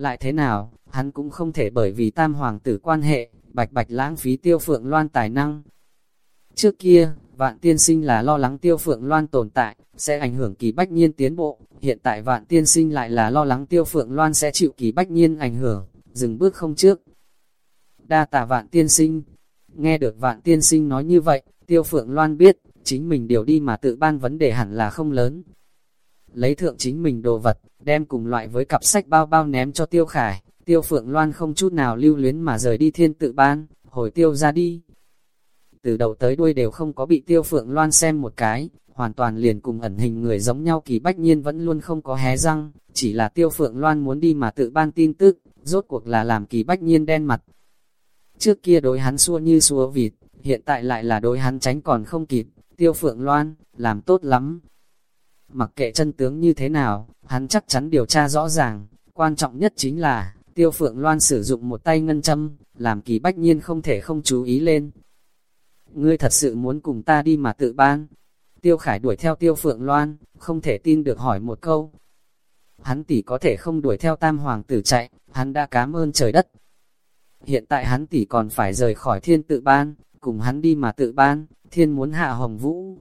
lại thế nào, hắn cũng không thể bởi vì tam hoàng tử quan hệ, bạch bạch lãng phí tiêu phượng loan tài năng. Trước kia, vạn tiên sinh là lo lắng tiêu phượng loan tồn tại, sẽ ảnh hưởng kỳ bách nhiên tiến bộ, hiện tại vạn tiên sinh lại là lo lắng tiêu phượng loan sẽ chịu kỳ bách nhiên ảnh hưởng, dừng bước không trước. Đa tạ vạn tiên sinh, nghe được vạn tiên sinh nói như vậy, tiêu phượng loan biết, chính mình điều đi mà tự ban vấn đề hẳn là không lớn. Lấy thượng chính mình đồ vật, đem cùng loại với cặp sách bao bao ném cho tiêu khải, tiêu phượng loan không chút nào lưu luyến mà rời đi thiên tự ban, hồi tiêu ra đi. Từ đầu tới đuôi đều không có bị tiêu phượng loan xem một cái, hoàn toàn liền cùng ẩn hình người giống nhau kỳ bách nhiên vẫn luôn không có hé răng, chỉ là tiêu phượng loan muốn đi mà tự ban tin tức, rốt cuộc là làm kỳ bách nhiên đen mặt. Trước kia đối hắn xua như xua vịt, hiện tại lại là đối hắn tránh còn không kịp, tiêu phượng loan, làm tốt lắm. Mặc kệ chân tướng như thế nào, hắn chắc chắn điều tra rõ ràng, quan trọng nhất chính là, tiêu phượng loan sử dụng một tay ngân châm, làm kỳ bách nhiên không thể không chú ý lên. Ngươi thật sự muốn cùng ta đi mà tự ban. Tiêu khải đuổi theo tiêu phượng loan, không thể tin được hỏi một câu. Hắn tỷ có thể không đuổi theo tam hoàng tử chạy, hắn đã cảm ơn trời đất. Hiện tại hắn tỷ còn phải rời khỏi thiên tự ban, cùng hắn đi mà tự ban, thiên muốn hạ hồng vũ.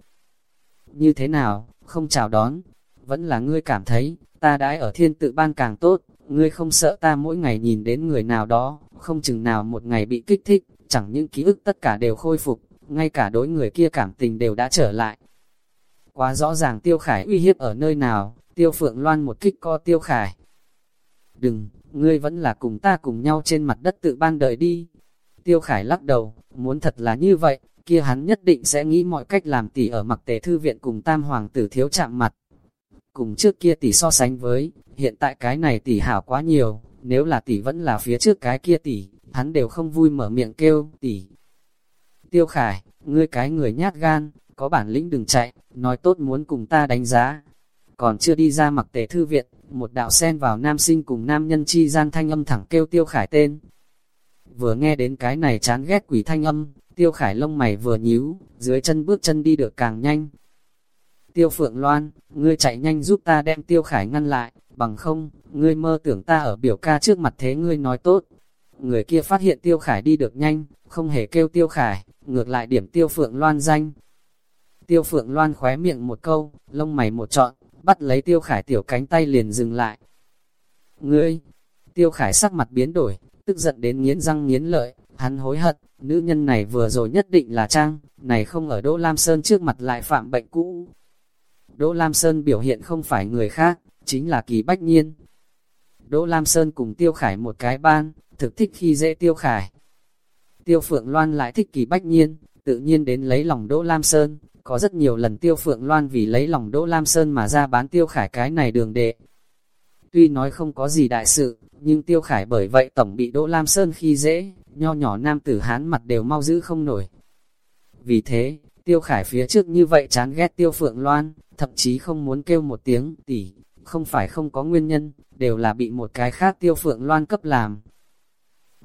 Như thế nào, không chào đón, vẫn là ngươi cảm thấy, ta đãi ở thiên tự ban càng tốt, ngươi không sợ ta mỗi ngày nhìn đến người nào đó, không chừng nào một ngày bị kích thích, chẳng những ký ức tất cả đều khôi phục, ngay cả đối người kia cảm tình đều đã trở lại. Quá rõ ràng tiêu khải uy hiếp ở nơi nào, tiêu phượng loan một kích co tiêu khải. Đừng, ngươi vẫn là cùng ta cùng nhau trên mặt đất tự ban đợi đi. Tiêu khải lắc đầu, muốn thật là như vậy, kia hắn nhất định sẽ nghĩ mọi cách làm tỷ ở mặc tề thư viện cùng tam hoàng tử thiếu chạm mặt. Cùng trước kia tỷ so sánh với, hiện tại cái này tỷ hảo quá nhiều, nếu là tỷ vẫn là phía trước cái kia tỷ, hắn đều không vui mở miệng kêu, tỷ. Tiêu khải, ngươi cái người nhát gan, có bản lĩnh đừng chạy, nói tốt muốn cùng ta đánh giá. Còn chưa đi ra mặc tề thư viện, một đạo sen vào nam sinh cùng nam nhân chi gian thanh âm thẳng kêu tiêu khải tên. Vừa nghe đến cái này chán ghét quỷ thanh âm, tiêu khải lông mày vừa nhíu, dưới chân bước chân đi được càng nhanh. Tiêu phượng loan, ngươi chạy nhanh giúp ta đem tiêu khải ngăn lại, bằng không, ngươi mơ tưởng ta ở biểu ca trước mặt thế ngươi nói tốt. Người kia phát hiện tiêu khải đi được nhanh, không hề kêu tiêu khải, ngược lại điểm tiêu phượng loan danh. Tiêu phượng loan khóe miệng một câu, lông mày một trọn, bắt lấy tiêu khải tiểu cánh tay liền dừng lại. Ngươi, tiêu khải sắc mặt biến đổi, tức giận đến nghiến răng nghiến lợi, hắn hối hận, nữ nhân này vừa rồi nhất định là Trang, này không ở Đỗ Lam Sơn trước mặt lại phạm bệnh cũ. Đỗ Lam Sơn biểu hiện không phải người khác, chính là kỳ bách nhiên. Đỗ Lam Sơn cùng Tiêu Khải một cái ban, thực thích khi dễ Tiêu Khải. Tiêu Phượng Loan lại thích kỳ bách nhiên, tự nhiên đến lấy lòng Đỗ Lam Sơn, có rất nhiều lần Tiêu Phượng Loan vì lấy lòng Đỗ Lam Sơn mà ra bán Tiêu Khải cái này đường đệ. Tuy nói không có gì đại sự, nhưng Tiêu Khải bởi vậy tổng bị Đỗ Lam Sơn khi dễ, nho nhỏ nam tử hán mặt đều mau giữ không nổi. Vì thế, Tiêu Khải phía trước như vậy chán ghét Tiêu Phượng Loan, thậm chí không muốn kêu một tiếng tỷ, không phải không có nguyên nhân, đều là bị một cái khác Tiêu Phượng Loan cấp làm.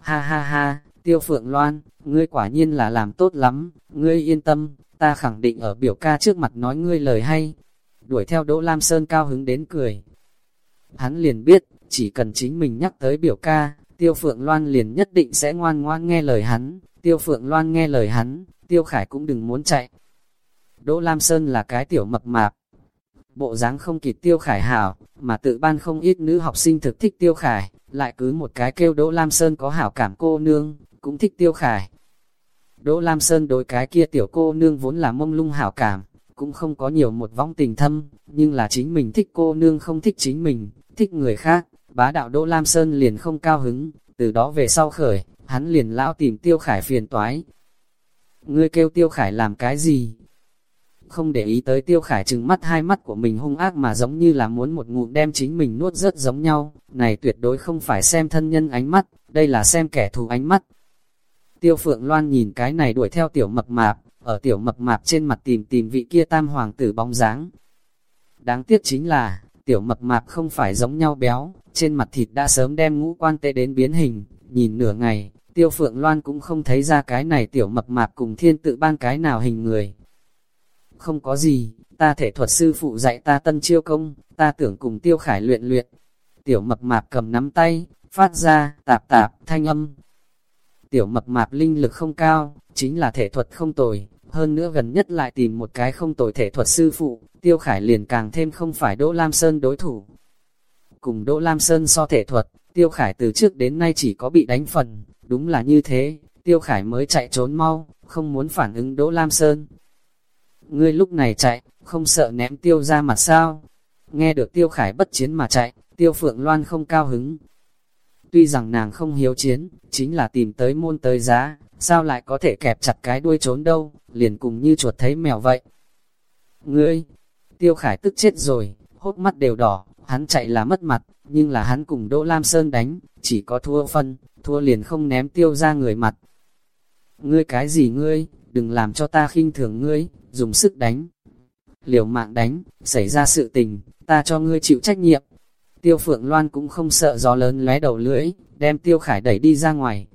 Ha ha ha, Tiêu Phượng Loan, ngươi quả nhiên là làm tốt lắm, ngươi yên tâm, ta khẳng định ở biểu ca trước mặt nói ngươi lời hay. Đuổi theo Đỗ Lam Sơn cao hứng đến cười. Hắn liền biết, chỉ cần chính mình nhắc tới biểu ca, Tiêu Phượng Loan liền nhất định sẽ ngoan ngoan nghe lời hắn, Tiêu Phượng Loan nghe lời hắn, Tiêu Khải cũng đừng muốn chạy. Đỗ Lam Sơn là cái tiểu mập mạp, bộ dáng không kịp Tiêu Khải hảo, mà tự ban không ít nữ học sinh thực thích Tiêu Khải, lại cứ một cái kêu Đỗ Lam Sơn có hảo cảm cô nương, cũng thích Tiêu Khải. Đỗ Lam Sơn đối cái kia tiểu cô nương vốn là mông lung hảo cảm, cũng không có nhiều một vong tình thâm, nhưng là chính mình thích cô nương không thích chính mình, thích người khác, bá đạo Đỗ Lam Sơn liền không cao hứng, từ đó về sau khởi, hắn liền lão tìm Tiêu Khải phiền toái. Ngươi kêu Tiêu Khải làm cái gì? Không để ý tới Tiêu Khải trừng mắt hai mắt của mình hung ác mà giống như là muốn một ngụm đem chính mình nuốt rớt giống nhau, này tuyệt đối không phải xem thân nhân ánh mắt, đây là xem kẻ thù ánh mắt. Tiêu Phượng Loan nhìn cái này đuổi theo tiểu mập mạp, ở tiểu mập mạp trên mặt tìm tìm vị kia tam hoàng tử bóng dáng. Đáng tiếc chính là, tiểu mập mạp không phải giống nhau béo, trên mặt thịt đã sớm đem ngũ quan tê đến biến hình, nhìn nửa ngày, tiêu phượng loan cũng không thấy ra cái này tiểu mập mạp cùng thiên tự ban cái nào hình người. Không có gì, ta thể thuật sư phụ dạy ta tân chiêu công, ta tưởng cùng tiêu khải luyện luyện. Tiểu mập mạp cầm nắm tay, phát ra tạp tạp thanh âm. Tiểu mập mạp linh lực không cao, chính là thể thuật không tồi, hơn nữa gần nhất lại tìm một cái không tồi thể thuật sư phụ, Tiêu Khải liền càng thêm không phải Đỗ Lam Sơn đối thủ. Cùng Đỗ Lam Sơn so thể thuật, Tiêu Khải từ trước đến nay chỉ có bị đánh phần, đúng là như thế, Tiêu Khải mới chạy trốn mau, không muốn phản ứng Đỗ Lam Sơn. Ngươi lúc này chạy, không sợ ném Tiêu ra mặt sao? Nghe được Tiêu Khải bất chiến mà chạy, Tiêu Phượng Loan không cao hứng. Tuy rằng nàng không hiếu chiến, chính là tìm tới môn tới giá, sao lại có thể kẹp chặt cái đuôi trốn đâu, liền cùng như chuột thấy mèo vậy. Ngươi, Tiêu Khải tức chết rồi, hốt mắt đều đỏ, hắn chạy là mất mặt, nhưng là hắn cùng Đỗ Lam Sơn đánh, chỉ có thua phân, thua liền không ném tiêu ra người mặt. Ngươi cái gì ngươi, đừng làm cho ta khinh thường ngươi, dùng sức đánh. Liều mạng đánh, xảy ra sự tình, ta cho ngươi chịu trách nhiệm. Tiêu Phượng Loan cũng không sợ gió lớn lóe đầu lưỡi, đem Tiêu Khải đẩy đi ra ngoài.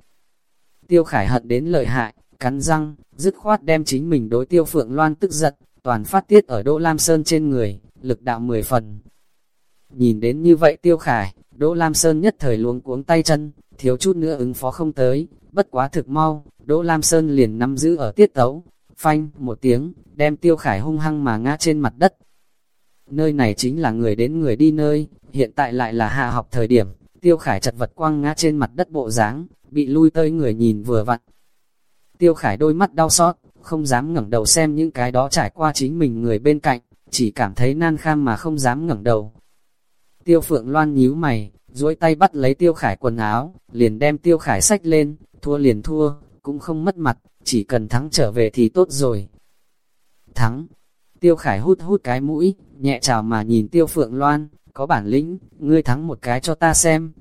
Tiêu Khải hận đến lợi hại, cắn răng, dứt khoát đem chính mình đối Tiêu Phượng Loan tức giận, toàn phát tiết ở Đỗ Lam Sơn trên người, lực đạo 10 phần. Nhìn đến như vậy Tiêu Khải, Đỗ Lam Sơn nhất thời luống cuống tay chân, thiếu chút nữa ứng phó không tới, bất quá thực mau, Đỗ Lam Sơn liền nắm giữ ở tiết tấu, phanh, một tiếng, đem Tiêu Khải hung hăng mà ngã trên mặt đất. Nơi này chính là người đến người đi nơi, hiện tại lại là hạ học thời điểm, Tiêu Khải chật vật quăng ngã trên mặt đất bộ dáng bị lui tới người nhìn vừa vặn. Tiêu Khải đôi mắt đau xót, không dám ngẩng đầu xem những cái đó trải qua chính mình người bên cạnh, chỉ cảm thấy nan kham mà không dám ngẩng đầu. Tiêu Phượng Loan nhíu mày, duỗi tay bắt lấy Tiêu Khải quần áo, liền đem Tiêu Khải sách lên, thua liền thua, cũng không mất mặt, chỉ cần thắng trở về thì tốt rồi. Thắng, Tiêu Khải hút hút cái mũi, nhẹ chào mà nhìn Tiêu Phượng Loan, có bản lĩnh, ngươi thắng một cái cho ta xem.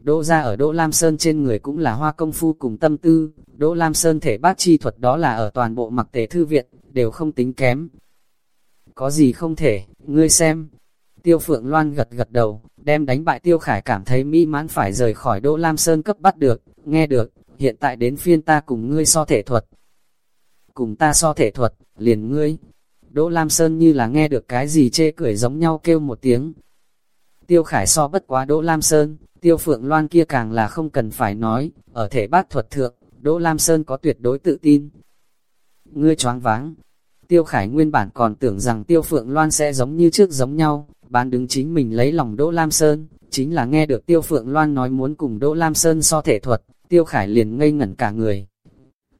Đỗ ra ở Đỗ Lam Sơn trên người cũng là hoa công phu cùng tâm tư, Đỗ Lam Sơn thể bác chi thuật đó là ở toàn bộ mặc tề thư viện, đều không tính kém. Có gì không thể, ngươi xem. Tiêu Phượng Loan gật gật đầu, đem đánh bại Tiêu Khải cảm thấy mỹ mãn phải rời khỏi Đỗ Lam Sơn cấp bắt được, nghe được, hiện tại đến phiên ta cùng ngươi so thể thuật. Cùng ta so thể thuật, liền ngươi. Đỗ Lam Sơn như là nghe được cái gì chê cười giống nhau kêu một tiếng. Tiêu Khải so bất quá Đỗ Lam Sơn, Tiêu Phượng Loan kia càng là không cần phải nói, ở thể bát thuật thượng, Đỗ Lam Sơn có tuyệt đối tự tin. Ngươi choáng váng, Tiêu Khải nguyên bản còn tưởng rằng Tiêu Phượng Loan sẽ giống như trước giống nhau, bán đứng chính mình lấy lòng Đỗ Lam Sơn, chính là nghe được Tiêu Phượng Loan nói muốn cùng Đỗ Lam Sơn so thể thuật, Tiêu Khải liền ngây ngẩn cả người.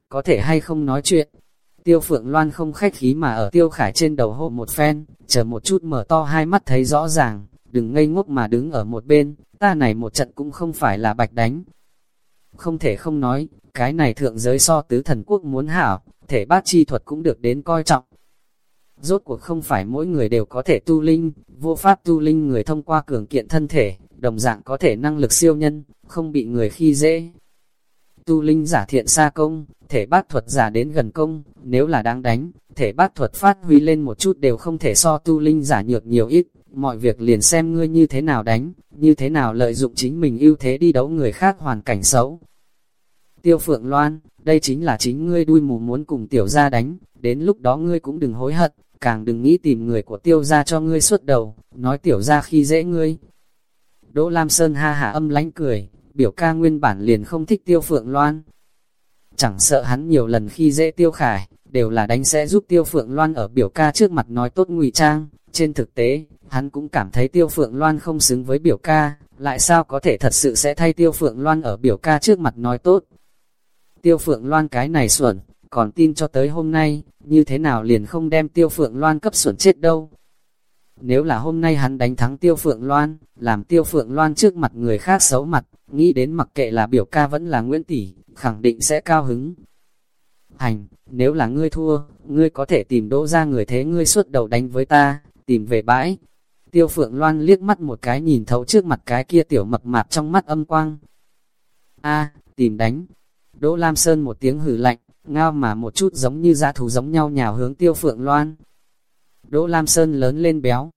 Có thể hay không nói chuyện? Tiêu Phượng Loan không khách khí mà ở Tiêu Khải trên đầu hộ một phen, chờ một chút mở to hai mắt thấy rõ ràng, đừng ngây ngốc mà đứng ở một bên, ta này một trận cũng không phải là bạch đánh. Không thể không nói, cái này thượng giới so tứ thần quốc muốn hảo, thể bát chi thuật cũng được đến coi trọng. Rốt cuộc không phải mỗi người đều có thể tu linh, vô pháp tu linh người thông qua cường kiện thân thể, đồng dạng có thể năng lực siêu nhân, không bị người khi dễ. Tu linh giả thiện xa công, thể bát thuật giả đến gần công, nếu là đáng đánh, thể bát thuật phát huy lên một chút đều không thể so tu linh giả nhược nhiều ít mọi việc liền xem ngươi như thế nào đánh, như thế nào lợi dụng chính mình ưu thế đi đấu người khác hoàn cảnh xấu. Tiêu Phượng Loan, đây chính là chính ngươi đuôi mù muốn cùng tiểu gia đánh, đến lúc đó ngươi cũng đừng hối hận, càng đừng nghĩ tìm người của tiêu gia cho ngươi suốt đầu, nói tiểu gia khi dễ ngươi. Đỗ Lam Sơn ha hả âm lánh cười, biểu ca nguyên bản liền không thích tiêu Phượng Loan. Chẳng sợ hắn nhiều lần khi dễ tiêu khải, đều là đánh sẽ giúp tiêu Phượng Loan ở biểu ca trước mặt nói tốt ngụy trang, trên thực tế, Hắn cũng cảm thấy Tiêu Phượng Loan không xứng với biểu ca, lại sao có thể thật sự sẽ thay Tiêu Phượng Loan ở biểu ca trước mặt nói tốt. Tiêu Phượng Loan cái này xuẩn, còn tin cho tới hôm nay, như thế nào liền không đem Tiêu Phượng Loan cấp xuẩn chết đâu. Nếu là hôm nay hắn đánh thắng Tiêu Phượng Loan, làm Tiêu Phượng Loan trước mặt người khác xấu mặt, nghĩ đến mặc kệ là biểu ca vẫn là Nguyễn Tỷ, khẳng định sẽ cao hứng. Hành, nếu là ngươi thua, ngươi có thể tìm đỗ ra người thế ngươi suốt đầu đánh với ta, tìm về bãi, Tiêu Phượng Loan liếc mắt một cái nhìn thấu trước mặt cái kia tiểu mập mạp trong mắt âm quang. A, tìm đánh. Đỗ Lam Sơn một tiếng hử lạnh, ngao mà một chút giống như dã thú giống nhau nhào hướng Tiêu Phượng Loan. Đỗ Lam Sơn lớn lên béo,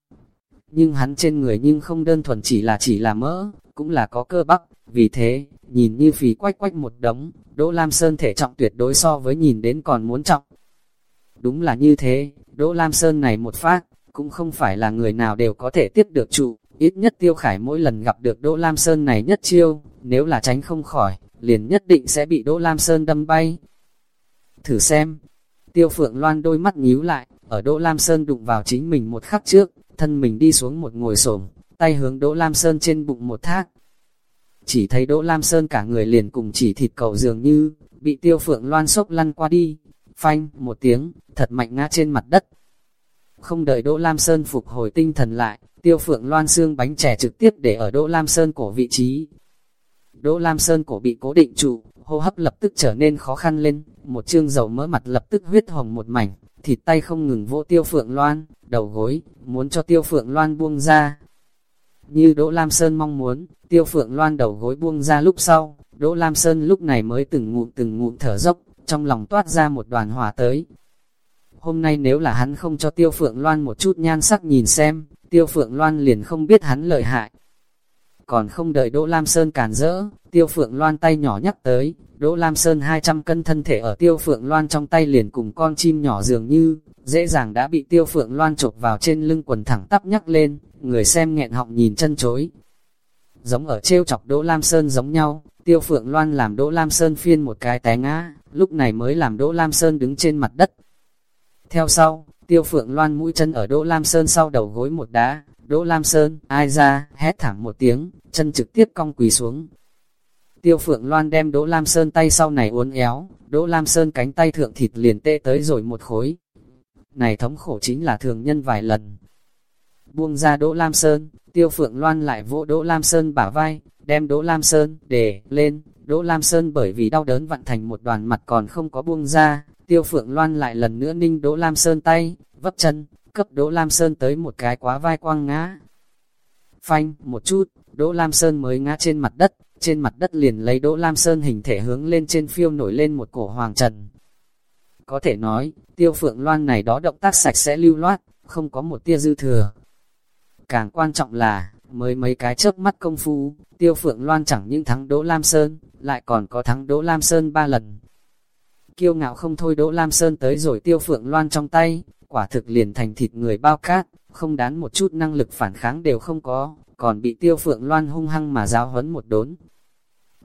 nhưng hắn trên người nhưng không đơn thuần chỉ là chỉ là mỡ, cũng là có cơ bắp, vì thế, nhìn như phì quách quách một đống, Đỗ Lam Sơn thể trọng tuyệt đối so với nhìn đến còn muốn trọng. Đúng là như thế, Đỗ Lam Sơn này một phát, cũng không phải là người nào đều có thể tiếp được trụ, ít nhất Tiêu Khải mỗi lần gặp được Đỗ Lam Sơn này nhất chiêu, nếu là tránh không khỏi, liền nhất định sẽ bị Đỗ Lam Sơn đâm bay. Thử xem, tiêu phượng loan đôi mắt nhíu lại, ở Đỗ Lam Sơn đụng vào chính mình một khắc trước, thân mình đi xuống một ngồi xổm tay hướng Đỗ Lam Sơn trên bụng một thác. Chỉ thấy Đỗ Lam Sơn cả người liền cùng chỉ thịt cầu dường như, bị tiêu phượng loan sốc lăn qua đi, phanh, một tiếng, thật mạnh ngã trên mặt đất. Không đợi Đỗ Lam Sơn phục hồi tinh thần lại, tiêu phượng loan xương bánh trẻ trực tiếp để ở Đỗ Lam Sơn cổ vị trí. Đỗ Lam Sơn cổ bị cố định trụ, hô hấp lập tức trở nên khó khăn lên, một chương dầu mỡ mặt lập tức huyết hồng một mảnh, thịt tay không ngừng vỗ tiêu phượng loan, đầu gối, muốn cho tiêu phượng loan buông ra. Như Đỗ Lam Sơn mong muốn, tiêu phượng loan đầu gối buông ra lúc sau, Đỗ Lam Sơn lúc này mới từng ngụm từng ngụm thở dốc, trong lòng toát ra một đoàn hỏa tới. Hôm nay nếu là hắn không cho tiêu phượng loan một chút nhan sắc nhìn xem, tiêu phượng loan liền không biết hắn lợi hại. Còn không đợi Đỗ Lam Sơn cản rỡ, tiêu phượng loan tay nhỏ nhắc tới, Đỗ Lam Sơn 200 cân thân thể ở tiêu phượng loan trong tay liền cùng con chim nhỏ dường như, dễ dàng đã bị tiêu phượng loan chộp vào trên lưng quần thẳng tắp nhắc lên, người xem nghẹn họng nhìn chân chối. Giống ở treo chọc Đỗ Lam Sơn giống nhau, tiêu phượng loan làm Đỗ Lam Sơn phiên một cái té ngã, lúc này mới làm Đỗ Lam Sơn đứng trên mặt đất. Theo sau, tiêu phượng loan mũi chân ở Đỗ Lam Sơn sau đầu gối một đá, Đỗ Lam Sơn, ai ra, hét thẳng một tiếng, chân trực tiếp cong quỳ xuống. Tiêu Phượng Loan đem Đỗ Lam Sơn tay sau này uốn éo, Đỗ Lam Sơn cánh tay thượng thịt liền tê tới rồi một khối. Này thống khổ chính là thường nhân vài lần. Buông ra Đỗ Lam Sơn, Tiêu Phượng Loan lại vỗ Đỗ Lam Sơn bả vai, đem Đỗ Lam Sơn để lên. Đỗ Lam Sơn bởi vì đau đớn vặn thành một đoàn mặt còn không có buông ra, Tiêu Phượng Loan lại lần nữa ninh Đỗ Lam Sơn tay, vấp chân, cấp Đỗ Lam Sơn tới một cái quá vai quăng ngã. Phanh, một chút, Đỗ Lam Sơn mới ngã trên mặt đất, trên mặt đất liền lấy Đỗ Lam Sơn hình thể hướng lên trên phiêu nổi lên một cổ hoàng trần. Có thể nói, tiêu phượng loan này đó động tác sạch sẽ lưu loát, không có một tia dư thừa. Càng quan trọng là, mới mấy cái chớp mắt công phu, tiêu phượng loan chẳng những thắng Đỗ Lam Sơn, lại còn có thắng Đỗ Lam Sơn ba lần. Kiêu ngạo không thôi Đỗ Lam Sơn tới rồi tiêu phượng loan trong tay, quả thực liền thành thịt người bao cát, không đán một chút năng lực phản kháng đều không có, còn bị tiêu phượng loan hung hăng mà giáo huấn một đốn.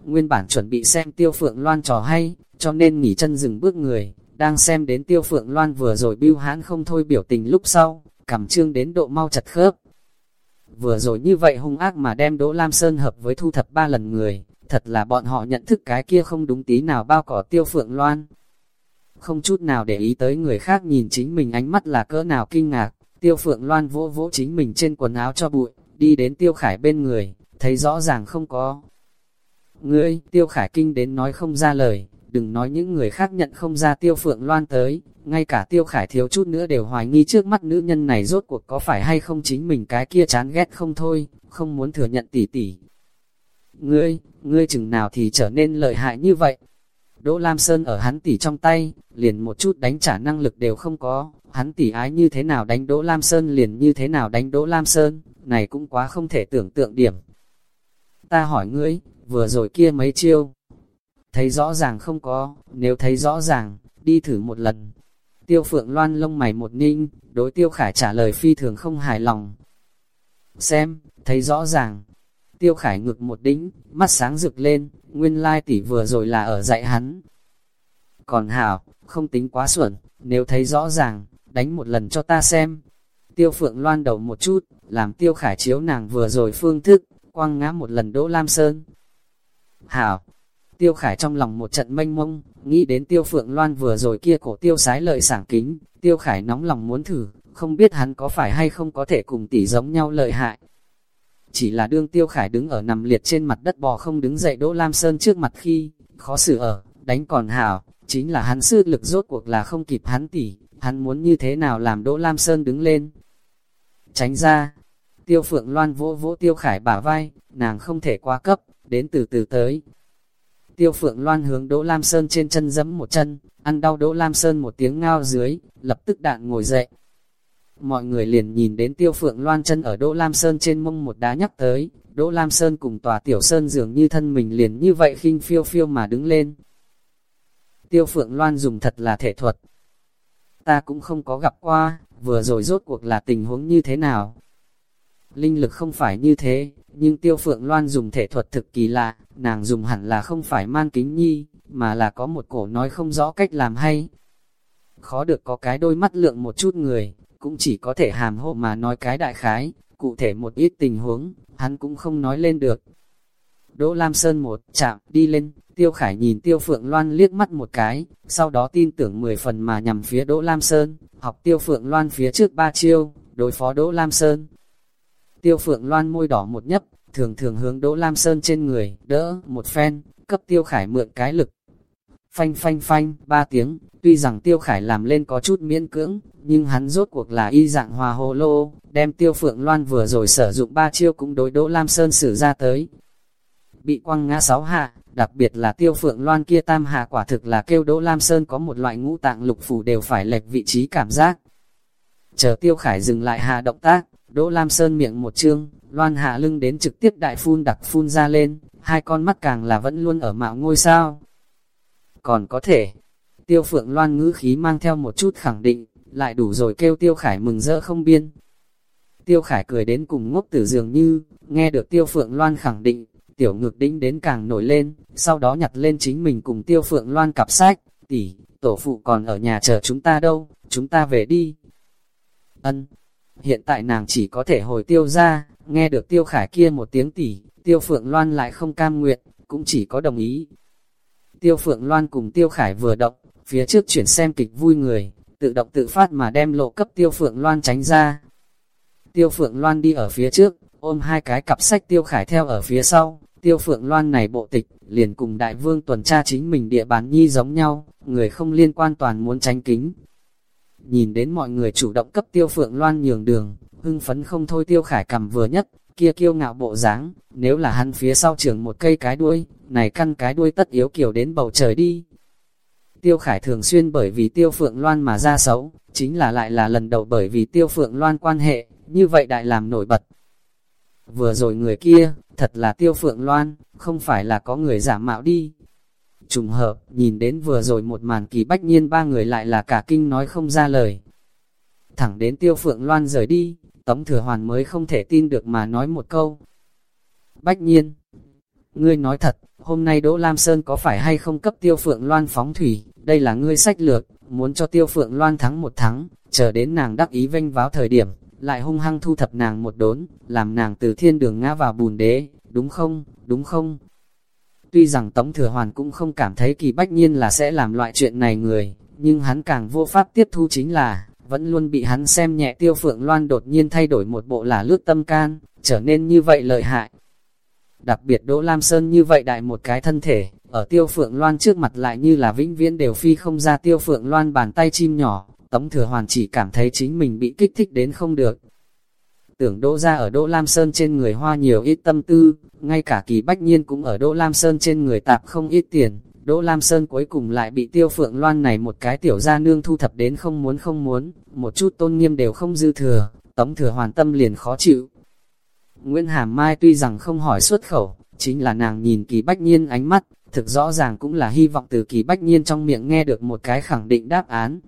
Nguyên bản chuẩn bị xem tiêu phượng loan trò hay, cho nên nghỉ chân dừng bước người, đang xem đến tiêu phượng loan vừa rồi biêu hãn không thôi biểu tình lúc sau, cầm trương đến độ mau chặt khớp. Vừa rồi như vậy hung ác mà đem Đỗ Lam Sơn hợp với thu thập ba lần người, thật là bọn họ nhận thức cái kia không đúng tí nào bao cỏ tiêu phượng loan. Không chút nào để ý tới người khác nhìn chính mình ánh mắt là cỡ nào kinh ngạc, tiêu phượng loan vỗ vỗ chính mình trên quần áo cho bụi, đi đến tiêu khải bên người, thấy rõ ràng không có. Ngươi, tiêu khải kinh đến nói không ra lời, đừng nói những người khác nhận không ra tiêu phượng loan tới, ngay cả tiêu khải thiếu chút nữa đều hoài nghi trước mắt nữ nhân này rốt cuộc có phải hay không chính mình cái kia chán ghét không thôi, không muốn thừa nhận tỉ tỉ. Ngươi, ngươi chừng nào thì trở nên lợi hại như vậy. Đỗ Lam Sơn ở hắn tỷ trong tay, liền một chút đánh trả năng lực đều không có, hắn tỷ ái như thế nào đánh Đỗ Lam Sơn liền như thế nào đánh Đỗ Lam Sơn, này cũng quá không thể tưởng tượng điểm. Ta hỏi ngươi, vừa rồi kia mấy chiêu, thấy rõ ràng không có, nếu thấy rõ ràng, đi thử một lần. Tiêu phượng loan lông mày một ninh, đối tiêu khải trả lời phi thường không hài lòng. Xem, thấy rõ ràng. Tiêu khải ngực một đĩnh, mắt sáng rực lên, nguyên lai tỷ vừa rồi là ở dạy hắn. Còn hảo, không tính quá xuẩn, nếu thấy rõ ràng, đánh một lần cho ta xem. Tiêu phượng loan đầu một chút, làm tiêu khải chiếu nàng vừa rồi phương thức, quăng ngã một lần đỗ lam sơn. Hảo, tiêu khải trong lòng một trận mênh mông, nghĩ đến tiêu phượng loan vừa rồi kia cổ tiêu sái lợi sảng kính, tiêu khải nóng lòng muốn thử, không biết hắn có phải hay không có thể cùng tỷ giống nhau lợi hại. Chỉ là đương tiêu khải đứng ở nằm liệt trên mặt đất bò không đứng dậy đỗ lam sơn trước mặt khi, khó xử ở, đánh còn hảo, chính là hắn sư lực rốt cuộc là không kịp hắn tỉ hắn muốn như thế nào làm đỗ lam sơn đứng lên. Tránh ra, Tiêu Phượng Loan vỗ vỗ Tiêu Khải bả vai, nàng không thể quá cấp, đến từ từ tới. Tiêu Phượng Loan hướng Đỗ Lam Sơn trên chân dẫm một chân, ăn đau Đỗ Lam Sơn một tiếng ngao dưới, lập tức đạn ngồi dậy. Mọi người liền nhìn đến Tiêu Phượng Loan chân ở Đỗ Lam Sơn trên mông một đá nhắc tới, Đỗ Lam Sơn cùng tòa Tiểu Sơn dường như thân mình liền như vậy khinh phiêu phiêu mà đứng lên. Tiêu Phượng Loan dùng thật là thể thuật. Ta cũng không có gặp qua, vừa rồi rốt cuộc là tình huống như thế nào, linh lực không phải như thế, nhưng tiêu phượng loan dùng thể thuật thực kỳ lạ, nàng dùng hẳn là không phải man kính nhi, mà là có một cổ nói không rõ cách làm hay. Khó được có cái đôi mắt lượng một chút người, cũng chỉ có thể hàm hộ mà nói cái đại khái, cụ thể một ít tình huống, hắn cũng không nói lên được. Đỗ Lam Sơn một chạm đi lên, Tiêu Khải nhìn Tiêu Phượng Loan liếc mắt một cái, sau đó tin tưởng 10 phần mà nhằm phía Đỗ Lam Sơn, học Tiêu Phượng Loan phía trước ba chiêu, đối phó Đỗ Lam Sơn. Tiêu Phượng Loan môi đỏ một nhấp, thường thường hướng Đỗ Lam Sơn trên người, đỡ một phen, cấp Tiêu Khải mượn cái lực. Phanh phanh phanh, ba tiếng, tuy rằng Tiêu Khải làm lên có chút miễn cưỡng, nhưng hắn rốt cuộc là y dạng hòa hồ lô, đem Tiêu Phượng Loan vừa rồi sử dụng ba chiêu cũng đối Đỗ Lam Sơn xử ra tới. Bị quăng ngã sáu hạ, đặc biệt là Tiêu Phượng Loan kia tam hạ quả thực là kêu Đỗ Lam Sơn có một loại ngũ tạng lục phủ đều phải lệch vị trí cảm giác. Chờ Tiêu Khải dừng lại hạ động tác, Đỗ Lam Sơn miệng một chương, loan hạ lưng đến trực tiếp đại phun đặc phun ra lên, hai con mắt càng là vẫn luôn ở mạo ngôi sao. Còn có thể, tiêu phượng loan ngữ khí mang theo một chút khẳng định, lại đủ rồi kêu tiêu khải mừng rỡ không biên. Tiêu khải cười đến cùng ngốc tử dường như, nghe được tiêu phượng loan khẳng định, tiểu ngực đĩnh đến càng nổi lên, sau đó nhặt lên chính mình cùng tiêu phượng loan cặp sách, tỷ, tổ phụ còn ở nhà chờ chúng ta đâu, chúng ta về đi. Ân, hiện tại nàng chỉ có thể hồi tiêu ra, nghe được tiêu khải kia một tiếng tỷ tiêu phượng loan lại không cam nguyện, cũng chỉ có đồng ý. Tiêu phượng loan cùng tiêu khải vừa động, phía trước chuyển xem kịch vui người, tự động tự phát mà đem lộ cấp tiêu phượng loan tránh ra. Tiêu phượng loan đi ở phía trước, ôm hai cái cặp sách tiêu khải theo ở phía sau, tiêu phượng loan này bộ tịch, liền cùng đại vương tuần tra chính mình địa bàn nhi giống nhau, người không liên quan toàn muốn tránh kính, Nhìn đến mọi người chủ động cấp tiêu phượng loan nhường đường, hưng phấn không thôi tiêu khải cầm vừa nhất, kia kiêu ngạo bộ dáng nếu là hắn phía sau trường một cây cái đuôi, này căn cái đuôi tất yếu kiểu đến bầu trời đi. Tiêu khải thường xuyên bởi vì tiêu phượng loan mà ra xấu, chính là lại là lần đầu bởi vì tiêu phượng loan quan hệ, như vậy đại làm nổi bật. Vừa rồi người kia, thật là tiêu phượng loan, không phải là có người giả mạo đi, Trùng hợp, nhìn đến vừa rồi một màn kỳ bách nhiên ba người lại là cả kinh nói không ra lời. Thẳng đến tiêu phượng loan rời đi, Tống Thừa Hoàn mới không thể tin được mà nói một câu. Bách nhiên, ngươi nói thật, hôm nay Đỗ Lam Sơn có phải hay không cấp tiêu phượng loan phóng thủy, đây là ngươi sách lược, muốn cho tiêu phượng loan thắng một thắng, chờ đến nàng đắc ý vênh váo thời điểm, lại hung hăng thu thập nàng một đốn, làm nàng từ thiên đường ngã vào bùn đế, đúng không, đúng không? Tuy rằng Tống Thừa Hoàn cũng không cảm thấy kỳ bách nhiên là sẽ làm loại chuyện này người, nhưng hắn càng vô pháp tiếp thu chính là, vẫn luôn bị hắn xem nhẹ tiêu phượng loan đột nhiên thay đổi một bộ là lướt tâm can, trở nên như vậy lợi hại. Đặc biệt Đỗ Lam Sơn như vậy đại một cái thân thể, ở tiêu phượng loan trước mặt lại như là vĩnh viễn đều phi không ra tiêu phượng loan bàn tay chim nhỏ, Tống Thừa Hoàn chỉ cảm thấy chính mình bị kích thích đến không được, tưởng Đỗ ra ở Đỗ Lam Sơn trên người hoa nhiều ít tâm tư, ngay cả kỳ bách nhiên cũng ở Đỗ Lam Sơn trên người tạp không ít tiền. Đỗ Lam Sơn cuối cùng lại bị tiêu phượng loan này một cái tiểu gia nương thu thập đến không muốn không muốn, một chút tôn nghiêm đều không dư thừa, tống thừa hoàn tâm liền khó chịu. Nguyễn Hàm Mai tuy rằng không hỏi xuất khẩu, chính là nàng nhìn kỳ bách nhiên ánh mắt, thực rõ ràng cũng là hy vọng từ kỳ bách nhiên trong miệng nghe được một cái khẳng định đáp án.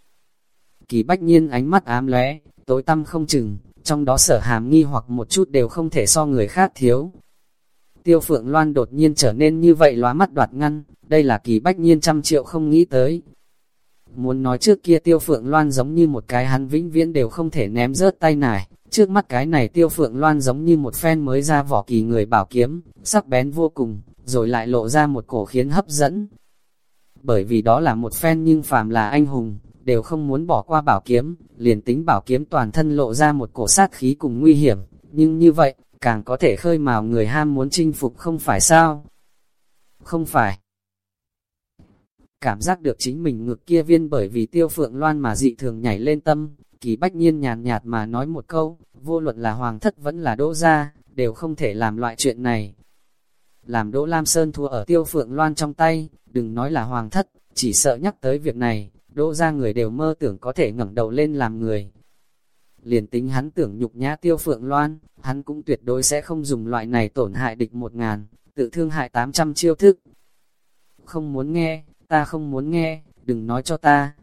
Kỳ bách nhiên ánh mắt ám lóe, tối tâm không chừng, trong đó sở hàm nghi hoặc một chút đều không thể so người khác thiếu. Tiêu Phượng Loan đột nhiên trở nên như vậy lóa mắt đoạt ngăn, đây là kỳ bách nhiên trăm triệu không nghĩ tới. Muốn nói trước kia Tiêu Phượng Loan giống như một cái hắn vĩnh viễn đều không thể ném rớt tay này, trước mắt cái này Tiêu Phượng Loan giống như một phen mới ra vỏ kỳ người bảo kiếm, sắc bén vô cùng, rồi lại lộ ra một cổ khiến hấp dẫn. Bởi vì đó là một phen nhưng phàm là anh hùng, đều không muốn bỏ qua bảo kiếm, liền tính bảo kiếm toàn thân lộ ra một cổ sát khí cùng nguy hiểm, nhưng như vậy, càng có thể khơi mào người ham muốn chinh phục không phải sao? Không phải. Cảm giác được chính mình ngực kia viên bởi vì tiêu phượng loan mà dị thường nhảy lên tâm, kỳ bách nhiên nhàn nhạt mà nói một câu, vô luận là hoàng thất vẫn là đỗ gia, đều không thể làm loại chuyện này. Làm đỗ Lam Sơn thua ở tiêu phượng loan trong tay, đừng nói là hoàng thất, chỉ sợ nhắc tới việc này, đỗ gia người đều mơ tưởng có thể ngẩng đầu lên làm người. Liền tính hắn tưởng nhục nhã tiêu phượng loan, hắn cũng tuyệt đối sẽ không dùng loại này tổn hại địch một ngàn, tự thương hại tám trăm chiêu thức. Không muốn nghe, ta không muốn nghe, đừng nói cho ta.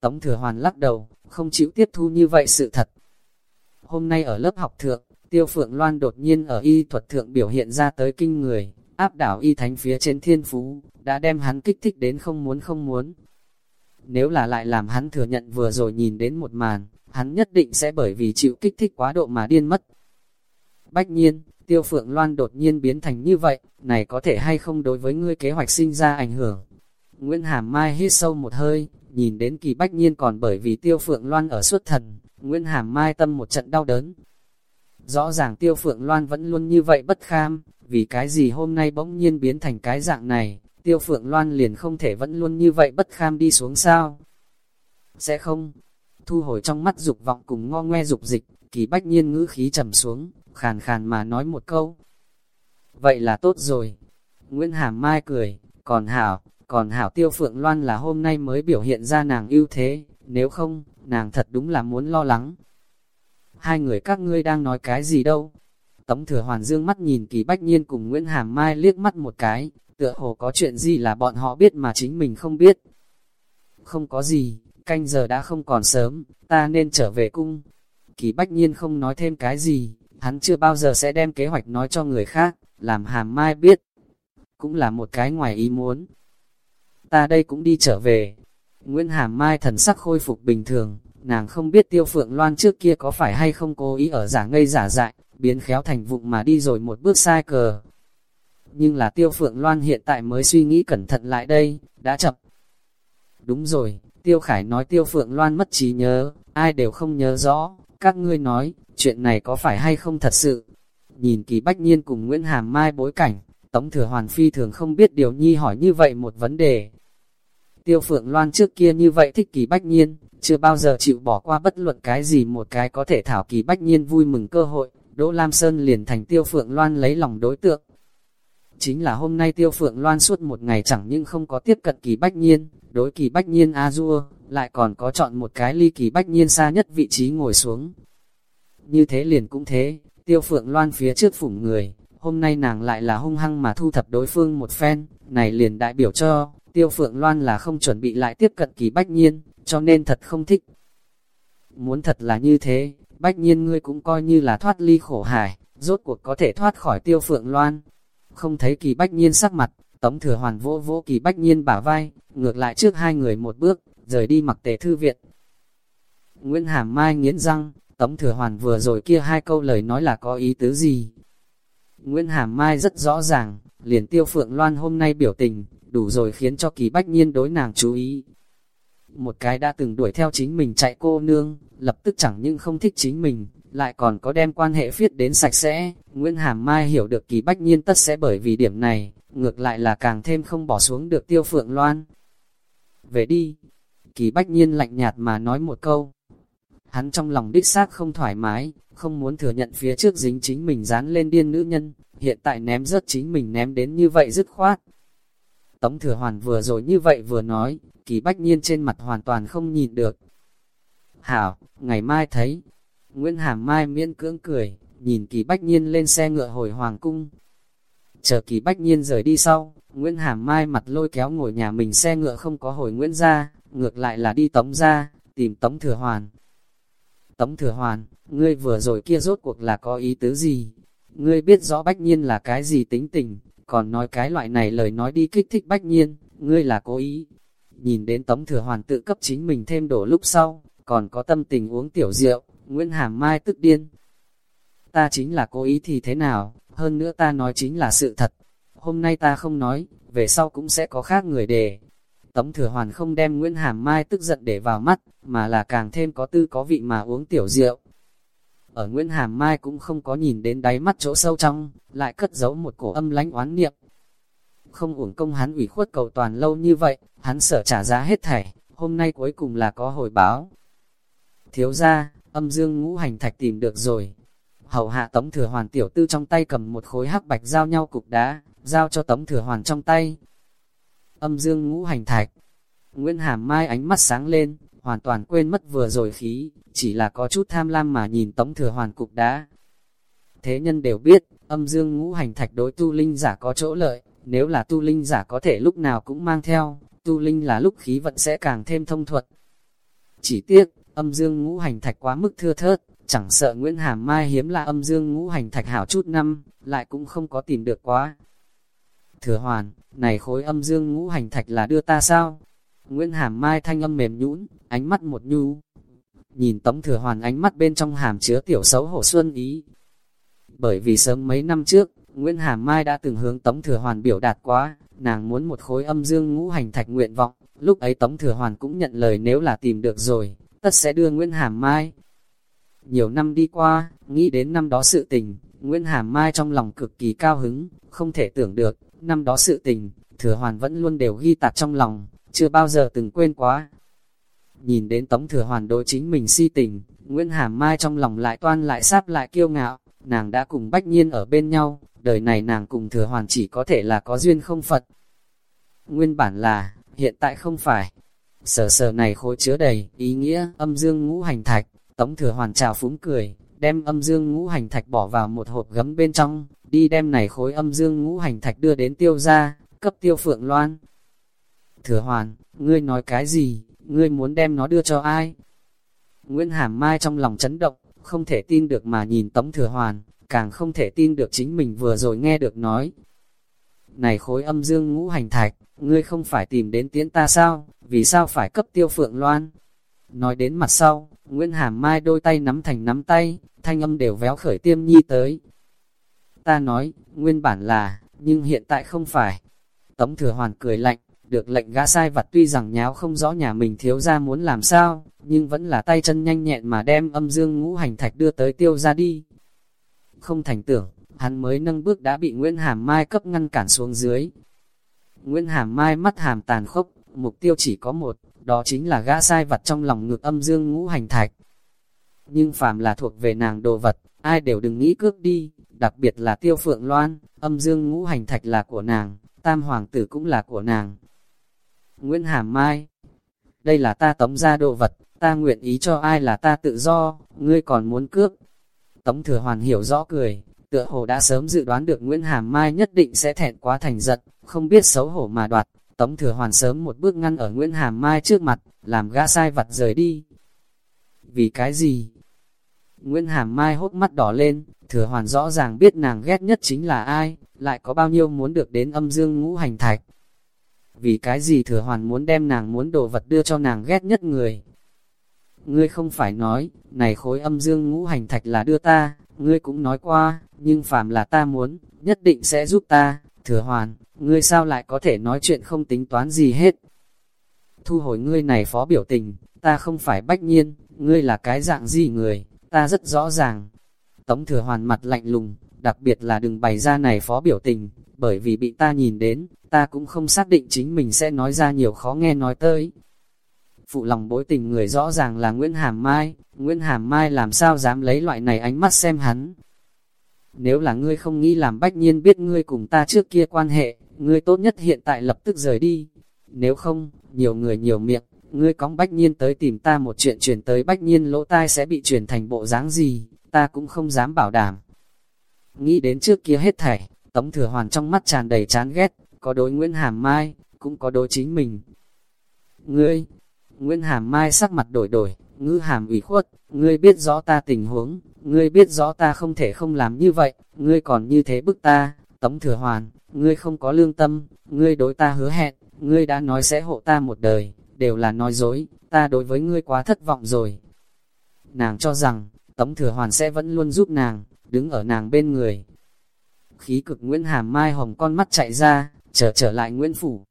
Tống thừa hoàn lắc đầu, không chịu tiếp thu như vậy sự thật. Hôm nay ở lớp học thượng, Tiêu Phượng Loan đột nhiên ở y thuật thượng biểu hiện ra tới kinh người, áp đảo y thánh phía trên thiên phú, đã đem hắn kích thích đến không muốn không muốn. Nếu là lại làm hắn thừa nhận vừa rồi nhìn đến một màn, hắn nhất định sẽ bởi vì chịu kích thích quá độ mà điên mất. Bách nhiên, Tiêu Phượng Loan đột nhiên biến thành như vậy, này có thể hay không đối với ngươi kế hoạch sinh ra ảnh hưởng. Nguyễn Hàm Mai hít sâu một hơi, nhìn đến kỳ bách nhiên còn bởi vì Tiêu Phượng Loan ở suốt thần, Nguyễn Hàm Mai tâm một trận đau đớn. Rõ ràng Tiêu Phượng Loan vẫn luôn như vậy bất kham, vì cái gì hôm nay bỗng nhiên biến thành cái dạng này, Tiêu Phượng Loan liền không thể vẫn luôn như vậy bất kham đi xuống sao. Sẽ không, thu hồi trong mắt dục vọng cùng ngo ngoe dục dịch, kỳ bách nhiên ngữ khí trầm xuống, khàn khàn mà nói một câu. Vậy là tốt rồi. Nguyễn Hàm Mai cười, còn hảo, còn hảo tiêu phượng loan là hôm nay mới biểu hiện ra nàng ưu thế, nếu không, nàng thật đúng là muốn lo lắng. Hai người các ngươi đang nói cái gì đâu? Tống thừa hoàn dương mắt nhìn kỳ bách nhiên cùng Nguyễn Hàm Mai liếc mắt một cái, tựa hồ có chuyện gì là bọn họ biết mà chính mình không biết. Không có gì, canh giờ đã không còn sớm, ta nên trở về cung. Kỳ bách nhiên không nói thêm cái gì, hắn chưa bao giờ sẽ đem kế hoạch nói cho người khác, làm hàm mai biết. Cũng là một cái ngoài ý muốn. Ta đây cũng đi trở về. Nguyễn Hàm Mai thần sắc khôi phục bình thường, nàng không biết tiêu phượng loan trước kia có phải hay không cố ý ở giả ngây giả dại, biến khéo thành vụng mà đi rồi một bước sai cờ. Nhưng là tiêu phượng loan hiện tại mới suy nghĩ cẩn thận lại đây, đã chậm. Đúng rồi, tiêu khải nói tiêu phượng loan mất trí nhớ, ai đều không nhớ rõ, các ngươi nói, chuyện này có phải hay không thật sự? Nhìn kỳ bách nhiên cùng Nguyễn Hàm Mai bối cảnh, Tống Thừa Hoàn Phi thường không biết điều nhi hỏi như vậy một vấn đề. Tiêu Phượng Loan trước kia như vậy thích kỳ bách nhiên, chưa bao giờ chịu bỏ qua bất luận cái gì một cái có thể thảo kỳ bách nhiên vui mừng cơ hội, Đỗ Lam Sơn liền thành Tiêu Phượng Loan lấy lòng đối tượng. Chính là hôm nay Tiêu Phượng Loan suốt một ngày chẳng nhưng không có tiếp cận kỳ bách nhiên, đối kỳ bách nhiên a dua, lại còn có chọn một cái ly kỳ bách nhiên xa nhất vị trí ngồi xuống. Như thế liền cũng thế, Tiêu Phượng Loan phía trước phủng người, hôm nay nàng lại là hung hăng mà thu thập đối phương một phen, này liền đại biểu cho, Tiêu Phượng Loan là không chuẩn bị lại tiếp cận kỳ bách nhiên, cho nên thật không thích. Muốn thật là như thế, bách nhiên ngươi cũng coi như là thoát ly khổ hải, rốt cuộc có thể thoát khỏi Tiêu Phượng Loan. Không thấy kỳ bách nhiên sắc mặt, Tống thừa hoàn vỗ vỗ kỳ bách nhiên bả vai, ngược lại trước hai người một bước, rời đi mặc tề thư viện. Nguyễn Hàm Mai nghiến răng, Tống thừa hoàn vừa rồi kia hai câu lời nói là có ý tứ gì? Nguyễn Hàm Mai rất rõ ràng, liền tiêu phượng loan hôm nay biểu tình, đủ rồi khiến cho kỳ bách nhiên đối nàng chú ý. Một cái đã từng đuổi theo chính mình chạy cô nương, lập tức chẳng nhưng không thích chính mình, lại còn có đem quan hệ phiết đến sạch sẽ. Nguyễn Hàm Mai hiểu được kỳ bách nhiên tất sẽ bởi vì điểm này, ngược lại là càng thêm không bỏ xuống được tiêu phượng loan. Về đi, kỳ bách nhiên lạnh nhạt mà nói một câu. Hắn trong lòng đích xác không thoải mái, không muốn thừa nhận phía trước dính chính mình dán lên điên nữ nhân, hiện tại ném rớt chính mình ném đến như vậy dứt khoát. Tống thừa hoàn vừa rồi như vậy vừa nói, kỳ bách nhiên trên mặt hoàn toàn không nhìn được. Hảo, ngày mai thấy. Nguyễn Hàm Mai miễn cưỡng cười, nhìn kỳ bách nhiên lên xe ngựa hồi hoàng cung. Chờ kỳ bách nhiên rời đi sau, Nguyễn Hàm Mai mặt lôi kéo ngồi nhà mình xe ngựa không có hồi Nguyễn ra, ngược lại là đi tống ra, tìm tống thừa hoàn. Tống thừa hoàn, ngươi vừa rồi kia rốt cuộc là có ý tứ gì? Ngươi biết rõ bách nhiên là cái gì tính tình, còn nói cái loại này lời nói đi kích thích bách nhiên, ngươi là cố ý. Nhìn đến tống thừa hoàn tự cấp chính mình thêm đổ lúc sau, còn có tâm tình uống tiểu rượu, Nguyễn Hàm Mai tức điên. Ta chính là cố ý thì thế nào, hơn nữa ta nói chính là sự thật. Hôm nay ta không nói, về sau cũng sẽ có khác người đề. Tống thừa hoàn không đem Nguyễn Hàm Mai tức giận để vào mắt, mà là càng thêm có tư có vị mà uống tiểu rượu. Ở Nguyễn Hàm Mai cũng không có nhìn đến đáy mắt chỗ sâu trong, lại cất giấu một cổ âm lánh oán niệm. Không uổng công hắn ủy khuất cầu toàn lâu như vậy, hắn sợ trả giá hết thảy, hôm nay cuối cùng là có hồi báo. Thiếu ra, âm dương ngũ hành thạch tìm được rồi. Hầu hạ tống thừa hoàn tiểu tư trong tay cầm một khối hắc bạch giao nhau cục đá, giao cho tống thừa hoàn trong tay. Âm dương ngũ hành thạch. Nguyễn Hàm Mai ánh mắt sáng lên, hoàn toàn quên mất vừa rồi khí, chỉ là có chút tham lam mà nhìn tống thừa hoàn cục đá. Thế nhân đều biết, âm dương ngũ hành thạch đối tu linh giả có chỗ lợi, nếu là tu linh giả có thể lúc nào cũng mang theo, tu linh là lúc khí vận sẽ càng thêm thông thuật. Chỉ tiếc, âm dương ngũ hành thạch quá mức thưa thớt, chẳng sợ Nguyễn Hàm Mai hiếm là âm dương ngũ hành thạch hảo chút năm, lại cũng không có tìm được quá. Thừa hoàn, này khối âm dương ngũ hành thạch là đưa ta sao? Nguyễn Hàm Mai thanh âm mềm nhũn, ánh mắt một nhu. Nhìn Tống Thừa Hoàn ánh mắt bên trong hàm chứa tiểu xấu hổ xuân ý. Bởi vì sớm mấy năm trước, Nguyễn Hàm Mai đã từng hướng Tống Thừa Hoàn biểu đạt quá, nàng muốn một khối âm dương ngũ hành thạch nguyện vọng, lúc ấy Tống Thừa Hoàn cũng nhận lời nếu là tìm được rồi, tất sẽ đưa Nguyễn Hàm Mai. Nhiều năm đi qua, nghĩ đến năm đó sự tình, Nguyễn Hàm Mai trong lòng cực kỳ cao hứng, không thể tưởng được, năm đó sự tình, Thừa Hoàn vẫn luôn đều ghi tạc trong lòng, chưa bao giờ từng quên quá. Nhìn đến Tống Thừa Hoàn đối chính mình si tình, Nguyễn Hàm Mai trong lòng lại toan lại sáp lại kiêu ngạo, nàng đã cùng Bách Nhiên ở bên nhau, đời này nàng cùng Thừa Hoàn chỉ có thể là có duyên không Phật. Nguyên bản là, hiện tại không phải. Sở sở này khối chứa đầy, ý nghĩa, âm dương ngũ hành thạch, Tống Thừa Hoàn trào phúng cười, đem âm dương ngũ hành thạch bỏ vào một hộp gấm bên trong, đi đem này khối âm dương ngũ hành thạch đưa đến tiêu gia, cấp tiêu phượng loan. Thừa Hoàn, ngươi nói cái gì, ngươi muốn đem nó đưa cho ai? Nguyễn Hàm Mai trong lòng chấn động, không thể tin được mà nhìn Tống Thừa Hoàn, càng không thể tin được chính mình vừa rồi nghe được nói. Này khối âm dương ngũ hành thạch, ngươi không phải tìm đến tiến ta sao, vì sao phải cấp tiêu phượng loan? Nói đến mặt sau, Nguyễn Hàm Mai đôi tay nắm thành nắm tay, thanh âm đều véo khởi tiêm nhi tới. Ta nói, nguyên bản là, nhưng hiện tại không phải. Tống thừa hoàn cười lạnh, được lệnh gã sai vặt tuy rằng nháo không rõ nhà mình thiếu ra muốn làm sao, nhưng vẫn là tay chân nhanh nhẹn mà đem âm dương ngũ hành thạch đưa tới tiêu ra đi. Không thành tưởng, hắn mới nâng bước đã bị Nguyễn Hàm Mai cấp ngăn cản xuống dưới. Nguyễn Hàm Mai mắt hàm tàn khốc, mục tiêu chỉ có một, đó chính là gã sai vặt trong lòng ngược âm dương ngũ hành thạch. Nhưng phàm là thuộc về nàng đồ vật, ai đều đừng nghĩ cướp đi, đặc biệt là tiêu phượng loan, âm dương ngũ hành thạch là của nàng, tam hoàng tử cũng là của nàng. Nguyễn Hàm Mai Đây là ta tống ra đồ vật, ta nguyện ý cho ai là ta tự do, ngươi còn muốn cướp. Tống thừa hoàn hiểu rõ cười, tựa hồ đã sớm dự đoán được Nguyễn Hàm Mai nhất định sẽ thẹn quá thành giận, không biết xấu hổ mà đoạt. Tống thừa hoàn sớm một bước ngăn ở Nguyễn Hàm Mai trước mặt, làm gã sai vặt rời đi. Vì cái gì? Nguyễn Hàm Mai hốt mắt đỏ lên, thừa hoàn rõ ràng biết nàng ghét nhất chính là ai, lại có bao nhiêu muốn được đến âm dương ngũ hành thạch. Vì cái gì thừa hoàn muốn đem nàng muốn đồ vật đưa cho nàng ghét nhất người? Ngươi không phải nói, này khối âm dương ngũ hành thạch là đưa ta, ngươi cũng nói qua, nhưng phàm là ta muốn, nhất định sẽ giúp ta, thừa hoàn, ngươi sao lại có thể nói chuyện không tính toán gì hết. Thu hồi ngươi này phó biểu tình, ta không phải bách nhiên, ngươi là cái dạng gì người, ta rất rõ ràng. Tống thừa hoàn mặt lạnh lùng, đặc biệt là đừng bày ra này phó biểu tình, bởi vì bị ta nhìn đến, ta cũng không xác định chính mình sẽ nói ra nhiều khó nghe nói tới. Phụ lòng bối tình người rõ ràng là Nguyễn Hàm Mai, Nguyễn Hàm Mai làm sao dám lấy loại này ánh mắt xem hắn. Nếu là ngươi không nghĩ làm bách nhiên biết ngươi cùng ta trước kia quan hệ, ngươi tốt nhất hiện tại lập tức rời đi. Nếu không, nhiều người nhiều miệng, ngươi cóng bách nhiên tới tìm ta một chuyện truyền tới bách nhiên lỗ tai sẽ bị truyền thành bộ dáng gì, ta cũng không dám bảo đảm. Nghĩ đến trước kia hết thảy, Tống Thừa Hoàn trong mắt tràn đầy chán ghét, có đối Nguyễn Hàm Mai, cũng có đối chính mình. Ngươi, Nguyễn Hàm Mai sắc mặt đổi đổi, ngư hàm ủy khuất, ngươi biết rõ ta tình huống, ngươi biết rõ ta không thể không làm như vậy, ngươi còn như thế bức ta, Tống Thừa Hoàn, ngươi không có lương tâm, ngươi đối ta hứa hẹn, ngươi đã nói sẽ hộ ta một đời, đều là nói dối, ta đối với ngươi quá thất vọng rồi. Nàng cho rằng, Tống Thừa Hoàn sẽ vẫn luôn giúp nàng, đứng ở nàng bên người. Khí cực Nguyễn Hàm Mai hồng con mắt chạy ra, trở trở lại Nguyễn Phủ.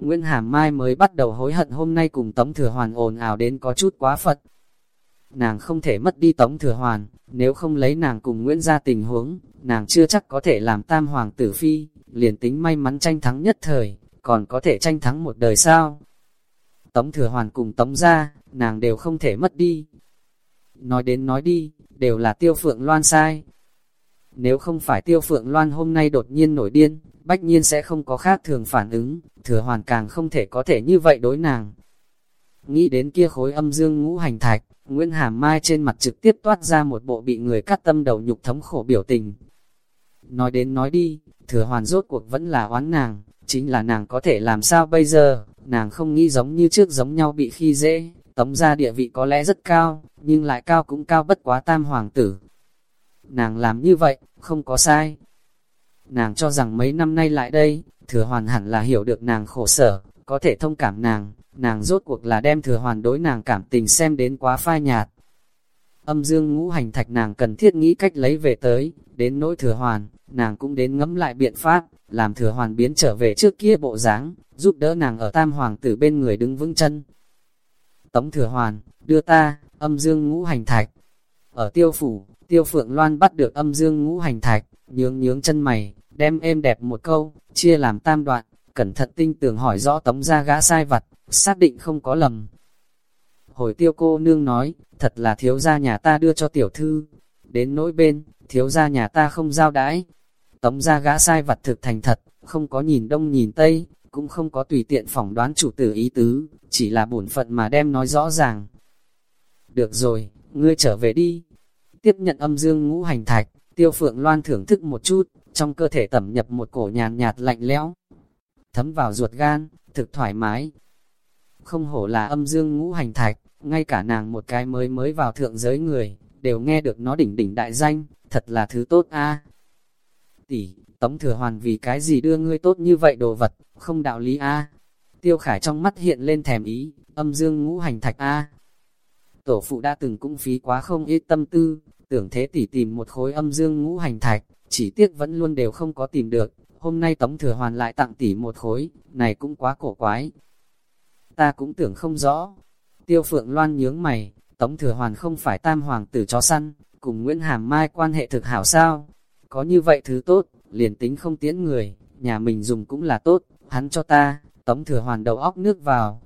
Nguyễn Hàm Mai mới bắt đầu hối hận hôm nay cùng Tống Thừa Hoàn ồn ào đến có chút quá phật. Nàng không thể mất đi Tống Thừa Hoàn, nếu không lấy nàng cùng Nguyễn ra tình huống, nàng chưa chắc có thể làm tam hoàng tử phi, liền tính may mắn tranh thắng nhất thời, còn có thể tranh thắng một đời sao. Tống Thừa Hoàn cùng Tống ra, nàng đều không thể mất đi. Nói đến nói đi, đều là tiêu phượng loan sai. Nếu không phải tiêu phượng loan hôm nay đột nhiên nổi điên, bách nhiên sẽ không có khác thường phản ứng, thừa hoàn càng không thể có thể như vậy đối nàng. Nghĩ đến kia khối âm dương ngũ hành thạch, Nguyễn Hàm Mai trên mặt trực tiếp toát ra một bộ bị người cắt tâm đầu nhục thống khổ biểu tình. Nói đến nói đi, thừa hoàn rốt cuộc vẫn là oán nàng, chính là nàng có thể làm sao bây giờ, nàng không nghĩ giống như trước giống nhau bị khi dễ, tống ra địa vị có lẽ rất cao, nhưng lại cao cũng cao bất quá tam hoàng tử. Nàng làm như vậy, không có sai. Nàng cho rằng mấy năm nay lại đây, thừa hoàn hẳn là hiểu được nàng khổ sở, có thể thông cảm nàng, nàng rốt cuộc là đem thừa hoàn đối nàng cảm tình xem đến quá phai nhạt. Âm dương ngũ hành thạch nàng cần thiết nghĩ cách lấy về tới, đến nỗi thừa hoàn, nàng cũng đến ngẫm lại biện pháp, làm thừa hoàn biến trở về trước kia bộ dáng, giúp đỡ nàng ở tam hoàng tử bên người đứng vững chân. Tống thừa hoàn, đưa ta, âm dương ngũ hành thạch. Ở tiêu phủ, tiêu phượng loan bắt được âm dương ngũ hành thạch, nhướng nhướng chân mày, đem êm đẹp một câu, chia làm tam đoạn, cẩn thận tinh tường hỏi rõ tống ra gã sai vặt, xác định không có lầm. Hồi tiêu cô nương nói, thật là thiếu gia nhà ta đưa cho tiểu thư, đến nỗi bên, thiếu gia nhà ta không giao đãi. Tống ra gã sai vặt thực thành thật, không có nhìn đông nhìn tây, cũng không có tùy tiện phỏng đoán chủ tử ý tứ, chỉ là bổn phận mà đem nói rõ ràng. Được rồi, ngươi trở về đi. Tiếp nhận âm dương ngũ hành thạch, tiêu phượng loan thưởng thức một chút, trong cơ thể tẩm nhập một cổ nhàn nhạt, lạnh lẽo, thấm vào ruột gan, thực thoải mái. Không hổ là âm dương ngũ hành thạch, ngay cả nàng một cái mới mới vào thượng giới người, đều nghe được nó đỉnh đỉnh đại danh, thật là thứ tốt a. Tỷ, Tống Thừa Hoàn vì cái gì đưa ngươi tốt như vậy đồ vật, không đạo lý a. Tiêu Khải trong mắt hiện lên thèm ý, âm dương ngũ hành thạch a. Tổ phụ đã từng cũng phí quá không ít tâm tư, tưởng thế tỷ tìm một khối âm dương ngũ hành thạch, chỉ tiếc vẫn luôn đều không có tìm được, hôm nay Tống Thừa Hoàn lại tặng tỷ một khối, này cũng quá cổ quái. Ta cũng tưởng không rõ. Tiêu Phượng Loan nhướng mày, Tống Thừa Hoàn không phải tam hoàng tử chó săn, cùng Nguyễn Hàm Mai quan hệ thực hảo sao? Có như vậy thứ tốt, liền tính không tiễn người, nhà mình dùng cũng là tốt, hắn cho ta, Tống Thừa Hoàn đầu óc nước vào.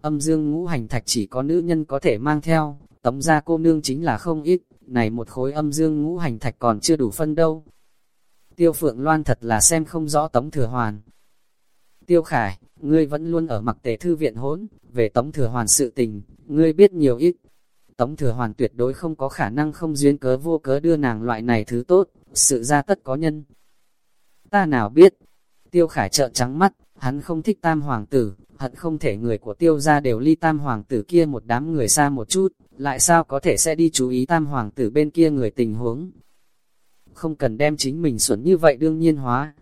Âm dương ngũ hành thạch chỉ có nữ nhân có thể mang theo, Tống gia cô nương chính là không ít, này một khối âm dương ngũ hành thạch còn chưa đủ phân đâu. Tiêu Phượng Loan thật là xem không rõ Tống Thừa Hoàn. Tiêu Khải, ngươi vẫn luôn ở mặc tề thư viện hỗn, về Tống Thừa Hoàn sự tình, ngươi biết nhiều ít. Tống Thừa Hoàn tuyệt đối không có khả năng không duyên cớ vô cớ đưa nàng loại này thứ tốt, sự ra tất có nhân. Ta nào biết, Tiêu Khải trợn trắng mắt, hắn không thích tam hoàng tử, hận không thể người của tiêu gia đều ly tam hoàng tử kia một đám người xa một chút, lại sao có thể sẽ đi chú ý tam hoàng tử bên kia người tình huống không cần đem chính mình xuẩn như vậy đương nhiên hóa.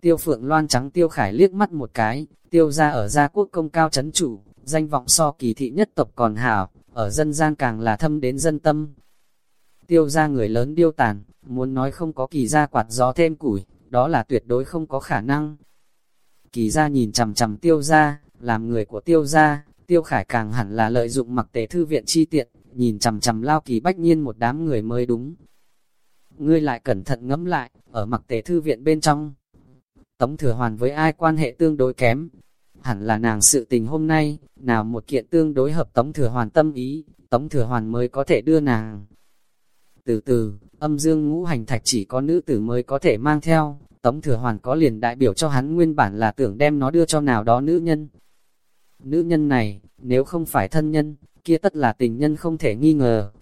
Tiêu phượng loan trắng tiêu khải liếc mắt một cái, tiêu gia ở gia quốc công cao chấn chủ, danh vọng so kỳ thị nhất tộc còn hảo, ở dân gian càng là thâm đến dân tâm. Tiêu gia người lớn điêu tàn, muốn nói không có kỳ gia quạt gió thêm củi, đó là tuyệt đối không có khả năng. Kỳ gia nhìn chằm chằm tiêu gia làm người của tiêu gia tiêu khải càng hẳn là lợi dụng mặc tề thư viện chi tiện, nhìn chằm chằm lao kỳ bách nhiên một đám người mới đúng ngươi lại cẩn thận ngẫm lại, ở mặc tề thư viện bên trong. Tống thừa hoàn với ai quan hệ tương đối kém? Hẳn là nàng sự tình hôm nay, nào một kiện tương đối hợp tống thừa hoàn tâm ý, tống thừa hoàn mới có thể đưa nàng. Từ từ, âm dương ngũ hành thạch chỉ có nữ tử mới có thể mang theo, tống thừa hoàn có liền đại biểu cho hắn nguyên bản là tưởng đem nó đưa cho nào đó nữ nhân. Nữ nhân này, nếu không phải thân nhân, kia tất là tình nhân không thể nghi ngờ,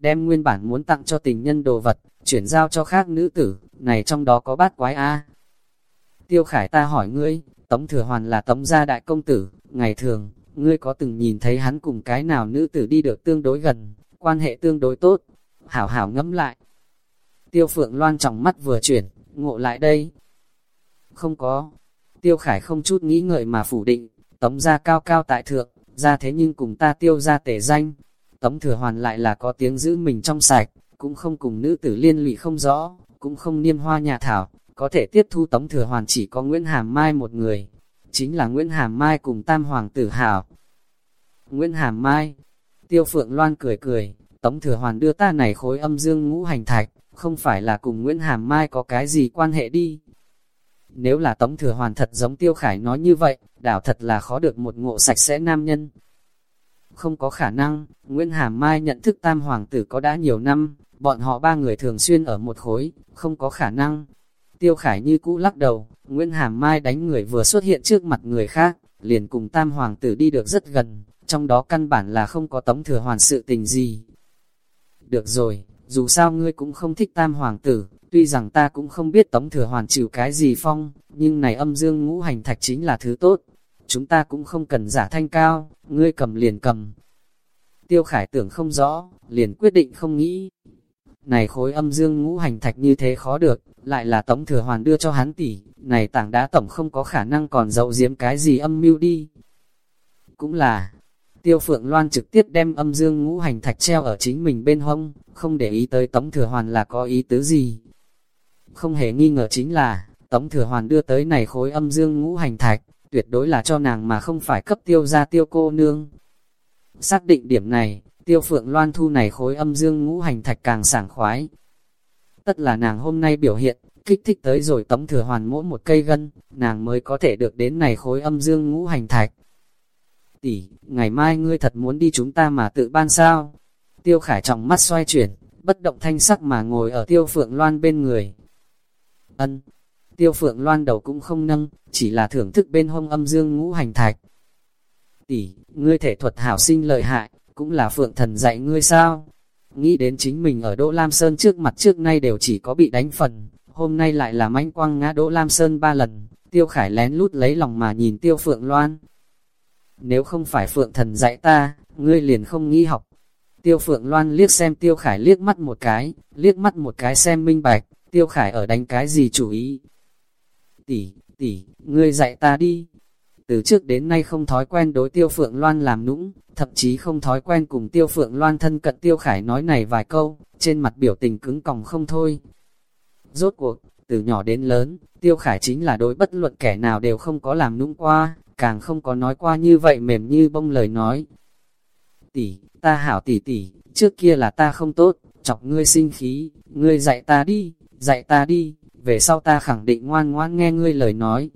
đem nguyên bản muốn tặng cho tình nhân đồ vật, chuyển giao cho khác nữ tử, này trong đó có bát quái A. Tiêu Khải ta hỏi ngươi, Tống Thừa Hoàn là Tống gia đại công tử, ngày thường, ngươi có từng nhìn thấy hắn cùng cái nào nữ tử đi được tương đối gần, quan hệ tương đối tốt, hảo hảo ngẫm lại. Tiêu Phượng Loan trọng mắt vừa chuyển, ngộ lại đây. Không có. Tiêu Khải không chút nghĩ ngợi mà phủ định, Tống gia cao cao tại thượng, ra thế nhưng cùng ta tiêu gia tể danh, Tống thừa hoàn lại là có tiếng giữ mình trong sạch, cũng không cùng nữ tử liên lụy không rõ, cũng không niêm hoa nhà thảo, có thể tiếp thu tống thừa hoàn chỉ có Nguyễn Hàm Mai một người, chính là Nguyễn Hàm Mai cùng tam hoàng tử hảo. Nguyễn Hàm Mai, tiêu phượng loan cười cười, tống thừa hoàn đưa ta này khối âm dương ngũ hành thạch, không phải là cùng Nguyễn Hàm Mai có cái gì quan hệ đi. Nếu là tống thừa hoàn thật giống tiêu khải nói như vậy, đảo thật là khó được một ngộ sạch sẽ nam nhân không có khả năng, Nguyễn Hàm Mai nhận thức tam hoàng tử có đã nhiều năm, bọn họ ba người thường xuyên ở một khối, không có khả năng. Tiêu Khải như cũ lắc đầu, Nguyễn Hàm Mai đánh người vừa xuất hiện trước mặt người khác, liền cùng tam hoàng tử đi được rất gần, trong đó căn bản là không có tống thừa hoàn sự tình gì. Được rồi, dù sao ngươi cũng không thích tam hoàng tử, tuy rằng ta cũng không biết tống thừa hoàn chịu cái gì phong, nhưng này âm dương ngũ hành thạch chính là thứ tốt. chúng ta cũng không cần giả thanh cao, ngươi cầm liền cầm. Tiêu Khải tưởng không rõ, liền quyết định không nghĩ. Này khối âm dương ngũ hành thạch như thế khó được, lại là Tống Thừa Hoàn đưa cho hắn tỷ, này tảng đá tổng không có khả năng còn dậu diếm cái gì âm mưu đi. Cũng là, Tiêu Phượng Loan trực tiếp đem âm dương ngũ hành thạch treo ở chính mình bên hông, không để ý tới Tống Thừa Hoàn là có ý tứ gì. Không hề nghi ngờ chính là, Tống Thừa Hoàn đưa tới này khối âm dương ngũ hành thạch, tuyệt đối là cho nàng mà không phải cấp tiêu ra tiêu cô nương. Xác định điểm này, tiêu phượng loan thu này khối âm dương ngũ hành thạch càng sảng khoái. Tất là nàng hôm nay biểu hiện, kích thích tới rồi tống thừa hoàn mỗi một cây gân, nàng mới có thể được đến này khối âm dương ngũ hành thạch. Tỷ, ngày mai ngươi thật muốn đi chúng ta mà tự ban sao? Tiêu khải trọng mắt xoay chuyển, bất động thanh sắc mà ngồi ở tiêu phượng loan bên người. Ân, tiêu phượng loan đầu cũng không nâng, chỉ là thưởng thức bên hông âm dương ngũ hành thạch. Tỷ, ngươi thể thuật hảo sinh lợi hại, cũng là phượng thần dạy ngươi sao? Nghĩ đến chính mình ở Đỗ Lam Sơn trước mặt trước nay đều chỉ có bị đánh phần, hôm nay lại là manh quăng ngã Đỗ Lam Sơn ba lần, tiêu khải lén lút lấy lòng mà nhìn tiêu phượng loan. Nếu không phải phượng thần dạy ta, ngươi liền không nghĩ học. Tiêu phượng loan liếc xem tiêu khải liếc mắt một cái, liếc mắt một cái xem minh bạch, tiêu khải ở đánh cái gì chủ ý. Tỷ, tỷ, ngươi dạy ta đi. Từ trước đến nay không thói quen đối tiêu phượng loan làm nũng, thậm chí không thói quen cùng tiêu phượng loan thân cận tiêu khải nói này vài câu, trên mặt biểu tình cứng còng không thôi. Rốt cuộc, từ nhỏ đến lớn, tiêu khải chính là đối bất luận kẻ nào đều không có làm nũng qua, càng không có nói qua như vậy mềm như bông lời nói. Tỷ, ta hảo tỷ tỷ, trước kia là ta không tốt, chọc ngươi sinh khí, ngươi dạy ta đi, dạy ta đi, về sau ta khẳng định ngoan ngoan nghe ngươi lời nói.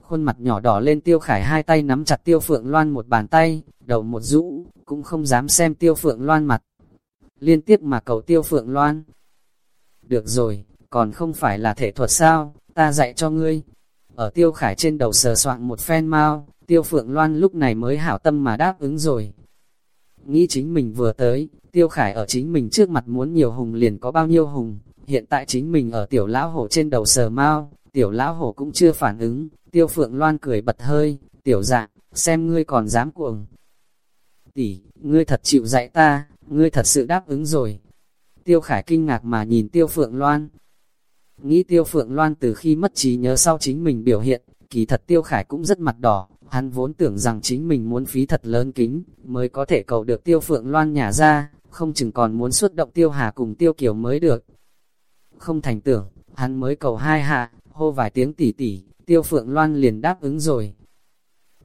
Khuôn mặt nhỏ đỏ lên tiêu khải hai tay nắm chặt tiêu phượng loan một bàn tay, đầu một rũ, cũng không dám xem tiêu phượng loan mặt. Liên tiếp mà cầu tiêu phượng loan. Được rồi, còn không phải là thể thuật sao, ta dạy cho ngươi. Ở tiêu khải trên đầu sờ soạn một phen mau, tiêu phượng loan lúc này mới hảo tâm mà đáp ứng rồi. Nghĩ chính mình vừa tới, tiêu khải ở chính mình trước mặt muốn nhiều hùng liền có bao nhiêu hùng, hiện tại chính mình ở tiểu lão hổ trên đầu sờ mau, tiểu lão hổ cũng chưa phản ứng, tiêu phượng loan cười bật hơi, tiểu dạng, xem ngươi còn dám cuồng. Tỷ, ngươi thật chịu dạy ta, ngươi thật sự đáp ứng rồi. Tiêu khải kinh ngạc mà nhìn tiêu phượng loan, Nghĩ tiêu phượng loan từ khi mất trí nhớ sau chính mình biểu hiện, kỳ thật tiêu khải cũng rất mặt đỏ, hắn vốn tưởng rằng chính mình muốn phí thật lớn kính, mới có thể cầu được tiêu phượng loan nhả ra, không chừng còn muốn xuất động tiêu hà cùng tiêu kiểu mới được. Không thành tưởng, hắn mới cầu hai hạ, hô vài tiếng tỉ tỉ, tiêu phượng loan liền đáp ứng rồi.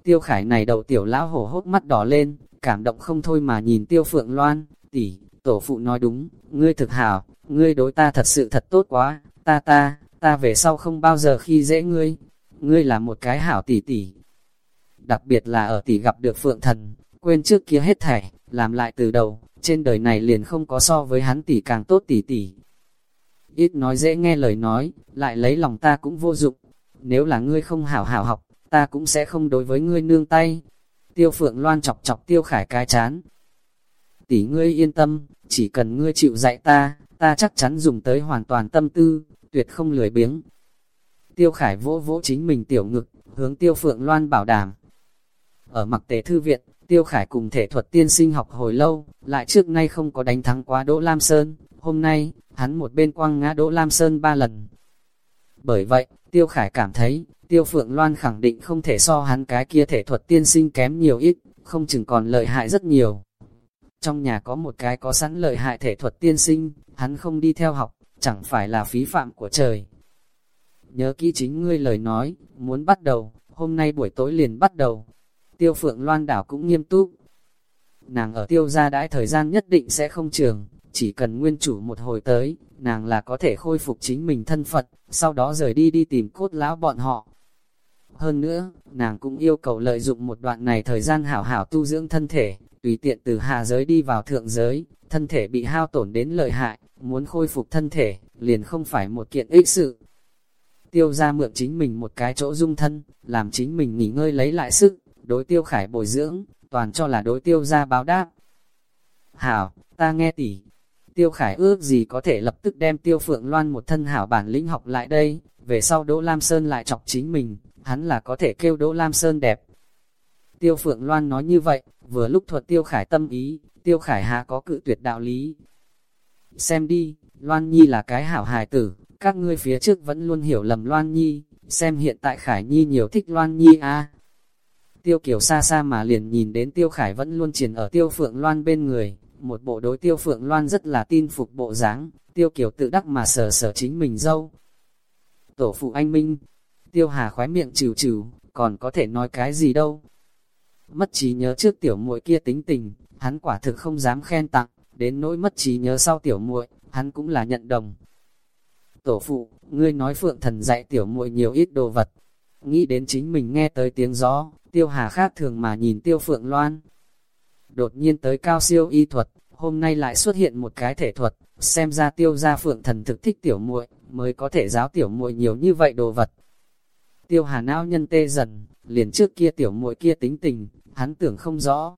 Tiêu khải này đầu tiểu lão hổ hốt mắt đỏ lên, cảm động không thôi mà nhìn tiêu phượng loan, tỉ, tổ phụ nói đúng, ngươi thực hảo, ngươi đối ta thật sự thật tốt quá, ta ta, ta về sau không bao giờ khi dễ ngươi, ngươi là một cái hảo tỷ tỷ. Đặc biệt là ở tỷ gặp được phượng thần, quên trước kia hết thảy, làm lại từ đầu, trên đời này liền không có so với hắn tỷ càng tốt tỷ tỷ. Ít nói dễ nghe lời nói, lại lấy lòng ta cũng vô dụng, nếu là ngươi không hảo hảo học, ta cũng sẽ không đối với ngươi nương tay. Tiêu phượng loan chọc chọc tiêu khải cái chán. Tỷ ngươi yên tâm, chỉ cần ngươi chịu dạy ta, ta chắc chắn dùng tới hoàn toàn tâm tư, tuyệt không lười biếng. Tiêu Khải vỗ vỗ chính mình tiểu ngực, hướng Tiêu Phượng Loan bảo đảm. Ở mặc tế thư viện, Tiêu Khải cùng thể thuật tiên sinh học hồi lâu, lại trước nay không có đánh thắng quá Đỗ Lam Sơn, hôm nay, hắn một bên quăng ngã Đỗ Lam Sơn ba lần. Bởi vậy, Tiêu Khải cảm thấy, Tiêu Phượng Loan khẳng định không thể so hắn cái kia thể thuật tiên sinh kém nhiều ít, không chừng còn lợi hại rất nhiều. Trong nhà có một cái có sẵn lợi hại thể thuật tiên sinh, hắn không đi theo học, chẳng phải là phí phạm của trời. Nhớ kỹ chính ngươi lời nói, muốn bắt đầu, hôm nay buổi tối liền bắt đầu. Tiêu phượng loan đảo cũng nghiêm túc. Nàng ở tiêu gia đãi thời gian nhất định sẽ không trường, chỉ cần nguyên chủ một hồi tới, nàng là có thể khôi phục chính mình thân phận sau đó rời đi đi tìm cốt lão bọn họ. Hơn nữa, nàng cũng yêu cầu lợi dụng một đoạn này thời gian hảo hảo tu dưỡng thân thể, tùy tiện từ hạ giới đi vào thượng giới, thân thể bị hao tổn đến lợi hại, muốn khôi phục thân thể, liền không phải một kiện ích sự. Tiêu ra mượn chính mình một cái chỗ dung thân, làm chính mình nghỉ ngơi lấy lại sức, đối tiêu khải bồi dưỡng, toàn cho là đối tiêu ra báo đáp. Hảo, ta nghe tỉ, tiêu khải ước gì có thể lập tức đem tiêu phượng loan một thân hảo bản lĩnh học lại đây, về sau Đỗ Lam Sơn lại chọc chính mình, hắn là có thể kêu Đỗ Lam Sơn đẹp, Tiêu Phượng Loan nói như vậy, vừa lúc thuật Tiêu Khải tâm ý, Tiêu Khải hạ có cự tuyệt đạo lý. Xem đi, Loan Nhi là cái hảo hài tử, các ngươi phía trước vẫn luôn hiểu lầm Loan Nhi, xem hiện tại Khải Nhi nhiều thích Loan Nhi à. Tiêu Kiều xa xa mà liền nhìn đến Tiêu Khải vẫn luôn triển ở Tiêu Phượng Loan bên người, một bộ đối Tiêu Phượng Loan rất là tin phục bộ dáng, Tiêu Kiều tự đắc mà sờ sờ chính mình dâu. Tổ phụ anh Minh, Tiêu Hà khoái miệng trừ trừ, còn có thể nói cái gì đâu. Mất trí nhớ trước tiểu muội kia tính tình, hắn quả thực không dám khen tặng, đến nỗi mất trí nhớ sau tiểu muội, hắn cũng là nhận đồng. Tổ phụ, ngươi nói phượng thần dạy tiểu muội nhiều ít đồ vật, nghĩ đến chính mình nghe tới tiếng gió, tiêu hà khác thường mà nhìn tiêu phượng loan. Đột nhiên tới cao siêu y thuật, hôm nay lại xuất hiện một cái thể thuật, xem ra tiêu gia phượng thần thực thích tiểu muội mới có thể giáo tiểu muội nhiều như vậy đồ vật. Tiêu hà não nhân tê dần, liền trước kia tiểu muội kia tính tình, hắn tưởng không rõ.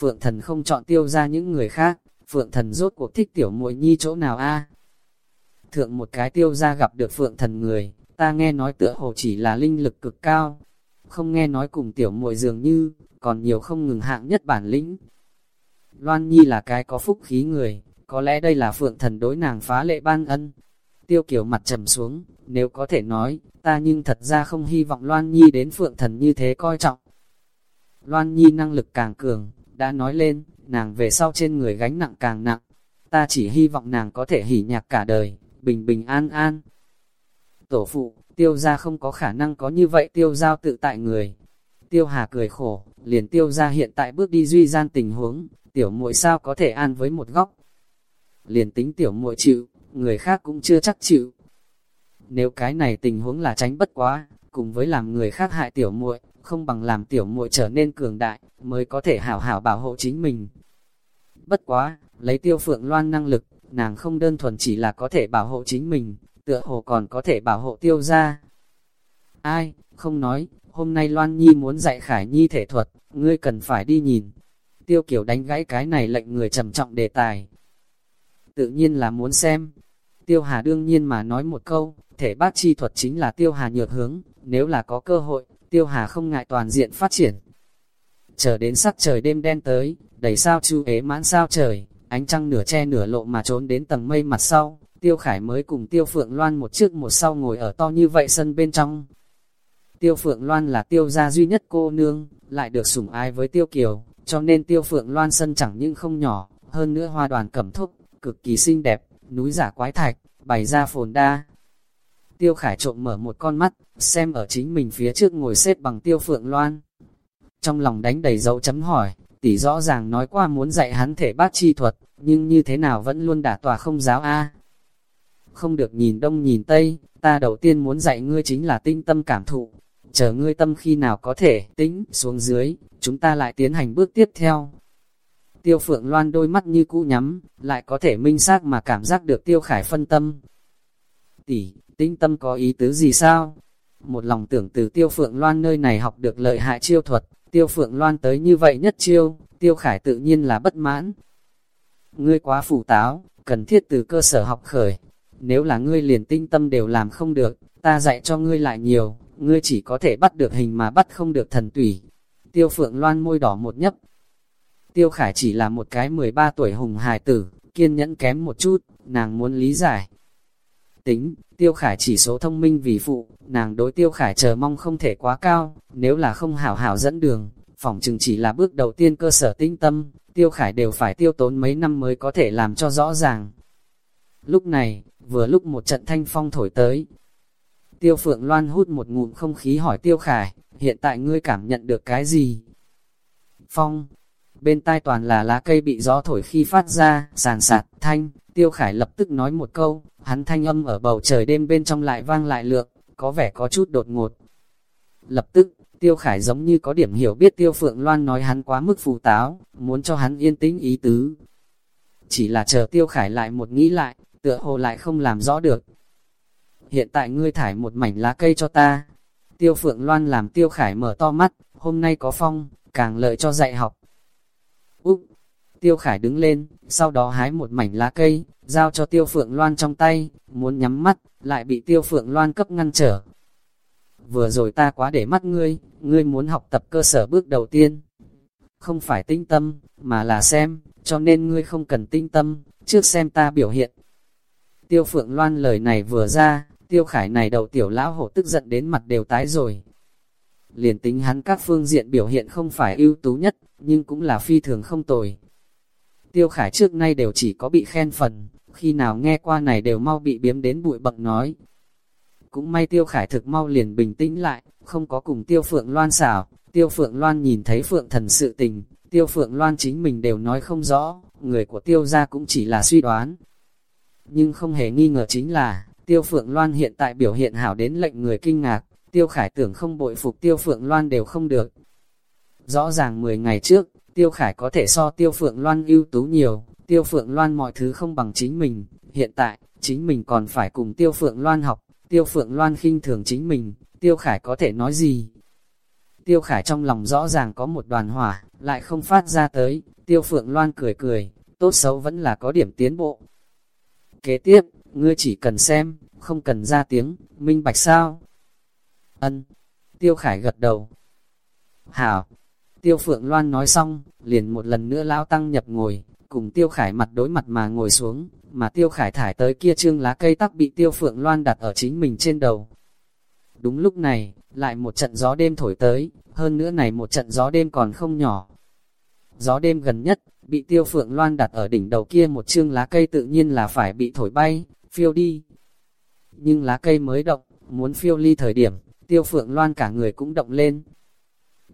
Phượng thần không chọn tiêu ra những người khác, Phượng thần rốt cuộc thích tiểu muội nhi chỗ nào a? Thượng một cái tiêu ra gặp được Phượng thần người, ta nghe nói tựa hồ chỉ là linh lực cực cao, không nghe nói cùng tiểu muội dường như, còn nhiều không ngừng hạng nhất bản lĩnh. Loan Nhi là cái có phúc khí người, có lẽ đây là Phượng thần đối nàng phá lệ ban ân. Tiêu kiểu mặt trầm xuống, nếu có thể nói, ta nhưng thật ra không hy vọng Loan Nhi đến Phượng thần như thế coi trọng. Loan Nhi năng lực càng cường, đã nói lên, nàng về sau trên người gánh nặng càng nặng. Ta chỉ hy vọng nàng có thể hỉ nhạc cả đời, bình bình an an. Tổ phụ, tiêu gia không có khả năng có như vậy tiêu giao tự tại người. Tiêu hà cười khổ, liền tiêu gia hiện tại bước đi duy gian tình huống, tiểu muội sao có thể an với một góc. Liền tính tiểu muội chịu, người khác cũng chưa chắc chịu. Nếu cái này tình huống là tránh bất quá, cùng với làm người khác hại tiểu muội, không bằng làm tiểu muội trở nên cường đại, mới có thể hảo hảo bảo hộ chính mình. Bất quá, lấy tiêu phượng loan năng lực, nàng không đơn thuần chỉ là có thể bảo hộ chính mình, tựa hồ còn có thể bảo hộ tiêu gia. Ai, không nói, hôm nay Loan Nhi muốn dạy Khải Nhi thể thuật, ngươi cần phải đi nhìn. Tiêu kiểu đánh gãy cái này lệnh người trầm trọng đề tài. Tự nhiên là muốn xem. Tiêu Hà đương nhiên mà nói một câu, thể bát chi thuật chính là Tiêu Hà nhược hướng, nếu là có cơ hội, Tiêu Hà không ngại toàn diện phát triển. Chờ đến sắc trời đêm đen tới, đầy sao chu ế mãn sao trời, ánh trăng nửa che nửa lộ mà trốn đến tầng mây mặt sau, Tiêu Khải mới cùng Tiêu Phượng Loan một trước một sau ngồi ở to như vậy sân bên trong. Tiêu Phượng Loan là tiêu gia duy nhất cô nương, lại được sủng ái với Tiêu Kiều, cho nên Tiêu Phượng Loan sân chẳng những không nhỏ, hơn nữa hoa đoàn cẩm thúc, cực kỳ xinh đẹp, núi giả quái thạch, bày ra phồn đa. Tiêu Khải trộm mở một con mắt, xem ở chính mình phía trước ngồi xếp bằng Tiêu Phượng Loan. Trong lòng đánh đầy dấu chấm hỏi, tỷ rõ ràng nói qua muốn dạy hắn thể bát chi thuật, nhưng như thế nào vẫn luôn đả tòa không giáo a Không được nhìn đông nhìn tây, ta đầu tiên muốn dạy ngươi chính là tinh tâm cảm thụ. Chờ ngươi tâm khi nào có thể tính xuống dưới, chúng ta lại tiến hành bước tiếp theo. Tiêu phượng loan đôi mắt như cũ nhắm, lại có thể minh xác mà cảm giác được tiêu khải phân tâm. Tỷ, tinh tâm có ý tứ gì sao? Một lòng tưởng từ tiêu phượng loan nơi này học được lợi hại chiêu thuật, tiêu phượng loan tới như vậy nhất chiêu, tiêu khải tự nhiên là bất mãn. Ngươi quá phủ táo, cần thiết từ cơ sở học khởi. Nếu là ngươi liền tinh tâm đều làm không được, ta dạy cho ngươi lại nhiều, ngươi chỉ có thể bắt được hình mà bắt không được thần tủy. Tiêu phượng loan môi đỏ một nhấp. Tiêu khải chỉ là một cái 13 tuổi hùng hài tử, kiên nhẫn kém một chút, nàng muốn lý giải. Tính, tiêu khải chỉ số thông minh vì phụ, nàng đối tiêu khải chờ mong không thể quá cao, nếu là không hảo hảo dẫn đường, phòng chừng chỉ là bước đầu tiên cơ sở tinh tâm, tiêu khải đều phải tiêu tốn mấy năm mới có thể làm cho rõ ràng. Lúc này, vừa lúc một trận thanh phong thổi tới, tiêu phượng loan hút một ngụm không khí hỏi tiêu khải, hiện tại ngươi cảm nhận được cái gì? Phong, bên tai toàn là lá cây bị gió thổi khi phát ra, sàn sạt, thanh, tiêu khải lập tức nói một câu, hắn thanh âm ở bầu trời đêm bên trong lại vang lại lượng, có vẻ có chút đột ngột. Lập tức, tiêu khải giống như có điểm hiểu biết tiêu phượng loan nói hắn quá mức phù táo, muốn cho hắn yên tĩnh ý tứ. Chỉ là chờ tiêu khải lại một nghĩ lại, tựa hồ lại không làm rõ được. Hiện tại ngươi thải một mảnh lá cây cho ta. Tiêu phượng loan làm tiêu khải mở to mắt, hôm nay có phong, càng lợi cho dạy học. Úc! Tiêu khải đứng lên, sau đó hái một mảnh lá cây, giao cho tiêu phượng loan trong tay, muốn nhắm mắt, lại bị tiêu phượng loan cấp ngăn trở. Vừa rồi ta quá để mắt ngươi, ngươi muốn học tập cơ sở bước đầu tiên. Không phải tinh tâm, mà là xem, cho nên ngươi không cần tinh tâm, trước xem ta biểu hiện. Tiêu Phượng Loan lời này vừa ra, Tiêu Khải này đầu tiểu lão hổ tức giận đến mặt đều tái rồi. Liền tính hắn các phương diện biểu hiện không phải ưu tú nhất, nhưng cũng là phi thường không tồi. Tiêu Khải trước nay đều chỉ có bị khen phần, khi nào nghe qua này đều mau bị biếm đến bụi bậc nói. Cũng may Tiêu Khải thực mau liền bình tĩnh lại, không có cùng Tiêu Phượng Loan xảo, Tiêu Phượng Loan nhìn thấy Phượng thần sự tình, Tiêu Phượng Loan chính mình đều nói không rõ, người của Tiêu gia cũng chỉ là suy đoán. Nhưng không hề nghi ngờ chính là, Tiêu Phượng Loan hiện tại biểu hiện hảo đến lệnh người kinh ngạc, Tiêu Khải tưởng không bội phục Tiêu Phượng Loan đều không được. Rõ ràng 10 ngày trước, Tiêu Khải có thể so Tiêu Phượng Loan ưu tú nhiều, Tiêu Phượng Loan mọi thứ không bằng chính mình, hiện tại, chính mình còn phải cùng Tiêu Phượng Loan học, Tiêu Phượng Loan khinh thường chính mình, Tiêu Khải có thể nói gì? Tiêu Khải trong lòng rõ ràng có một đoàn hỏa, lại không phát ra tới, Tiêu Phượng Loan cười cười, tốt xấu vẫn là có điểm tiến bộ. Kế tiếp, ngươi chỉ cần xem, không cần ra tiếng, minh bạch sao? Ân. Tiêu Khải gật đầu. Hảo. Tiêu Phượng Loan nói xong, liền một lần nữa lão tăng nhập ngồi, cùng Tiêu Khải mặt đối mặt mà ngồi xuống, mà Tiêu Khải thải tới kia trương lá cây tắc bị Tiêu Phượng Loan đặt ở chính mình trên đầu. Đúng lúc này, lại một trận gió đêm thổi tới, hơn nữa này một trận gió đêm còn không nhỏ. Gió đêm gần nhất, bị Tiêu Phượng Loan đặt ở đỉnh đầu kia một trương lá cây tự nhiên là phải bị thổi bay, phiêu đi. Nhưng lá cây mới động, muốn phiêu ly thời điểm, Tiêu Phượng Loan cả người cũng động lên.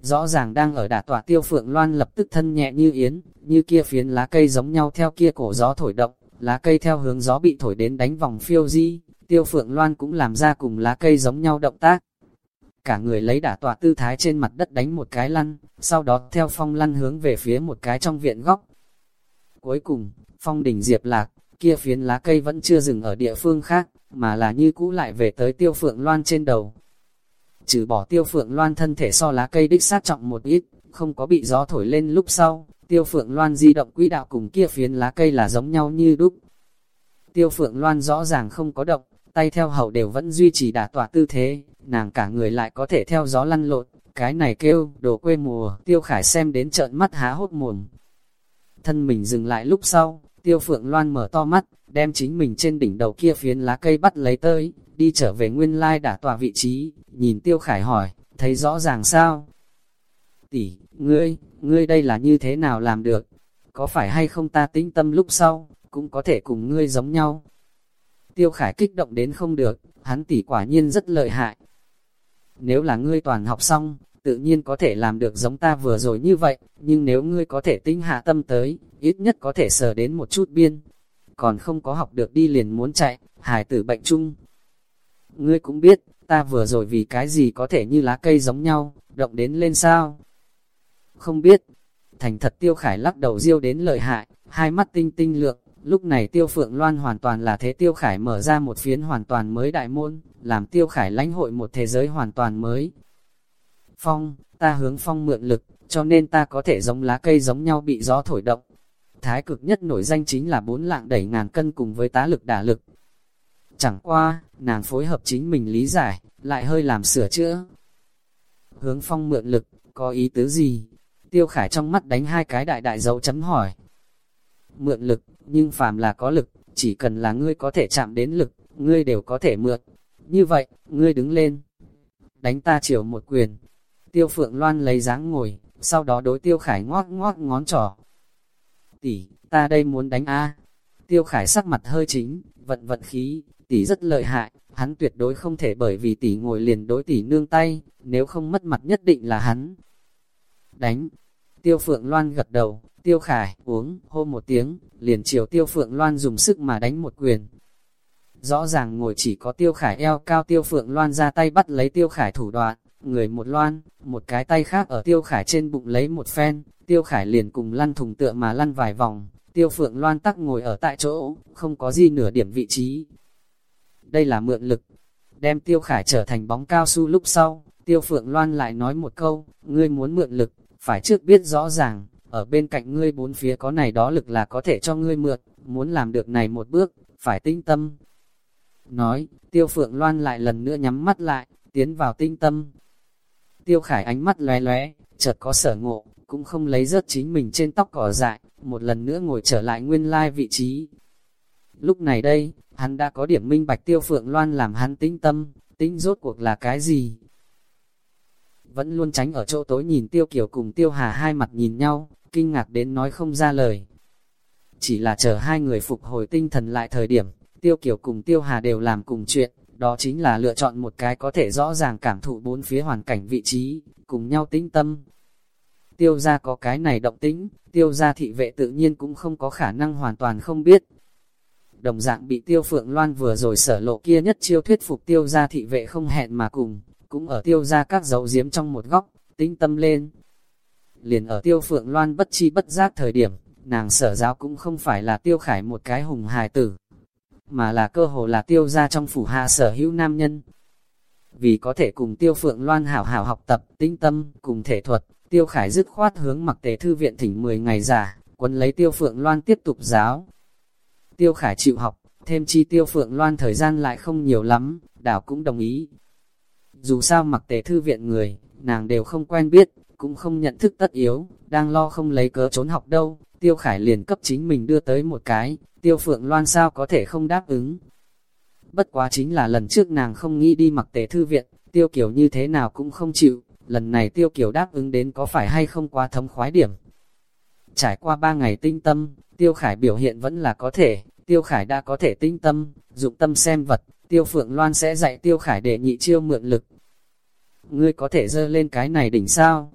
Rõ ràng đang ở đả tỏa Tiêu Phượng Loan lập tức thân nhẹ như yến, như kia phiến lá cây giống nhau theo kia cổ gió thổi động, lá cây theo hướng gió bị thổi đến đánh vòng phiêu di, Tiêu Phượng Loan cũng làm ra cùng lá cây giống nhau động tác. Cả người lấy đả tỏa tư thái trên mặt đất đánh một cái lăn, sau đó theo phong lăn hướng về phía một cái trong viện góc. Cuối cùng, phong đỉnh diệp lạc, kia phiến lá cây vẫn chưa dừng ở địa phương khác, mà là như cũ lại về tới tiêu phượng loan trên đầu. Trừ bỏ tiêu phượng loan thân thể so lá cây đích sát trọng một ít, không có bị gió thổi lên lúc sau, tiêu phượng loan di động quỹ đạo cùng kia phiến lá cây là giống nhau như đúc. Tiêu phượng loan rõ ràng không có động, tay theo hậu đều vẫn duy trì đả tỏa tư thế, nàng cả người lại có thể theo gió lăn lộn, cái này kêu, đồ quê mùa, tiêu khải xem đến trợn mắt há hốt mồm. Thân mình dừng lại lúc sau, tiêu phượng loan mở to mắt, đem chính mình trên đỉnh đầu kia phiến lá cây bắt lấy tới, đi trở về nguyên lai đả tòa vị trí, nhìn tiêu khải hỏi, thấy rõ ràng sao? Tỷ, ngươi, ngươi đây là như thế nào làm được? Có phải hay không ta tính tâm lúc sau, cũng có thể cùng ngươi giống nhau? Tiêu khải kích động đến không được, hắn tỷ quả nhiên rất lợi hại. Nếu là ngươi toàn học xong, tự nhiên có thể làm được giống ta vừa rồi như vậy, nhưng nếu ngươi có thể tính hạ tâm tới, ít nhất có thể sờ đến một chút biên. Còn không có học được đi liền muốn chạy, hài tử bệnh chung. Ngươi cũng biết, ta vừa rồi vì cái gì có thể như lá cây giống nhau, động đến lên sao? Không biết. Thành thật tiêu khải lắc đầu diêu đến lợi hại, hai mắt tinh tinh lược, Lúc này Tiêu Phượng Loan hoàn toàn là thế Tiêu Khải mở ra một phiến hoàn toàn mới đại môn, làm Tiêu Khải lãnh hội một thế giới hoàn toàn mới. Phong, ta hướng phong mượn lực, cho nên ta có thể giống lá cây giống nhau bị gió thổi động. Thái cực nhất nổi danh chính là bốn lạng đẩy ngàn cân cùng với tá lực đả lực. Chẳng qua, nàng phối hợp chính mình lý giải, lại hơi làm sửa chữa. Hướng phong mượn lực, có ý tứ gì? Tiêu Khải trong mắt đánh hai cái đại đại dấu chấm hỏi. Mượn lực, nhưng phàm là có lực, chỉ cần là ngươi có thể chạm đến lực, ngươi đều có thể mượn. Như vậy, ngươi đứng lên, đánh ta chiều một quyền. Tiêu Phượng Loan lấy dáng ngồi, sau đó đối Tiêu Khải ngót ngót ngón trỏ. Tỷ, ta đây muốn đánh A. Tiêu Khải sắc mặt hơi chính, vận vận khí, tỷ rất lợi hại, hắn tuyệt đối không thể bởi vì tỷ ngồi liền đối tỷ nương tay, nếu không mất mặt nhất định là hắn. Đánh. Tiêu Phượng Loan gật đầu, Tiêu Khải, uống, hô một tiếng, liền chiều Tiêu Phượng Loan dùng sức mà đánh một quyền. Rõ ràng ngồi chỉ có Tiêu Khải eo cao Tiêu Phượng Loan ra tay bắt lấy Tiêu Khải thủ đoạn, người một loan, một cái tay khác ở Tiêu Khải trên bụng lấy một phen, Tiêu Khải liền cùng lăn thùng tựa mà lăn vài vòng, Tiêu Phượng Loan tắc ngồi ở tại chỗ, không có gì nửa điểm vị trí. Đây là mượn lực, đem Tiêu Khải trở thành bóng cao su lúc sau, Tiêu Phượng Loan lại nói một câu, ngươi muốn mượn lực, phải trước biết rõ ràng, ở bên cạnh ngươi bốn phía có này đó lực là có thể cho ngươi mượn, muốn làm được này một bước, phải tinh tâm. Nói, tiêu phượng loan lại lần nữa nhắm mắt lại, tiến vào tinh tâm. Tiêu Khải ánh mắt lóe lóe, chợt có sở ngộ, cũng không lấy rớt chính mình trên tóc cỏ dại, một lần nữa ngồi trở lại nguyên lai vị trí. Lúc này đây, hắn đã có điểm minh bạch Tiêu Phượng Loan làm hắn tĩnh tâm, tĩnh rốt cuộc là cái gì? Vẫn luôn tránh ở chỗ tối nhìn Tiêu Kiều cùng Tiêu Hà hai mặt nhìn nhau, kinh ngạc đến nói không ra lời. Chỉ là chờ hai người phục hồi tinh thần lại thời điểm, Tiêu Kiều cùng Tiêu Hà đều làm cùng chuyện, đó chính là lựa chọn một cái có thể rõ ràng cảm thụ bốn phía hoàn cảnh vị trí, cùng nhau tĩnh tâm. Tiêu gia có cái này động tĩnh, tiêu gia thị vệ tự nhiên cũng không có khả năng hoàn toàn không biết. Đồng dạng bị tiêu phượng loan vừa rồi sở lộ kia nhất chiêu thuyết phục tiêu gia thị vệ không hẹn mà cùng, cũng ở tiêu gia các dấu diếm trong một góc, tĩnh tâm lên. Liền ở tiêu phượng loan bất chi bất giác thời điểm, nàng sở giáo cũng không phải là tiêu khải một cái hùng hài tử, mà là cơ hồ là tiêu gia trong phủ hạ sở hữu nam nhân. Vì có thể cùng tiêu phượng loan hảo hảo học tập, tinh tâm, cùng thể thuật, tiêu khải dứt khoát hướng mặc tề thư viện thỉnh 10 ngày giả, quân lấy tiêu phượng loan tiếp tục giáo. Tiêu khải chịu học, thêm chi tiêu phượng loan thời gian lại không nhiều lắm, đảo cũng đồng ý. Dù sao mặc tề thư viện người, nàng đều không quen biết, cũng không nhận thức tất yếu, đang lo không lấy cớ trốn học đâu, tiêu khải liền cấp chính mình đưa tới một cái, tiêu phượng loan sao có thể không đáp ứng. Bất quá chính là lần trước nàng không nghĩ đi mặc tề thư viện, tiêu Kiều như thế nào cũng không chịu, lần này tiêu Kiều đáp ứng đến có phải hay không quá thấm khoái điểm. Trải qua ba ngày tinh tâm, tiêu khải biểu hiện vẫn là có thể, tiêu khải đã có thể tinh tâm, dụng tâm xem vật, tiêu phượng loan sẽ dạy tiêu khải để nhị chiêu mượn lực. Ngươi có thể dơ lên cái này đỉnh sao?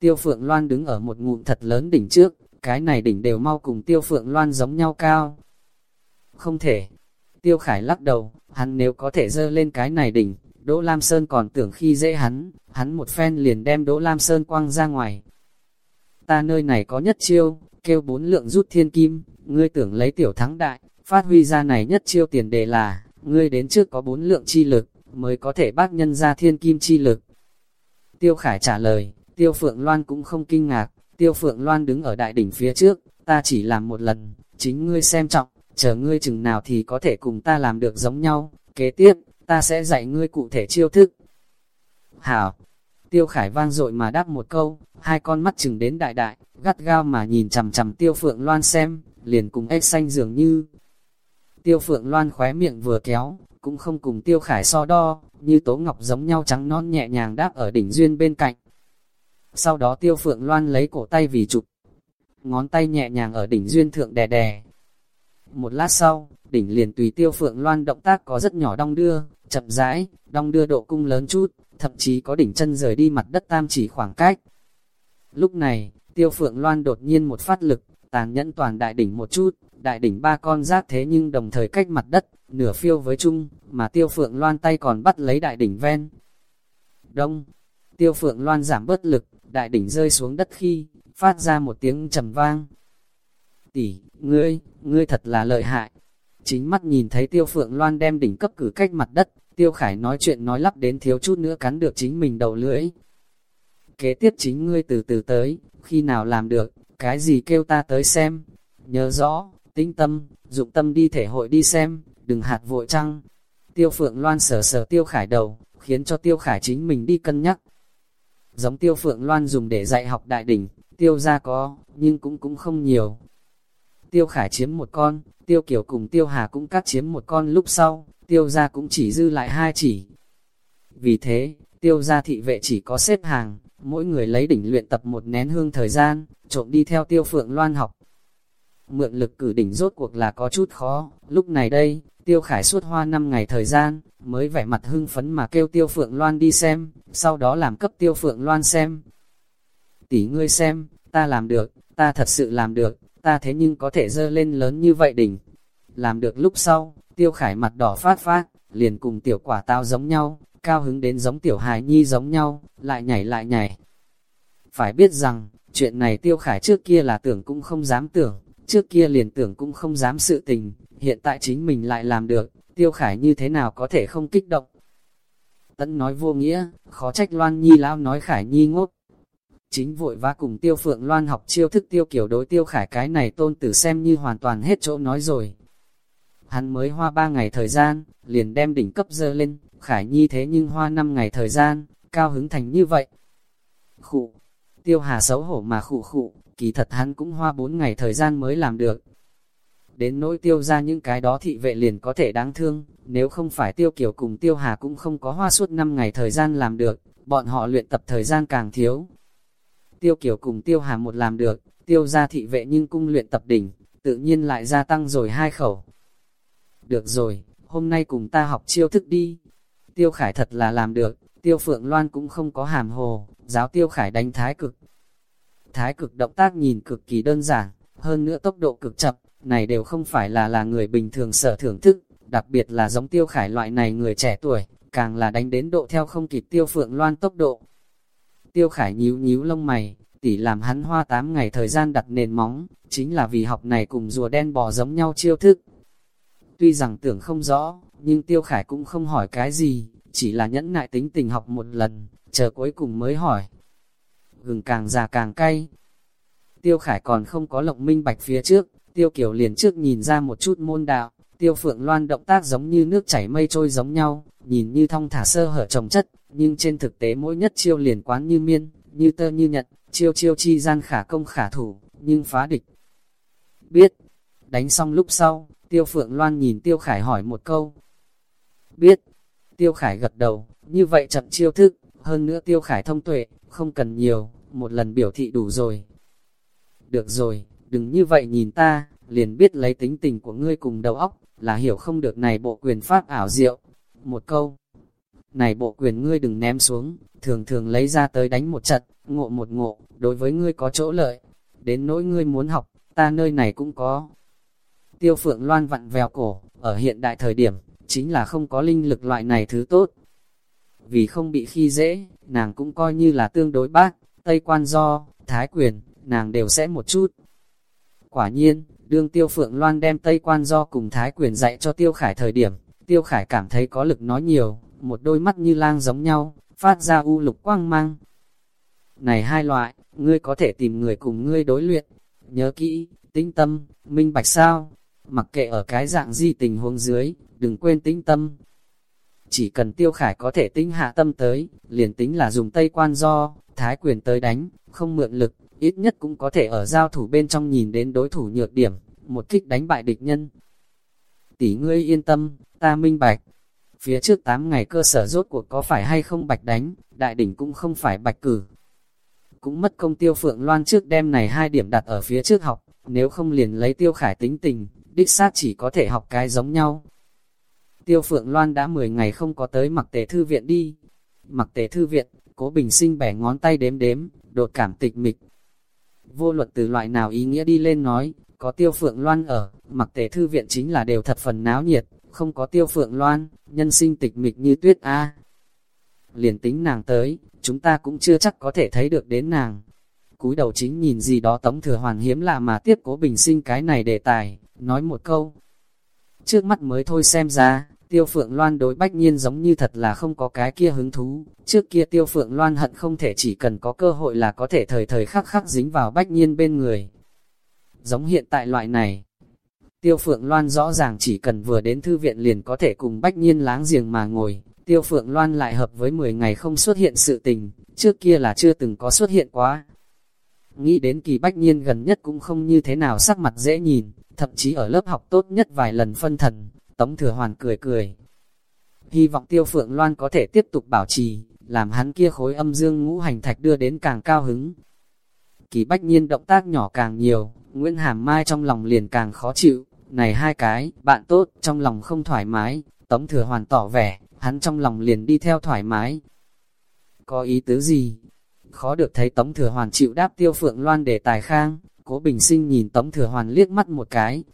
Tiêu phượng loan đứng ở một ngụm thật lớn đỉnh trước, cái này đỉnh đều mau cùng tiêu phượng loan giống nhau cao. Không thể. Tiêu khải lắc đầu, hắn nếu có thể dơ lên cái này đỉnh, Đỗ Lam Sơn còn tưởng khi dễ hắn, hắn một phen liền đem Đỗ Lam Sơn quăng ra ngoài. Ta nơi này có nhất chiêu, kêu bốn lượng rút thiên kim, ngươi tưởng lấy tiểu thắng đại, phát huy ra này nhất chiêu tiền đề là, ngươi đến trước có bốn lượng chi lực, mới có thể bác nhân ra thiên kim chi lực. Tiêu Khải trả lời, Tiêu Phượng Loan cũng không kinh ngạc, Tiêu Phượng Loan đứng ở đại đỉnh phía trước, ta chỉ làm một lần, chính ngươi xem trọng, chờ ngươi chừng nào thì có thể cùng ta làm được giống nhau, kế tiếp, ta sẽ dạy ngươi cụ thể chiêu thức. Hảo, Tiêu Khải vang dội mà đáp một câu, hai con mắt chừng đến đại đại, gắt gao mà nhìn chằm chằm Tiêu Phượng Loan xem, liền cùng ếch xanh dường như. Tiêu Phượng Loan khóe miệng vừa kéo, cũng không cùng Tiêu Khải so đo, như tố ngọc giống nhau trắng non nhẹ nhàng đáp ở đỉnh duyên bên cạnh. Sau đó Tiêu Phượng Loan lấy cổ tay vì chụp ngón tay nhẹ nhàng ở đỉnh duyên thượng đè đè. Một lát sau, đỉnh liền tùy Tiêu Phượng Loan động tác có rất nhỏ đong đưa, chậm rãi, đong đưa độ cung lớn chút, thậm chí có đỉnh chân rời đi mặt đất tam chỉ khoảng cách. Lúc này, Tiêu Phượng Loan đột nhiên một phát lực, tàn nhẫn toàn đại đỉnh một chút, đại đỉnh ba con rác thế nhưng đồng thời cách mặt đất, nửa phiêu với chung, mà Tiêu Phượng Loan tay còn bắt lấy đại đỉnh ven. Đông, Tiêu Phượng Loan giảm bớt lực, đại đỉnh rơi xuống đất khi, phát ra một tiếng trầm vang. Tỷ, ngươi, ngươi thật là lợi hại. Chính mắt nhìn thấy Tiêu Phượng Loan đem đỉnh cấp cử cách mặt đất, Tiêu Khải nói chuyện nói lắp đến thiếu chút nữa cắn được chính mình đầu lưỡi. Kế tiếp chính ngươi từ từ tới, khi nào làm được, cái gì kêu ta tới xem. Nhớ rõ, tinh tâm, dụng tâm đi thể hội đi xem, đừng hạt vội trăng. Tiêu Phượng Loan sờ sờ Tiêu Khải đầu, khiến cho Tiêu Khải chính mình đi cân nhắc. Giống Tiêu Phượng Loan dùng để dạy học đại đỉnh, Tiêu ra có, nhưng cũng cũng không nhiều. Tiêu Khải chiếm một con, Tiêu Kiều cùng Tiêu Hà cũng cắt chiếm một con lúc sau, Tiêu ra cũng chỉ dư lại hai chỉ. Vì thế, Tiêu ra thị vệ chỉ có xếp hàng, mỗi người lấy đỉnh luyện tập một nén hương thời gian, trộm đi theo Tiêu Phượng Loan học. Mượn lực cử đỉnh rốt cuộc là có chút khó, lúc này đây, Tiêu Khải suốt hoa 5 ngày thời gian, mới vẻ mặt hưng phấn mà kêu Tiêu Phượng Loan đi xem, sau đó làm cấp Tiêu Phượng Loan xem. Tỷ ngươi xem, ta làm được, ta thật sự làm được, ta thế nhưng có thể dơ lên lớn như vậy đỉnh. Làm được lúc sau, tiêu khải mặt đỏ phát phát, liền cùng tiểu quả tao giống nhau, cao hứng đến giống tiểu hài nhi giống nhau, lại nhảy lại nhảy. Phải biết rằng, chuyện này tiêu khải trước kia là tưởng cũng không dám tưởng, trước kia liền tưởng cũng không dám sự tình, hiện tại chính mình lại làm được, tiêu khải như thế nào có thể không kích động. Tấn nói vô nghĩa, khó trách Loan Nhi lao nói khải nhi ngốc, chính vội vã cùng tiêu phượng loan học chiêu thức tiêu kiểu đối tiêu khải cái này tôn tử xem như hoàn toàn hết chỗ nói rồi. Hắn mới hoa ba ngày thời gian, liền đem đỉnh cấp dơ lên, khải nhi thế nhưng hoa năm ngày thời gian, cao hứng thành như vậy. Khụ, tiêu hà xấu hổ mà khụ khụ, kỳ thật hắn cũng hoa bốn ngày thời gian mới làm được. Đến nỗi tiêu ra những cái đó thị vệ liền có thể đáng thương, nếu không phải tiêu kiểu cùng tiêu hà cũng không có hoa suốt 5 ngày thời gian làm được, bọn họ luyện tập thời gian càng thiếu. Tiêu kiểu cùng tiêu hà một làm được, tiêu ra thị vệ nhưng cung luyện tập đỉnh, tự nhiên lại gia tăng rồi hai khẩu. Được rồi, hôm nay cùng ta học chiêu thức đi. Tiêu Khải thật là làm được, Tiêu Phượng Loan cũng không có hàm hồ, giáo Tiêu Khải đánh thái cực. Thái cực động tác nhìn cực kỳ đơn giản, hơn nữa tốc độ cực chậm, này đều không phải là là người bình thường sở thưởng thức, đặc biệt là giống Tiêu Khải loại này người trẻ tuổi, càng là đánh đến độ theo không kịp Tiêu Phượng Loan tốc độ. Tiêu Khải nhíu nhíu lông mày, tỷ làm hắn hoa 8 ngày thời gian đặt nền móng, chính là vì học này cùng rùa đen bò giống nhau chiêu thức. Tuy rằng tưởng không rõ, nhưng Tiêu Khải cũng không hỏi cái gì, chỉ là nhẫn nại tính tình học một lần, chờ cuối cùng mới hỏi. Gừng càng già càng cay. Tiêu Khải còn không có lộng minh bạch phía trước, Tiêu Kiều liền trước nhìn ra một chút môn đạo, Tiêu Phượng Loan động tác giống như nước chảy mây trôi giống nhau, nhìn như thong thả sơ hở trồng chất, nhưng trên thực tế mỗi nhất chiêu liền quán như miên, như tơ như nhật, chiêu chiêu chi gian khả công khả thủ, nhưng phá địch. Biết, đánh xong lúc sau, Tiêu Phượng Loan nhìn Tiêu Khải hỏi một câu. Biết, Tiêu Khải gật đầu, như vậy chậm chiêu thức, hơn nữa Tiêu Khải thông tuệ, không cần nhiều, một lần biểu thị đủ rồi. Được rồi, đừng như vậy nhìn ta, liền biết lấy tính tình của ngươi cùng đầu óc, là hiểu không được này bộ quyền pháp ảo diệu. Một câu, này bộ quyền ngươi đừng ném xuống, thường thường lấy ra tới đánh một trận, ngộ một ngộ, đối với ngươi có chỗ lợi. Đến nỗi ngươi muốn học, ta nơi này cũng có. Tiêu phượng loan vặn vèo cổ, ở hiện đại thời điểm, chính là không có linh lực loại này thứ tốt. Vì không bị khi dễ, nàng cũng coi như là tương đối bác, Tây Quan Do, Thái Quyền, nàng đều sẽ một chút. Quả nhiên, đương Tiêu Phượng Loan đem Tây Quan Do cùng Thái Quyền dạy cho Tiêu Khải thời điểm, Tiêu Khải cảm thấy có lực nói nhiều, một đôi mắt như lang giống nhau, phát ra u lục quang mang. Này hai loại, ngươi có thể tìm người cùng ngươi đối luyện, nhớ kỹ, tinh tâm, minh bạch sao, mặc kệ ở cái dạng gì tình huống dưới, đừng quên tinh tâm. Chỉ cần tiêu khải có thể tinh hạ tâm tới, liền tính là dùng tây quan do, thái quyền tới đánh, không mượn lực, ít nhất cũng có thể ở giao thủ bên trong nhìn đến đối thủ nhược điểm, một kích đánh bại địch nhân. Tỷ ngươi yên tâm, ta minh bạch. Phía trước 8 ngày cơ sở rốt cuộc có phải hay không bạch đánh, đại đỉnh cũng không phải bạch cử. Cũng mất công tiêu phượng loan trước đêm này hai điểm đặt ở phía trước học, nếu không liền lấy tiêu khải tính tình, đích xác chỉ có thể học cái giống nhau. Tiêu Phượng Loan đã 10 ngày không có tới mặc tề thư viện đi. Mặc tề thư viện, cố bình sinh bẻ ngón tay đếm đếm, đột cảm tịch mịch. Vô luật từ loại nào ý nghĩa đi lên nói, có Tiêu Phượng Loan ở, mặc tề thư viện chính là đều thật phần náo nhiệt, không có Tiêu Phượng Loan, nhân sinh tịch mịch như tuyết A. Liền tính nàng tới, chúng ta cũng chưa chắc có thể thấy được đến nàng. Cúi đầu chính nhìn gì đó tống thừa hoàn hiếm lạ mà tiếp cố bình sinh cái này đề tài, nói một câu. Trước mắt mới thôi xem ra, Tiêu Phượng Loan đối Bách Nhiên giống như thật là không có cái kia hứng thú. Trước kia Tiêu Phượng Loan hận không thể chỉ cần có cơ hội là có thể thời thời khắc khắc dính vào Bách Nhiên bên người. Giống hiện tại loại này. Tiêu Phượng Loan rõ ràng chỉ cần vừa đến thư viện liền có thể cùng Bách Nhiên láng giềng mà ngồi. Tiêu Phượng Loan lại hợp với 10 ngày không xuất hiện sự tình, trước kia là chưa từng có xuất hiện quá. Nghĩ đến kỳ Bách Nhiên gần nhất cũng không như thế nào sắc mặt dễ nhìn, thậm chí ở lớp học tốt nhất vài lần phân thần, Tống Thừa Hoàn cười cười. Hy vọng Tiêu Phượng Loan có thể tiếp tục bảo trì, làm hắn kia khối âm dương ngũ hành thạch đưa đến càng cao hứng. Kỳ bách nhiên động tác nhỏ càng nhiều, Nguyễn Hàm Mai trong lòng liền càng khó chịu. Này hai cái, bạn tốt, trong lòng không thoải mái, Tống Thừa Hoàn tỏ vẻ, hắn trong lòng liền đi theo thoải mái. Có ý tứ gì? Khó được thấy Tống Thừa Hoàn chịu đáp Tiêu Phượng Loan để tài khang, Cố Bình Sinh nhìn Tống Thừa Hoàn liếc mắt một cái.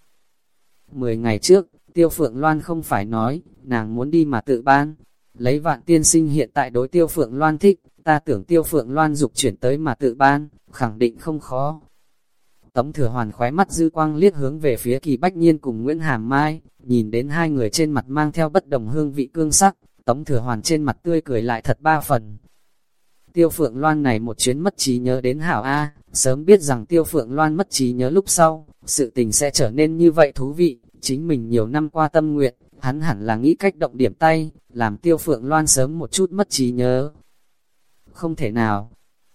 Mười ngày trước, Tiêu Phượng Loan không phải nói, nàng muốn đi mà tự ban. Lấy vạn tiên sinh hiện tại đối Tiêu Phượng Loan thích, ta tưởng Tiêu Phượng Loan dục chuyển tới mà tự ban, khẳng định không khó. Tống thừa hoàn khóe mắt dư quang liếc hướng về phía kỳ bách nhiên cùng Nguyễn Hàm Mai, nhìn đến hai người trên mặt mang theo bất đồng hương vị cương sắc, tống thừa hoàn trên mặt tươi cười lại thật ba phần. Tiêu Phượng Loan này một chuyến mất trí nhớ đến hảo A, sớm biết rằng Tiêu Phượng Loan mất trí nhớ lúc sau, sự tình sẽ trở nên như vậy thú vị, chính mình nhiều năm qua tâm nguyện, hắn hẳn là nghĩ cách động điểm tay, làm tiêu phượng loan sớm một chút mất trí nhớ. Không thể nào.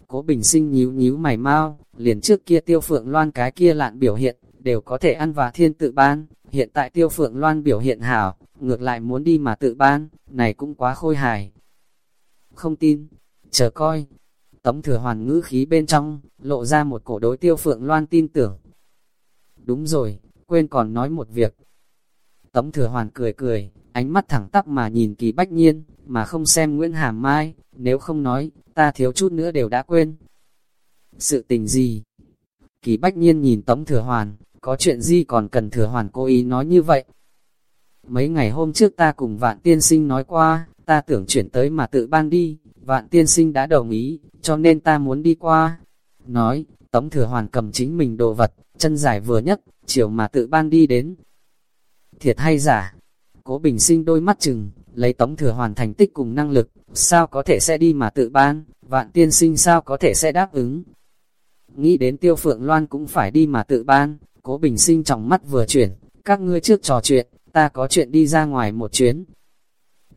Cố bình sinh nhíu nhíu mày mau, liền trước kia tiêu phượng loan cái kia lạn biểu hiện, đều có thể ăn và thiên tự ban, hiện tại tiêu phượng loan biểu hiện hảo, ngược lại muốn đi mà tự ban, này cũng quá khôi hài. Không tin, chờ coi. Tống thừa hoàn ngữ khí bên trong, lộ ra một cổ đối tiêu phượng loan tin tưởng. Đúng rồi, quên còn nói một việc. Tống thừa hoàn cười cười, ánh mắt thẳng tắp mà nhìn kỳ bách nhiên, mà không xem Nguyễn Hàm Mai, nếu không nói, ta thiếu chút nữa đều đã quên. Sự tình gì? Kỳ bách nhiên nhìn Tống thừa hoàn, có chuyện gì còn cần thừa hoàn cố ý nói như vậy? Mấy ngày hôm trước ta cùng vạn tiên sinh nói qua, ta tưởng chuyển tới mà tự ban đi, vạn tiên sinh đã đồng ý, cho nên ta muốn đi qua. Nói, Tống Thừa Hoàn cầm chính mình đồ vật, chân dài vừa nhất, chiều mà tự ban đi đến. Thiệt hay giả? Cố Bình Sinh đôi mắt chừng, lấy Tống Thừa Hoàn thành tích cùng năng lực, sao có thể sẽ đi mà tự ban, vạn tiên sinh sao có thể sẽ đáp ứng. Nghĩ đến Tiêu Phượng Loan cũng phải đi mà tự ban, Cố Bình Sinh trong mắt vừa chuyển, các ngươi trước trò chuyện, ta có chuyện đi ra ngoài một chuyến,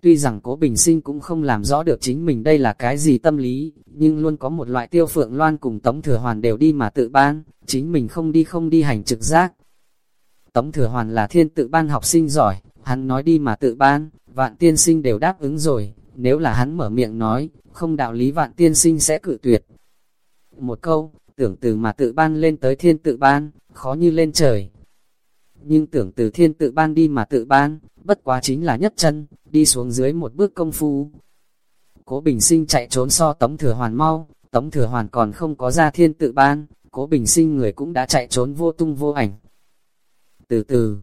Tuy rằng cố bình sinh cũng không làm rõ được chính mình đây là cái gì tâm lý, nhưng luôn có một loại tiêu phượng loan cùng Tống Thừa Hoàn đều đi mà tự ban, chính mình không đi không đi hành trực giác. Tống Thừa Hoàn là thiên tự ban học sinh giỏi, hắn nói đi mà tự ban, vạn tiên sinh đều đáp ứng rồi, nếu là hắn mở miệng nói, không đạo lý vạn tiên sinh sẽ cự tuyệt. Một câu, tưởng từ mà tự ban lên tới thiên tự ban, khó như lên trời. Nhưng tưởng từ thiên tự ban đi mà tự ban, bất quá chính là nhất chân, đi xuống dưới một bước công phu. Cố Bình Sinh chạy trốn so Tống Thừa Hoàn mau, Tống Thừa Hoàn còn không có ra thiên tự ban, Cố Bình Sinh người cũng đã chạy trốn vô tung vô ảnh. Từ từ,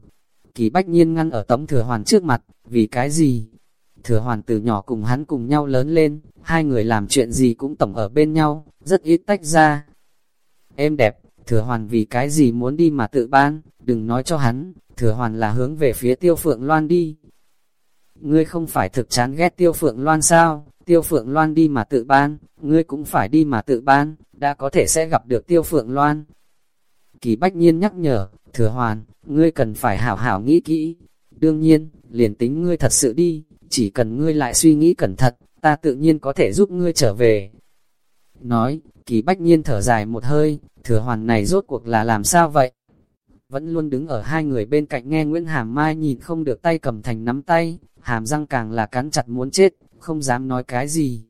Kỳ Bách Nhiên ngăn ở Tống Thừa Hoàn trước mặt, vì cái gì? Thừa Hoàn từ nhỏ cùng hắn cùng nhau lớn lên, hai người làm chuyện gì cũng tổng ở bên nhau, rất ít tách ra. Em đẹp, Thừa Hoàn vì cái gì muốn đi mà tự ban, đừng nói cho hắn, thừa hoàn là hướng về phía tiêu phượng loan đi. Ngươi không phải thực chán ghét tiêu phượng loan sao, tiêu phượng loan đi mà tự ban, ngươi cũng phải đi mà tự ban, đã có thể sẽ gặp được tiêu phượng loan. Kỳ bách nhiên nhắc nhở, thừa hoàn, ngươi cần phải hảo hảo nghĩ kỹ. Đương nhiên, liền tính ngươi thật sự đi, chỉ cần ngươi lại suy nghĩ cẩn thận, ta tự nhiên có thể giúp ngươi trở về. Nói, kỳ bách nhiên thở dài một hơi, thừa hoàn này rốt cuộc là làm sao vậy? vẫn luôn đứng ở hai người bên cạnh nghe Nguyễn Hàm Mai nhìn không được tay cầm thành nắm tay, hàm răng càng là cắn chặt muốn chết, không dám nói cái gì.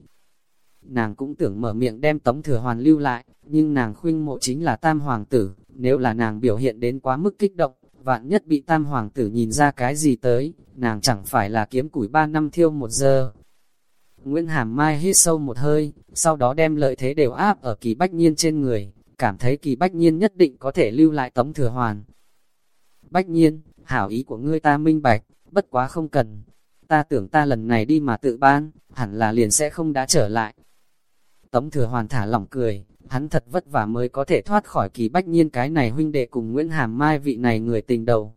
Nàng cũng tưởng mở miệng đem tống thừa hoàn lưu lại, nhưng nàng khuyên mộ chính là tam hoàng tử, nếu là nàng biểu hiện đến quá mức kích động, vạn nhất bị tam hoàng tử nhìn ra cái gì tới, nàng chẳng phải là kiếm củi ba năm thiêu một giờ. Nguyễn Hàm Mai hít sâu một hơi, sau đó đem lợi thế đều áp ở kỳ bách nhiên trên người, cảm thấy kỳ bách nhiên nhất định có thể lưu lại tống thừa hoàn. Bách nhiên, hảo ý của ngươi ta minh bạch, bất quá không cần. Ta tưởng ta lần này đi mà tự ban, hẳn là liền sẽ không đã trở lại. Tống thừa hoàn thả lỏng cười, hắn thật vất vả mới có thể thoát khỏi kỳ bách nhiên cái này huynh đệ cùng Nguyễn Hàm Mai vị này người tình đầu.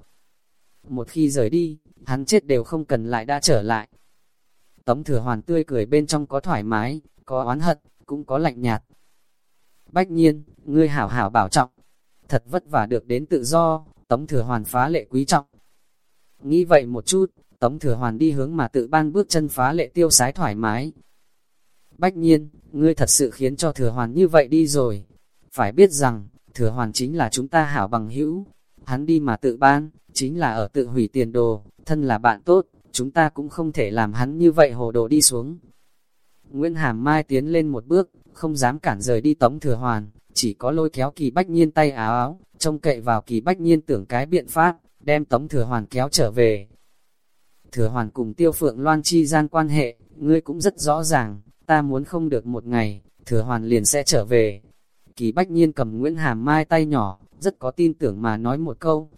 Một khi rời đi, hắn chết đều không cần lại đã trở lại. Tống thừa hoàn tươi cười bên trong có thoải mái, có oán hận, cũng có lạnh nhạt. Bách nhiên, ngươi hảo hảo bảo trọng, thật vất vả được đến tự do, Tống Thừa Hoàn phá lệ quý trọng. Nghĩ vậy một chút, Tống Thừa Hoàn đi hướng mà tự ban bước chân phá lệ tiêu sái thoải mái. Bách nhiên, ngươi thật sự khiến cho Thừa Hoàn như vậy đi rồi. Phải biết rằng, Thừa Hoàn chính là chúng ta hảo bằng hữu. Hắn đi mà tự ban, chính là ở tự hủy tiền đồ, thân là bạn tốt, chúng ta cũng không thể làm hắn như vậy hồ đồ đi xuống. Nguyễn Hàm Mai tiến lên một bước, không dám cản rời đi Tống Thừa Hoàn, chỉ có lôi kéo kỳ bách nhiên tay áo áo, trông cậy vào kỳ bách nhiên tưởng cái biện pháp, đem Tống Thừa Hoàn kéo trở về. Thừa Hoàn cùng Tiêu Phượng Loan chi gian quan hệ, ngươi cũng rất rõ ràng, ta muốn không được một ngày, Thừa Hoàn liền sẽ trở về. Kỳ bách nhiên cầm Nguyễn Hàm Mai tay nhỏ, rất có tin tưởng mà nói một câu.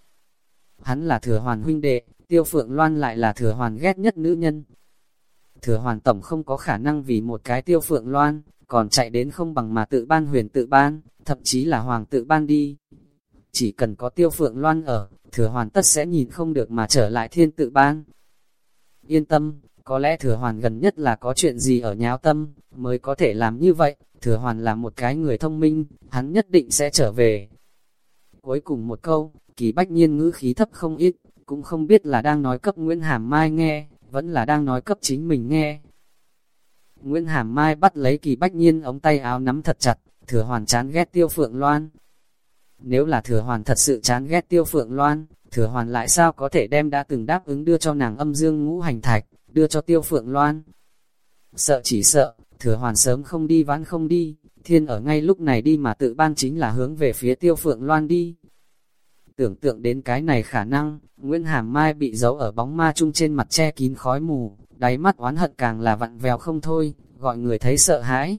Hắn là Thừa Hoàn huynh đệ, Tiêu Phượng Loan lại là Thừa Hoàn ghét nhất nữ nhân. Thừa Hoàn Tổng không có khả năng vì một cái Tiêu Phượng Loan, còn chạy đến không bằng mà tự ban huyền tự ban, thậm chí là hoàng tự ban đi. Chỉ cần có tiêu phượng loan ở, thừa hoàn tất sẽ nhìn không được mà trở lại thiên tự ban. Yên tâm, có lẽ thừa hoàn gần nhất là có chuyện gì ở nháo tâm, mới có thể làm như vậy, thừa hoàn là một cái người thông minh, hắn nhất định sẽ trở về. Cuối cùng một câu, kỳ bách nhiên ngữ khí thấp không ít, cũng không biết là đang nói cấp Nguyễn Hàm Mai nghe, vẫn là đang nói cấp chính mình nghe. Nguyễn Hàm Mai bắt lấy kỳ bách nhiên ống tay áo nắm thật chặt, thừa hoàn chán ghét tiêu phượng loan. Nếu là thừa hoàn thật sự chán ghét tiêu phượng loan, thừa hoàn lại sao có thể đem đã từng đáp ứng đưa cho nàng âm dương ngũ hành thạch, đưa cho tiêu phượng loan. Sợ chỉ sợ, thừa hoàn sớm không đi vãn không đi, thiên ở ngay lúc này đi mà tự ban chính là hướng về phía tiêu phượng loan đi. Tưởng tượng đến cái này khả năng, Nguyễn Hàm Mai bị giấu ở bóng ma chung trên mặt che kín khói mù, đáy mắt oán hận càng là vặn vèo không thôi, gọi người thấy sợ hãi.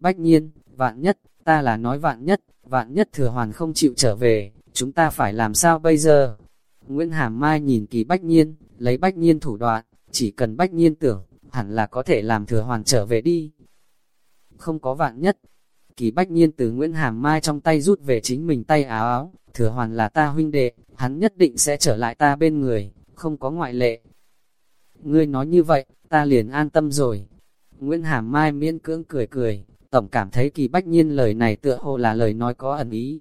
Bách nhiên, vạn nhất, ta là nói vạn nhất, vạn nhất thừa hoàn không chịu trở về, chúng ta phải làm sao bây giờ? Nguyễn Hàm Mai nhìn kỳ bách nhiên, lấy bách nhiên thủ đoạn, chỉ cần bách nhiên tưởng, hẳn là có thể làm thừa hoàn trở về đi. Không có vạn nhất, kỳ bách nhiên từ Nguyễn Hàm Mai trong tay rút về chính mình tay áo áo, thừa hoàn là ta huynh đệ, hắn nhất định sẽ trở lại ta bên người, không có ngoại lệ. Ngươi nói như vậy, ta liền an tâm rồi. Nguyễn Hàm Mai miễn cưỡng cười cười, tổng cảm thấy kỳ bách nhiên lời này tựa hồ là lời nói có ẩn ý.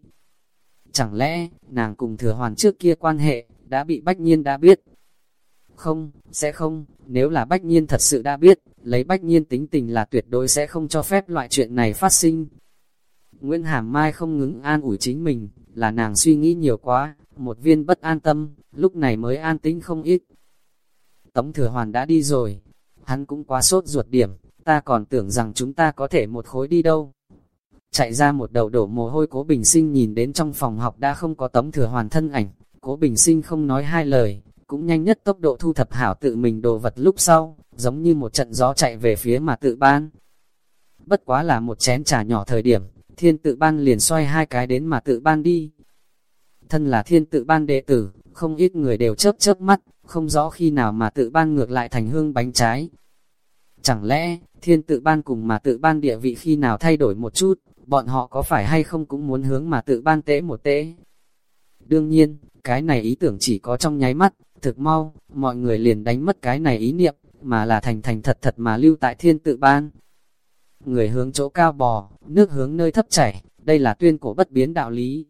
Chẳng lẽ, nàng cùng thừa hoàn trước kia quan hệ, đã bị bách nhiên đã biết. Không, sẽ không, nếu là bách nhiên thật sự đã biết, lấy bách nhiên tính tình là tuyệt đối sẽ không cho phép loại chuyện này phát sinh. Nguyễn Hàm Mai không ngứng an ủi chính mình, là nàng suy nghĩ nhiều quá, một viên bất an tâm, lúc này mới an tĩnh không ít. Tống Thừa Hoàn đã đi rồi, hắn cũng quá sốt ruột điểm, ta còn tưởng rằng chúng ta có thể một khối đi đâu. Chạy ra một đầu đổ mồ hôi cố bình sinh nhìn đến trong phòng học đã không có Tống Thừa Hoàn thân ảnh, cố bình sinh không nói hai lời, cũng nhanh nhất tốc độ thu thập hảo tự mình đồ vật lúc sau, giống như một trận gió chạy về phía mà tự ban. Bất quá là một chén trà nhỏ thời điểm, thiên tự ban liền xoay hai cái đến mà tự ban đi. Thân là thiên tự ban đệ tử, không ít người đều chớp chớp mắt, không rõ khi nào mà tự ban ngược lại thành hương bánh trái. Chẳng lẽ, thiên tự ban cùng mà tự ban địa vị khi nào thay đổi một chút, bọn họ có phải hay không cũng muốn hướng mà tự ban tế một tế. Đương nhiên, cái này ý tưởng chỉ có trong nháy mắt, thực mau, mọi người liền đánh mất cái này ý niệm, mà là thành thành thật thật mà lưu tại thiên tự ban người hướng chỗ cao bò, nước hướng nơi thấp chảy, đây là tuyên cổ bất biến đạo lý.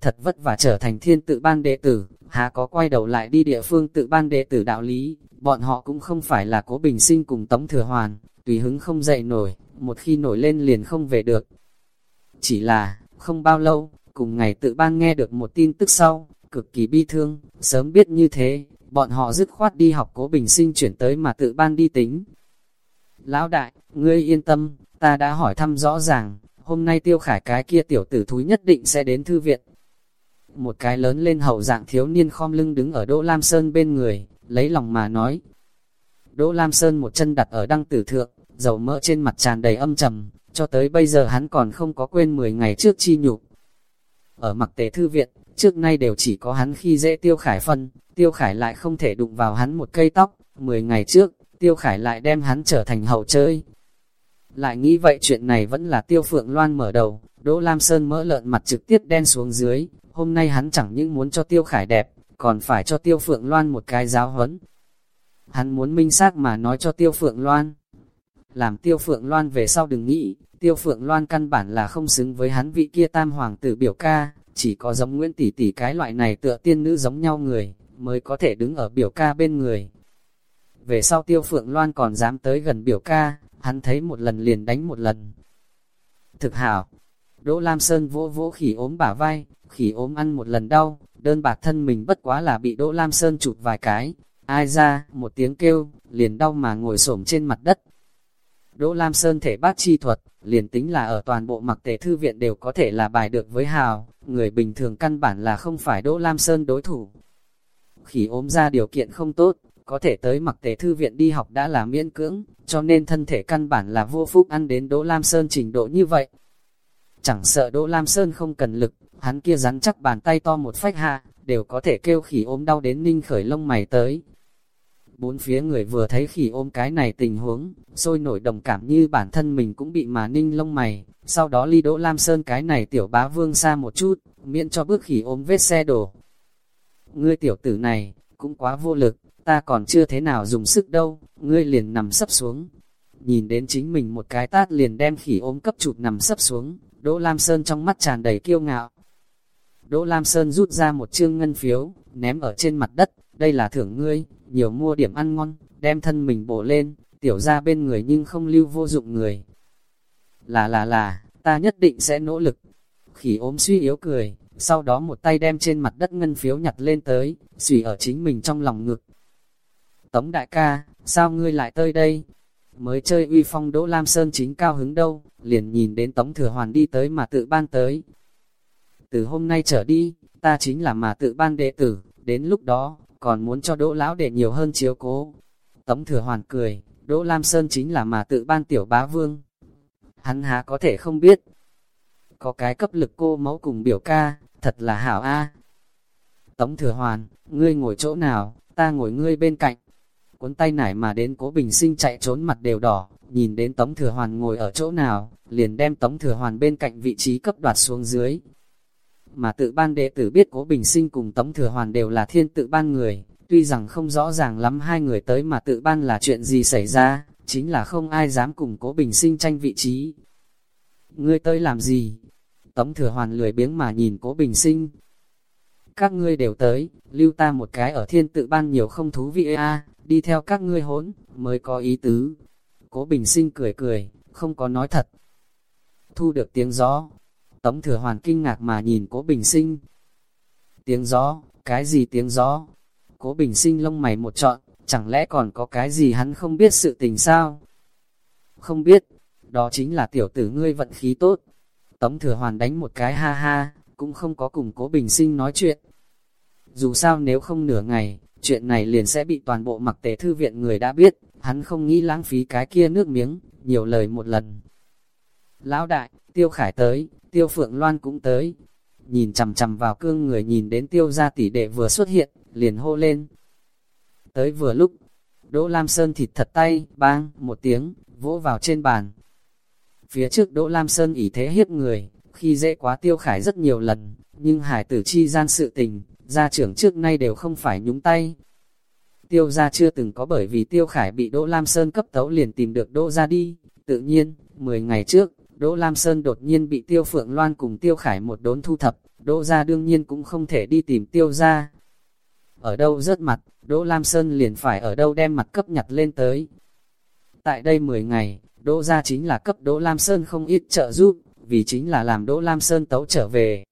Thật vất vả trở thành thiên tự ban đệ tử, há có quay đầu lại đi địa phương tự ban đệ tử đạo lý, bọn họ cũng không phải là cố bình sinh cùng tống thừa hoàn, tùy hứng không dậy nổi, một khi nổi lên liền không về được. Chỉ là, không bao lâu, cùng ngày tự ban nghe được một tin tức sau, cực kỳ bi thương, sớm biết như thế, bọn họ dứt khoát đi học cố bình sinh chuyển tới mà tự ban đi tính, Lão đại, ngươi yên tâm, ta đã hỏi thăm rõ ràng, hôm nay tiêu khải cái kia tiểu tử thúi nhất định sẽ đến thư viện. Một cái lớn lên hậu dạng thiếu niên khom lưng đứng ở Đỗ Lam Sơn bên người, lấy lòng mà nói. Đỗ Lam Sơn một chân đặt ở đăng tử thượng, dầu mỡ trên mặt tràn đầy âm trầm, cho tới bây giờ hắn còn không có quên 10 ngày trước chi nhục. Ở mặc tế thư viện, trước nay đều chỉ có hắn khi dễ tiêu khải phân, tiêu khải lại không thể đụng vào hắn một cây tóc, 10 ngày trước, Tiêu Khải lại đem hắn trở thành hậu chơi. Lại nghĩ vậy chuyện này vẫn là Tiêu Phượng Loan mở đầu, Đỗ Lam Sơn mỡ lợn mặt trực tiếp đen xuống dưới, hôm nay hắn chẳng những muốn cho Tiêu Khải đẹp, còn phải cho Tiêu Phượng Loan một cái giáo huấn. Hắn muốn minh xác mà nói cho Tiêu Phượng Loan. Làm Tiêu Phượng Loan về sau đừng nghĩ, Tiêu Phượng Loan căn bản là không xứng với hắn vị kia tam hoàng tử biểu ca, chỉ có giống Nguyễn Tỷ Tỷ cái loại này tựa tiên nữ giống nhau người, mới có thể đứng ở biểu ca bên người. Về sau tiêu phượng loan còn dám tới gần biểu ca, hắn thấy một lần liền đánh một lần. Thực hảo, Đỗ Lam Sơn vỗ vỗ khỉ ốm bả vai, khỉ ốm ăn một lần đau, đơn bạc thân mình bất quá là bị Đỗ Lam Sơn chụp vài cái. Ai ra, một tiếng kêu, liền đau mà ngồi xổm trên mặt đất. Đỗ Lam Sơn thể bát chi thuật, liền tính là ở toàn bộ mặc tề thư viện đều có thể là bài được với hào, người bình thường căn bản là không phải Đỗ Lam Sơn đối thủ. Khỉ ốm ra điều kiện không tốt, có thể tới mặc tề thư viện đi học đã là miễn cưỡng, cho nên thân thể căn bản là vô phúc ăn đến Đỗ Lam Sơn trình độ như vậy. Chẳng sợ Đỗ Lam Sơn không cần lực, hắn kia rắn chắc bàn tay to một phách hạ, đều có thể kêu khỉ ốm đau đến ninh khởi lông mày tới. Bốn phía người vừa thấy khỉ ôm cái này tình huống, sôi nổi đồng cảm như bản thân mình cũng bị mà ninh lông mày, sau đó ly Đỗ Lam Sơn cái này tiểu bá vương xa một chút, miễn cho bước khỉ ôm vết xe đổ. Ngươi tiểu tử này, cũng quá vô lực, ta còn chưa thế nào dùng sức đâu, ngươi liền nằm sấp xuống. Nhìn đến chính mình một cái tát liền đem khỉ ôm cấp chụp nằm sấp xuống, Đỗ Lam Sơn trong mắt tràn đầy kiêu ngạo. Đỗ Lam Sơn rút ra một chương ngân phiếu, ném ở trên mặt đất, đây là thưởng ngươi, nhiều mua điểm ăn ngon, đem thân mình bổ lên, tiểu ra bên người nhưng không lưu vô dụng người. Là là là, ta nhất định sẽ nỗ lực. Khỉ ốm suy yếu cười, sau đó một tay đem trên mặt đất ngân phiếu nhặt lên tới, xùy ở chính mình trong lòng ngực. Tống đại ca, sao ngươi lại tới đây? Mới chơi uy phong Đỗ Lam Sơn chính cao hứng đâu, liền nhìn đến Tống Thừa Hoàn đi tới mà tự ban tới. Từ hôm nay trở đi, ta chính là mà tự ban đệ tử, đến lúc đó, còn muốn cho Đỗ Lão để nhiều hơn chiếu cố. Tống Thừa Hoàn cười, Đỗ Lam Sơn chính là mà tự ban tiểu bá vương. Hắn há có thể không biết. Có cái cấp lực cô mẫu cùng biểu ca, thật là hảo a. Tống Thừa Hoàn, ngươi ngồi chỗ nào, ta ngồi ngươi bên cạnh. Cuốn tay nải mà đến cố bình sinh chạy trốn mặt đều đỏ, nhìn đến Tống Thừa Hoàn ngồi ở chỗ nào, liền đem Tống Thừa Hoàn bên cạnh vị trí cấp đoạt xuống dưới. Mà tự ban đệ tử biết cố bình sinh cùng Tống Thừa Hoàn đều là thiên tự ban người, tuy rằng không rõ ràng lắm hai người tới mà tự ban là chuyện gì xảy ra, chính là không ai dám cùng cố bình sinh tranh vị trí. Ngươi tới làm gì? Tống Thừa Hoàn lười biếng mà nhìn cố bình sinh. Các ngươi đều tới, lưu ta một cái ở thiên tự ban nhiều không thú vị a đi theo các ngươi hỗn, mới có ý tứ. Cố bình sinh cười cười, không có nói thật. Thu được tiếng gió. Tống thừa hoàn kinh ngạc mà nhìn cố bình sinh. Tiếng gió, cái gì tiếng gió? Cố bình sinh lông mày một trọn, chẳng lẽ còn có cái gì hắn không biết sự tình sao? Không biết, đó chính là tiểu tử ngươi vận khí tốt. Tống thừa hoàn đánh một cái ha ha, cũng không có cùng cố bình sinh nói chuyện. Dù sao nếu không nửa ngày, chuyện này liền sẽ bị toàn bộ mặc tề thư viện người đã biết, hắn không nghĩ lãng phí cái kia nước miếng, nhiều lời một lần. Lão đại, tiêu khải tới, tiêu phượng loan cũng tới. Nhìn chằm chằm vào cương người nhìn đến tiêu gia tỷ đệ vừa xuất hiện, liền hô lên. Tới vừa lúc, Đỗ Lam Sơn thịt thật tay, bang, một tiếng, vỗ vào trên bàn. Phía trước Đỗ Lam Sơn ỉ thế hiếp người, khi dễ quá tiêu khải rất nhiều lần, nhưng hải tử chi gian sự tình, gia trưởng trước nay đều không phải nhúng tay. Tiêu gia chưa từng có bởi vì tiêu khải bị Đỗ Lam Sơn cấp tấu liền tìm được Đỗ ra đi, tự nhiên, 10 ngày trước, Đỗ Lam Sơn đột nhiên bị tiêu phượng loan cùng tiêu khải một đốn thu thập, Đỗ ra đương nhiên cũng không thể đi tìm tiêu ra. Ở đâu rớt mặt, Đỗ Lam Sơn liền phải ở đâu đem mặt cấp nhặt lên tới. Tại đây 10 ngày, Đỗ ra chính là cấp Đỗ Lam Sơn không ít trợ giúp, vì chính là làm Đỗ Lam Sơn tấu trở về.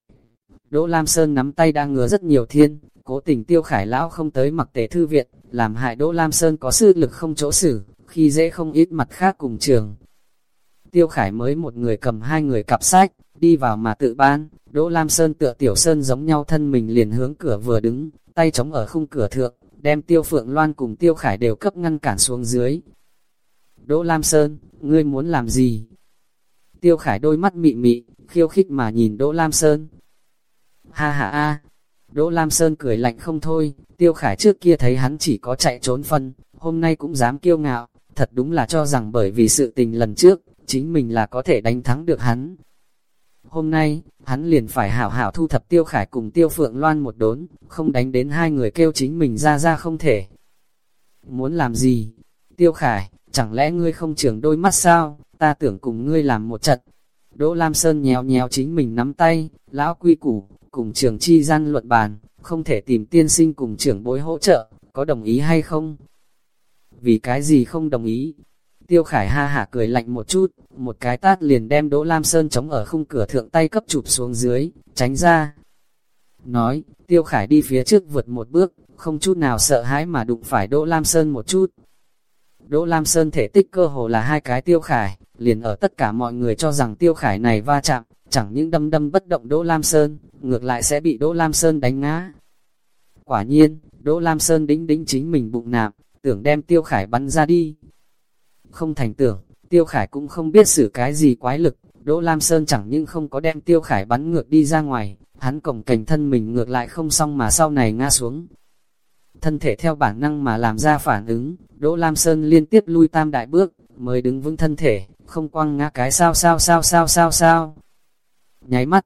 Đỗ Lam Sơn nắm tay đang ngứa rất nhiều thiên, cố tình tiêu khải lão không tới mặc tề thư viện, làm hại Đỗ Lam Sơn có sư lực không chỗ xử, khi dễ không ít mặt khác cùng trường. Tiêu khải mới một người cầm hai người cặp sách, đi vào mà tự ban, Đỗ Lam Sơn tựa tiểu sơn giống nhau thân mình liền hướng cửa vừa đứng, tay chống ở khung cửa thượng, đem tiêu phượng loan cùng tiêu khải đều cấp ngăn cản xuống dưới. Đỗ Lam Sơn, ngươi muốn làm gì? Tiêu khải đôi mắt mị mị, khiêu khích mà nhìn Đỗ Lam Sơn, Ha ha a. Đỗ Lam Sơn cười lạnh không thôi, Tiêu Khải trước kia thấy hắn chỉ có chạy trốn phân, hôm nay cũng dám kiêu ngạo, thật đúng là cho rằng bởi vì sự tình lần trước, chính mình là có thể đánh thắng được hắn. Hôm nay, hắn liền phải hảo hảo thu thập Tiêu Khải cùng Tiêu Phượng Loan một đốn, không đánh đến hai người kêu chính mình ra ra không thể. Muốn làm gì? Tiêu Khải, chẳng lẽ ngươi không trưởng đôi mắt sao? Ta tưởng cùng ngươi làm một trận. Đỗ Lam Sơn nhéo nhéo chính mình nắm tay, lão quy củ, cùng trưởng chi gian luận bàn, không thể tìm tiên sinh cùng trưởng bối hỗ trợ, có đồng ý hay không? Vì cái gì không đồng ý? Tiêu Khải ha hả cười lạnh một chút, một cái tát liền đem Đỗ Lam Sơn chống ở khung cửa thượng tay cấp chụp xuống dưới, tránh ra. Nói, Tiêu Khải đi phía trước vượt một bước, không chút nào sợ hãi mà đụng phải Đỗ Lam Sơn một chút. Đỗ Lam Sơn thể tích cơ hồ là hai cái Tiêu Khải, liền ở tất cả mọi người cho rằng Tiêu Khải này va chạm, chẳng những đâm đâm bất động Đỗ Lam Sơn, ngược lại sẽ bị Đỗ Lam Sơn đánh ngã. Quả nhiên, Đỗ Lam Sơn đính đính chính mình bụng nạp, tưởng đem Tiêu Khải bắn ra đi. Không thành tưởng, Tiêu Khải cũng không biết xử cái gì quái lực, Đỗ Lam Sơn chẳng những không có đem Tiêu Khải bắn ngược đi ra ngoài, hắn cổng cảnh thân mình ngược lại không xong mà sau này ngã xuống. Thân thể theo bản năng mà làm ra phản ứng, Đỗ Lam Sơn liên tiếp lui tam đại bước, mới đứng vững thân thể, không quăng ngã cái sao sao sao sao sao sao. Nháy mắt,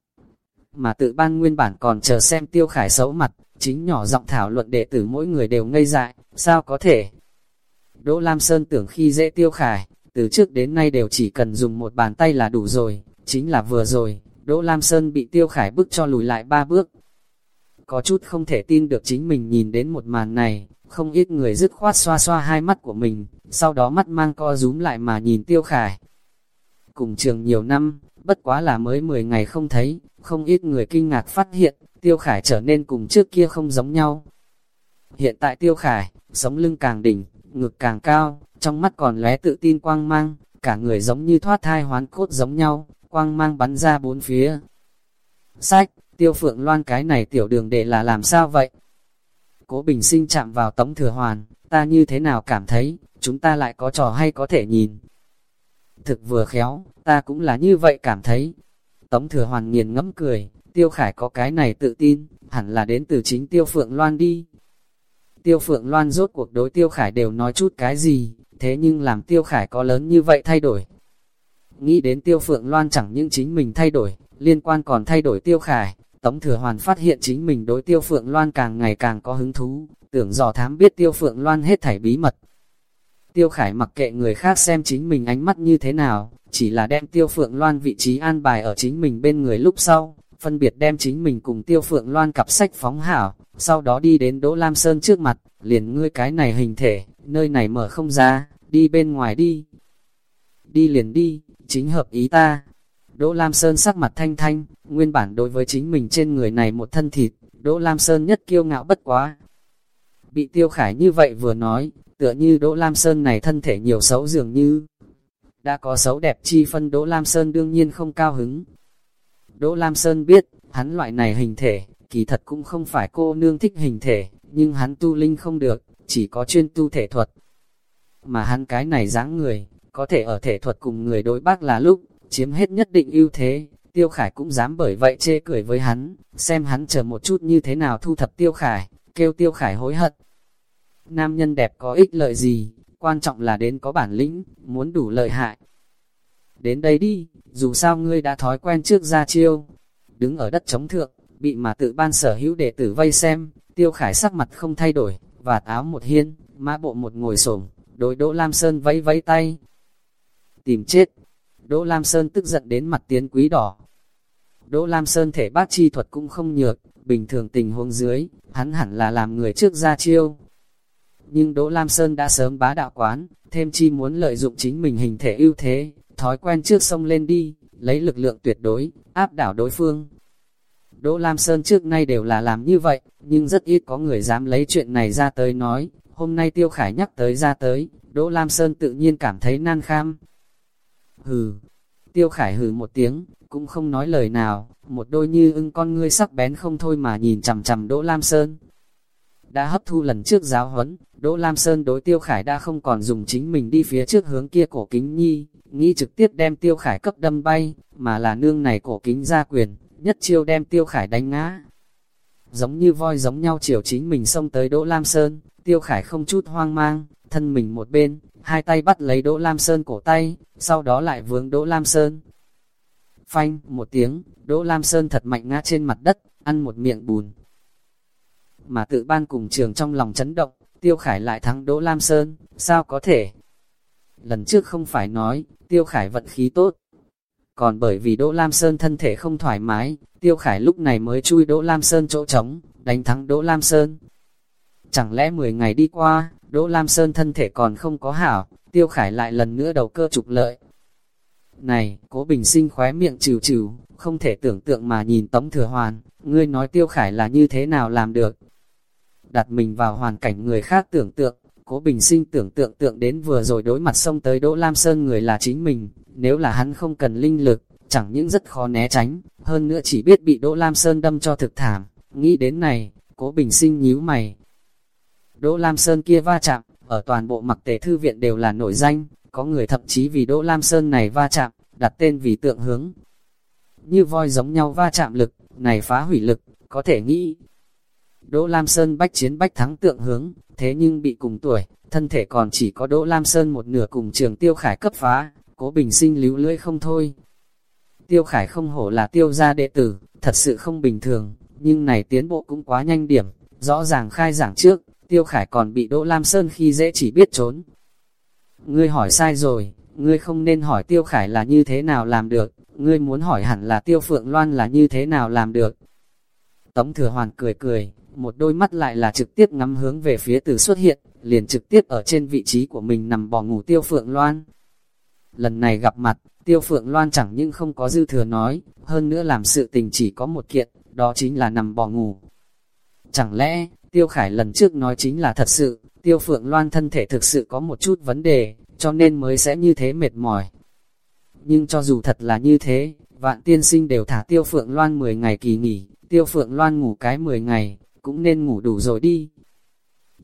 mà tự ban nguyên bản còn chờ xem tiêu khải xấu mặt, chính nhỏ giọng thảo luận đệ tử mỗi người đều ngây dại, sao có thể. Đỗ Lam Sơn tưởng khi dễ tiêu khải, từ trước đến nay đều chỉ cần dùng một bàn tay là đủ rồi, chính là vừa rồi, Đỗ Lam Sơn bị tiêu khải bức cho lùi lại ba bước. có chút không thể tin được chính mình nhìn đến một màn này, không ít người dứt khoát xoa xoa hai mắt của mình, sau đó mắt mang co rúm lại mà nhìn Tiêu Khải. Cùng trường nhiều năm, bất quá là mới 10 ngày không thấy, không ít người kinh ngạc phát hiện, Tiêu Khải trở nên cùng trước kia không giống nhau. Hiện tại Tiêu Khải, sống lưng càng đỉnh, ngực càng cao, trong mắt còn lóe tự tin quang mang, cả người giống như thoát thai hoán cốt giống nhau, quang mang bắn ra bốn phía. Sách, Tiêu Phượng Loan cái này tiểu đường để là làm sao vậy? Cố Bình Sinh chạm vào Tống Thừa Hoàn, ta như thế nào cảm thấy, chúng ta lại có trò hay có thể nhìn. Thực vừa khéo, ta cũng là như vậy cảm thấy. Tống Thừa Hoàn nghiền ngẫm cười, Tiêu Khải có cái này tự tin, hẳn là đến từ chính Tiêu Phượng Loan đi. Tiêu Phượng Loan rốt cuộc đối Tiêu Khải đều nói chút cái gì, thế nhưng làm Tiêu Khải có lớn như vậy thay đổi. Nghĩ đến Tiêu Phượng Loan chẳng những chính mình thay đổi, liên quan còn thay đổi Tiêu Khải, Tống Thừa Hoàn phát hiện chính mình đối Tiêu Phượng Loan càng ngày càng có hứng thú, tưởng dò thám biết Tiêu Phượng Loan hết thảy bí mật. Tiêu Khải mặc kệ người khác xem chính mình ánh mắt như thế nào, chỉ là đem Tiêu Phượng Loan vị trí an bài ở chính mình bên người lúc sau, phân biệt đem chính mình cùng Tiêu Phượng Loan cặp sách phóng hảo, sau đó đi đến Đỗ Lam Sơn trước mặt, liền ngươi cái này hình thể, nơi này mở không ra, đi bên ngoài đi. Đi liền đi, chính hợp ý ta. Đỗ Lam Sơn sắc mặt thanh thanh, nguyên bản đối với chính mình trên người này một thân thịt, Đỗ Lam Sơn nhất kiêu ngạo bất quá. Bị Tiêu Khải như vậy vừa nói, tựa như Đỗ Lam Sơn này thân thể nhiều xấu dường như. Đã có xấu đẹp chi phân Đỗ Lam Sơn đương nhiên không cao hứng. Đỗ Lam Sơn biết, hắn loại này hình thể, kỳ thật cũng không phải cô nương thích hình thể, nhưng hắn tu linh không được, chỉ có chuyên tu thể thuật. Mà hắn cái này dáng người, có thể ở thể thuật cùng người đối bác là lúc, chiếm hết nhất định ưu thế, Tiêu Khải cũng dám bởi vậy chê cười với hắn, xem hắn chờ một chút như thế nào thu thập Tiêu Khải, kêu Tiêu Khải hối hận. Nam nhân đẹp có ích lợi gì, quan trọng là đến có bản lĩnh, muốn đủ lợi hại. Đến đây đi, dù sao ngươi đã thói quen trước ra chiêu. Đứng ở đất chống thượng, bị mà tự ban sở hữu đệ tử vây xem, Tiêu Khải sắc mặt không thay đổi, và áo một hiên, mã bộ một ngồi sổm, đối Đỗ Lam Sơn vẫy vẫy tay. Tìm chết! Đỗ Lam Sơn tức giận đến mặt tiến quý đỏ. Đỗ Lam Sơn thể bác chi thuật cũng không nhược, bình thường tình huống dưới, hắn hẳn là làm người trước ra chiêu. Nhưng Đỗ Lam Sơn đã sớm bá đạo quán, thêm chi muốn lợi dụng chính mình hình thể ưu thế, thói quen trước sông lên đi, lấy lực lượng tuyệt đối, áp đảo đối phương. Đỗ Lam Sơn trước nay đều là làm như vậy, nhưng rất ít có người dám lấy chuyện này ra tới nói, hôm nay Tiêu Khải nhắc tới ra tới, Đỗ Lam Sơn tự nhiên cảm thấy nan kham. Hừ, Tiêu Khải hừ một tiếng, cũng không nói lời nào, một đôi như ưng con ngươi sắc bén không thôi mà nhìn chằm chằm Đỗ Lam Sơn. Đã hấp thu lần trước giáo huấn, Đỗ Lam Sơn đối Tiêu Khải đã không còn dùng chính mình đi phía trước hướng kia cổ kính nhi, nghĩ trực tiếp đem Tiêu Khải cấp đâm bay, mà là nương này cổ kính ra quyền, nhất chiêu đem Tiêu Khải đánh ngã. Giống như voi giống nhau chiều chính mình xông tới Đỗ Lam Sơn, Tiêu Khải không chút hoang mang, thân mình một bên, hai tay bắt lấy Đỗ Lam Sơn cổ tay, sau đó lại vướng Đỗ Lam Sơn. Phanh, một tiếng, Đỗ Lam Sơn thật mạnh ngã trên mặt đất, ăn một miệng bùn. Mà tự ban cùng trường trong lòng chấn động, Tiêu Khải lại thắng Đỗ Lam Sơn, sao có thể? Lần trước không phải nói, Tiêu Khải vận khí tốt. Còn bởi vì Đỗ Lam Sơn thân thể không thoải mái, Tiêu Khải lúc này mới chui Đỗ Lam Sơn chỗ trống, đánh thắng Đỗ Lam Sơn. Chẳng lẽ 10 ngày đi qua, Đỗ Lam Sơn thân thể còn không có hảo, Tiêu Khải lại lần nữa đầu cơ trục lợi. Này, cố bình sinh khóe miệng trừ trừ, không thể tưởng tượng mà nhìn Tống Thừa Hoàn, ngươi nói Tiêu Khải là như thế nào làm được. Đặt mình vào hoàn cảnh người khác tưởng tượng, cố bình sinh tưởng tượng tượng đến vừa rồi đối mặt xông tới Đỗ Lam Sơn người là chính mình, nếu là hắn không cần linh lực, chẳng những rất khó né tránh, hơn nữa chỉ biết bị Đỗ Lam Sơn đâm cho thực thảm. Nghĩ đến này, cố bình sinh nhíu mày. Đỗ Lam Sơn kia va chạm, ở toàn bộ mặc tề thư viện đều là nổi danh, có người thậm chí vì Đỗ Lam Sơn này va chạm, đặt tên vì tượng hướng. Như voi giống nhau va chạm lực, này phá hủy lực, có thể nghĩ. Đỗ Lam Sơn bách chiến bách thắng tượng hướng, thế nhưng bị cùng tuổi, thân thể còn chỉ có Đỗ Lam Sơn một nửa cùng trường tiêu khải cấp phá, cố bình sinh líu lưỡi không thôi. Tiêu khải không hổ là tiêu gia đệ tử, thật sự không bình thường, nhưng này tiến bộ cũng quá nhanh điểm, rõ ràng khai giảng trước, tiêu khải còn bị Đỗ Lam Sơn khi dễ chỉ biết trốn. Ngươi hỏi sai rồi, ngươi không nên hỏi tiêu khải là như thế nào làm được, ngươi muốn hỏi hẳn là tiêu phượng loan là như thế nào làm được. Tống thừa hoàn cười cười, một đôi mắt lại là trực tiếp ngắm hướng về phía từ xuất hiện, liền trực tiếp ở trên vị trí của mình nằm bò ngủ tiêu phượng loan. Lần này gặp mặt, tiêu phượng loan chẳng những không có dư thừa nói, hơn nữa làm sự tình chỉ có một kiện, đó chính là nằm bò ngủ. Chẳng lẽ, tiêu khải lần trước nói chính là thật sự, tiêu phượng loan thân thể thực sự có một chút vấn đề, cho nên mới sẽ như thế mệt mỏi. Nhưng cho dù thật là như thế, vạn tiên sinh đều thả tiêu phượng loan 10 ngày kỳ nghỉ, tiêu phượng loan ngủ cái 10 ngày, cũng nên ngủ đủ rồi đi.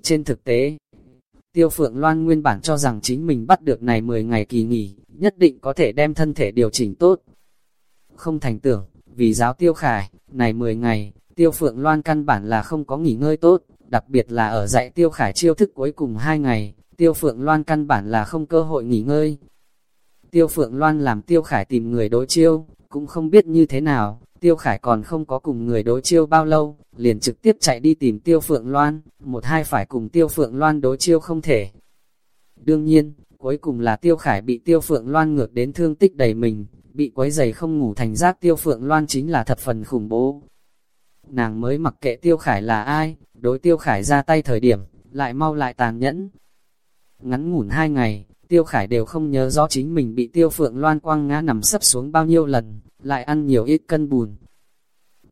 Trên thực tế, tiêu phượng loan nguyên bản cho rằng chính mình bắt được này 10 ngày kỳ nghỉ, nhất định có thể đem thân thể điều chỉnh tốt. Không thành tưởng, vì giáo tiêu khải, này 10 ngày, tiêu phượng loan căn bản là không có nghỉ ngơi tốt, đặc biệt là ở dạy tiêu khải chiêu thức cuối cùng 2 ngày, tiêu phượng loan căn bản là không cơ hội nghỉ ngơi. Tiêu phượng loan làm tiêu khải tìm người đối chiêu, cũng không biết như thế nào, tiêu khải còn không có cùng người đối chiêu bao lâu, liền trực tiếp chạy đi tìm tiêu phượng loan, một hai phải cùng tiêu phượng loan đối chiêu không thể. Đương nhiên, cuối cùng là tiêu khải bị tiêu phượng loan ngược đến thương tích đầy mình, bị quấy giày không ngủ thành giác tiêu phượng loan chính là thập phần khủng bố. Nàng mới mặc kệ tiêu khải là ai, đối tiêu khải ra tay thời điểm, lại mau lại tàn nhẫn. Ngắn ngủn hai ngày, tiêu khải đều không nhớ rõ chính mình bị tiêu phượng loan quăng ngã nằm sấp xuống bao nhiêu lần, lại ăn nhiều ít cân bùn.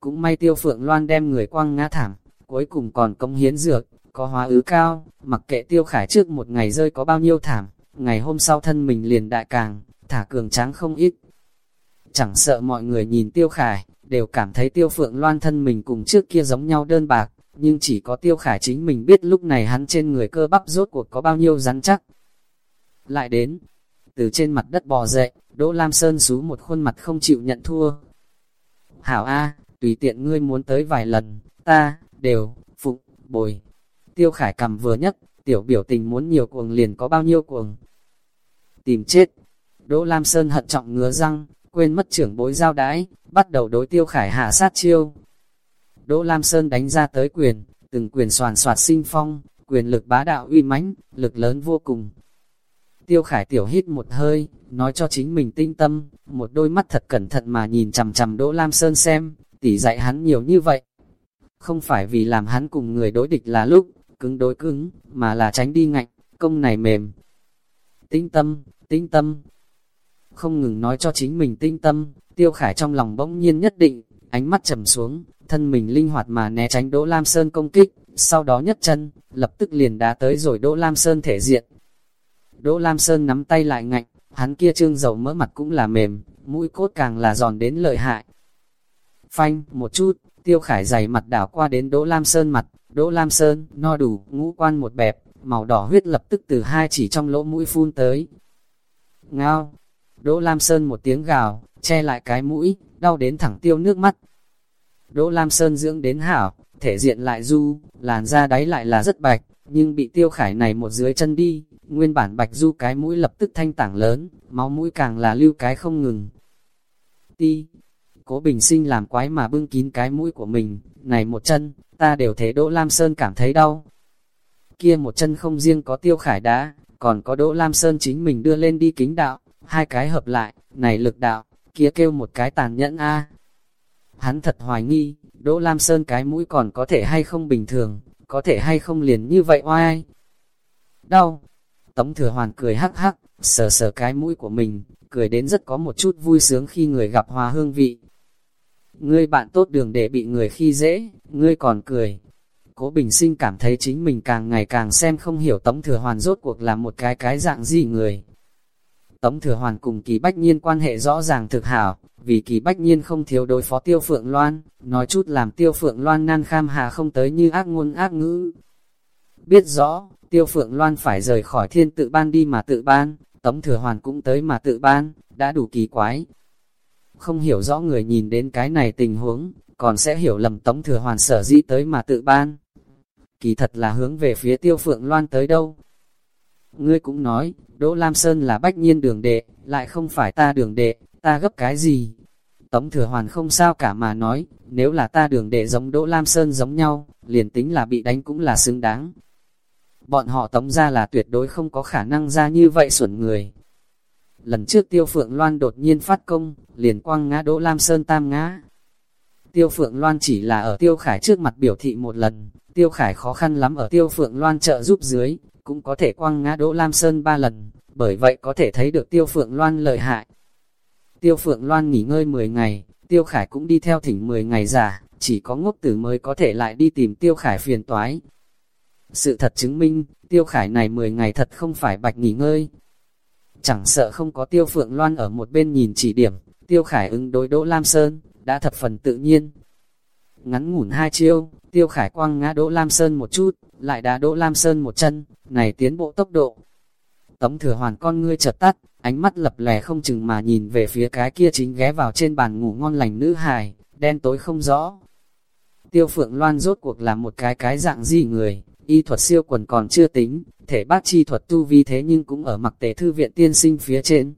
Cũng may tiêu phượng loan đem người quăng ngã thảm, cuối cùng còn công hiến dược, có hóa ứ cao, mặc kệ tiêu khải trước một ngày rơi có bao nhiêu thảm, ngày hôm sau thân mình liền đại càng, thả cường tráng không ít. Chẳng sợ mọi người nhìn tiêu khải, đều cảm thấy tiêu phượng loan thân mình cùng trước kia giống nhau đơn bạc, nhưng chỉ có tiêu khải chính mình biết lúc này hắn trên người cơ bắp rốt cuộc có bao nhiêu rắn chắc. Lại đến, từ trên mặt đất bò dậy, Đỗ Lam Sơn xú một khuôn mặt không chịu nhận thua. Hảo A, tùy tiện ngươi muốn tới vài lần, ta, đều, phụng, bồi. Tiêu Khải cầm vừa nhất, tiểu biểu tình muốn nhiều cuồng liền có bao nhiêu cuồng. Tìm chết. Đỗ Lam Sơn hận trọng ngứa răng, quên mất trưởng bối giao đái, bắt đầu đối Tiêu Khải hạ sát chiêu. Đỗ Lam Sơn đánh ra tới quyền, từng quyền soàn soạt sinh phong, quyền lực bá đạo uy mãnh, lực lớn vô cùng, Tiêu khải tiểu hít một hơi, nói cho chính mình tinh tâm, một đôi mắt thật cẩn thận mà nhìn chằm chằm Đỗ Lam Sơn xem, tỉ dạy hắn nhiều như vậy. Không phải vì làm hắn cùng người đối địch là lúc, cứng đối cứng, mà là tránh đi ngạnh, công này mềm. Tinh tâm, tinh tâm. Không ngừng nói cho chính mình tinh tâm, tiêu khải trong lòng bỗng nhiên nhất định, ánh mắt trầm xuống, thân mình linh hoạt mà né tránh Đỗ Lam Sơn công kích, sau đó nhất chân, lập tức liền đá tới rồi Đỗ Lam Sơn thể diện, Đỗ Lam Sơn nắm tay lại ngạnh, hắn kia trương dầu mỡ mặt cũng là mềm, mũi cốt càng là giòn đến lợi hại. Phanh, một chút, tiêu khải dày mặt đảo qua đến Đỗ Lam Sơn mặt, Đỗ Lam Sơn, no đủ, ngũ quan một bẹp, màu đỏ huyết lập tức từ hai chỉ trong lỗ mũi phun tới. Ngao, Đỗ Lam Sơn một tiếng gào, che lại cái mũi, đau đến thẳng tiêu nước mắt. Đỗ Lam Sơn dưỡng đến hảo, thể diện lại du, làn da đáy lại là rất bạch, nhưng bị tiêu khải này một dưới chân đi, Nguyên bản bạch du cái mũi lập tức thanh tảng lớn, máu mũi càng là lưu cái không ngừng. Ti, cố bình sinh làm quái mà bưng kín cái mũi của mình, này một chân, ta đều thấy Đỗ Lam Sơn cảm thấy đau. Kia một chân không riêng có tiêu khải đá, còn có Đỗ Lam Sơn chính mình đưa lên đi kính đạo, hai cái hợp lại, này lực đạo, kia kêu một cái tàn nhẫn a. Hắn thật hoài nghi, Đỗ Lam Sơn cái mũi còn có thể hay không bình thường, có thể hay không liền như vậy oai. Đau, Tống thừa hoàn cười hắc hắc, sờ sờ cái mũi của mình, cười đến rất có một chút vui sướng khi người gặp hòa hương vị. Ngươi bạn tốt đường để bị người khi dễ, ngươi còn cười. Cố Bình Sinh cảm thấy chính mình càng ngày càng xem không hiểu Tống Thừa Hoàn rốt cuộc là một cái cái dạng gì người. Tống Thừa Hoàn cùng Kỳ Bách Nhiên quan hệ rõ ràng thực hảo, vì Kỳ Bách Nhiên không thiếu đối phó Tiêu Phượng Loan, nói chút làm Tiêu Phượng Loan nan kham hà không tới như ác ngôn ác ngữ. Biết rõ, Tiêu Phượng Loan phải rời khỏi thiên tự ban đi mà tự ban, Tống Thừa Hoàn cũng tới mà tự ban, đã đủ kỳ quái. Không hiểu rõ người nhìn đến cái này tình huống, còn sẽ hiểu lầm Tống Thừa Hoàn sở dĩ tới mà tự ban. Kỳ thật là hướng về phía Tiêu Phượng Loan tới đâu. Ngươi cũng nói, Đỗ Lam Sơn là bách nhiên đường đệ, lại không phải ta đường đệ, ta gấp cái gì? Tống Thừa Hoàn không sao cả mà nói, nếu là ta đường đệ giống Đỗ Lam Sơn giống nhau, liền tính là bị đánh cũng là xứng đáng, bọn họ tống ra là tuyệt đối không có khả năng ra như vậy xuẩn người. Lần trước tiêu phượng loan đột nhiên phát công, liền quăng ngã đỗ Lam Sơn tam ngã. Tiêu Phượng Loan chỉ là ở Tiêu Khải trước mặt biểu thị một lần, Tiêu Khải khó khăn lắm ở Tiêu Phượng Loan trợ giúp dưới, cũng có thể quăng ngã Đỗ Lam Sơn ba lần, bởi vậy có thể thấy được Tiêu Phượng Loan lợi hại. Tiêu Phượng Loan nghỉ ngơi 10 ngày, Tiêu Khải cũng đi theo thỉnh 10 ngày giả, chỉ có ngốc tử mới có thể lại đi tìm Tiêu Khải phiền toái. Sự thật chứng minh, Tiêu Khải này 10 ngày thật không phải bạch nghỉ ngơi. Chẳng sợ không có Tiêu Phượng Loan ở một bên nhìn chỉ điểm, Tiêu Khải ứng đối Đỗ Lam Sơn, đã thập phần tự nhiên. Ngắn ngủn hai chiêu, Tiêu Khải quăng ngã Đỗ Lam Sơn một chút, lại đá Đỗ Lam Sơn một chân, này tiến bộ tốc độ. Tống thừa hoàn con ngươi chợt tắt, ánh mắt lập lè không chừng mà nhìn về phía cái kia chính ghé vào trên bàn ngủ ngon lành nữ hài, đen tối không rõ. Tiêu Phượng Loan rốt cuộc là một cái cái dạng gì người, y thuật siêu quần còn chưa tính, thể bác chi thuật tu vi thế nhưng cũng ở mặc tế thư viện tiên sinh phía trên.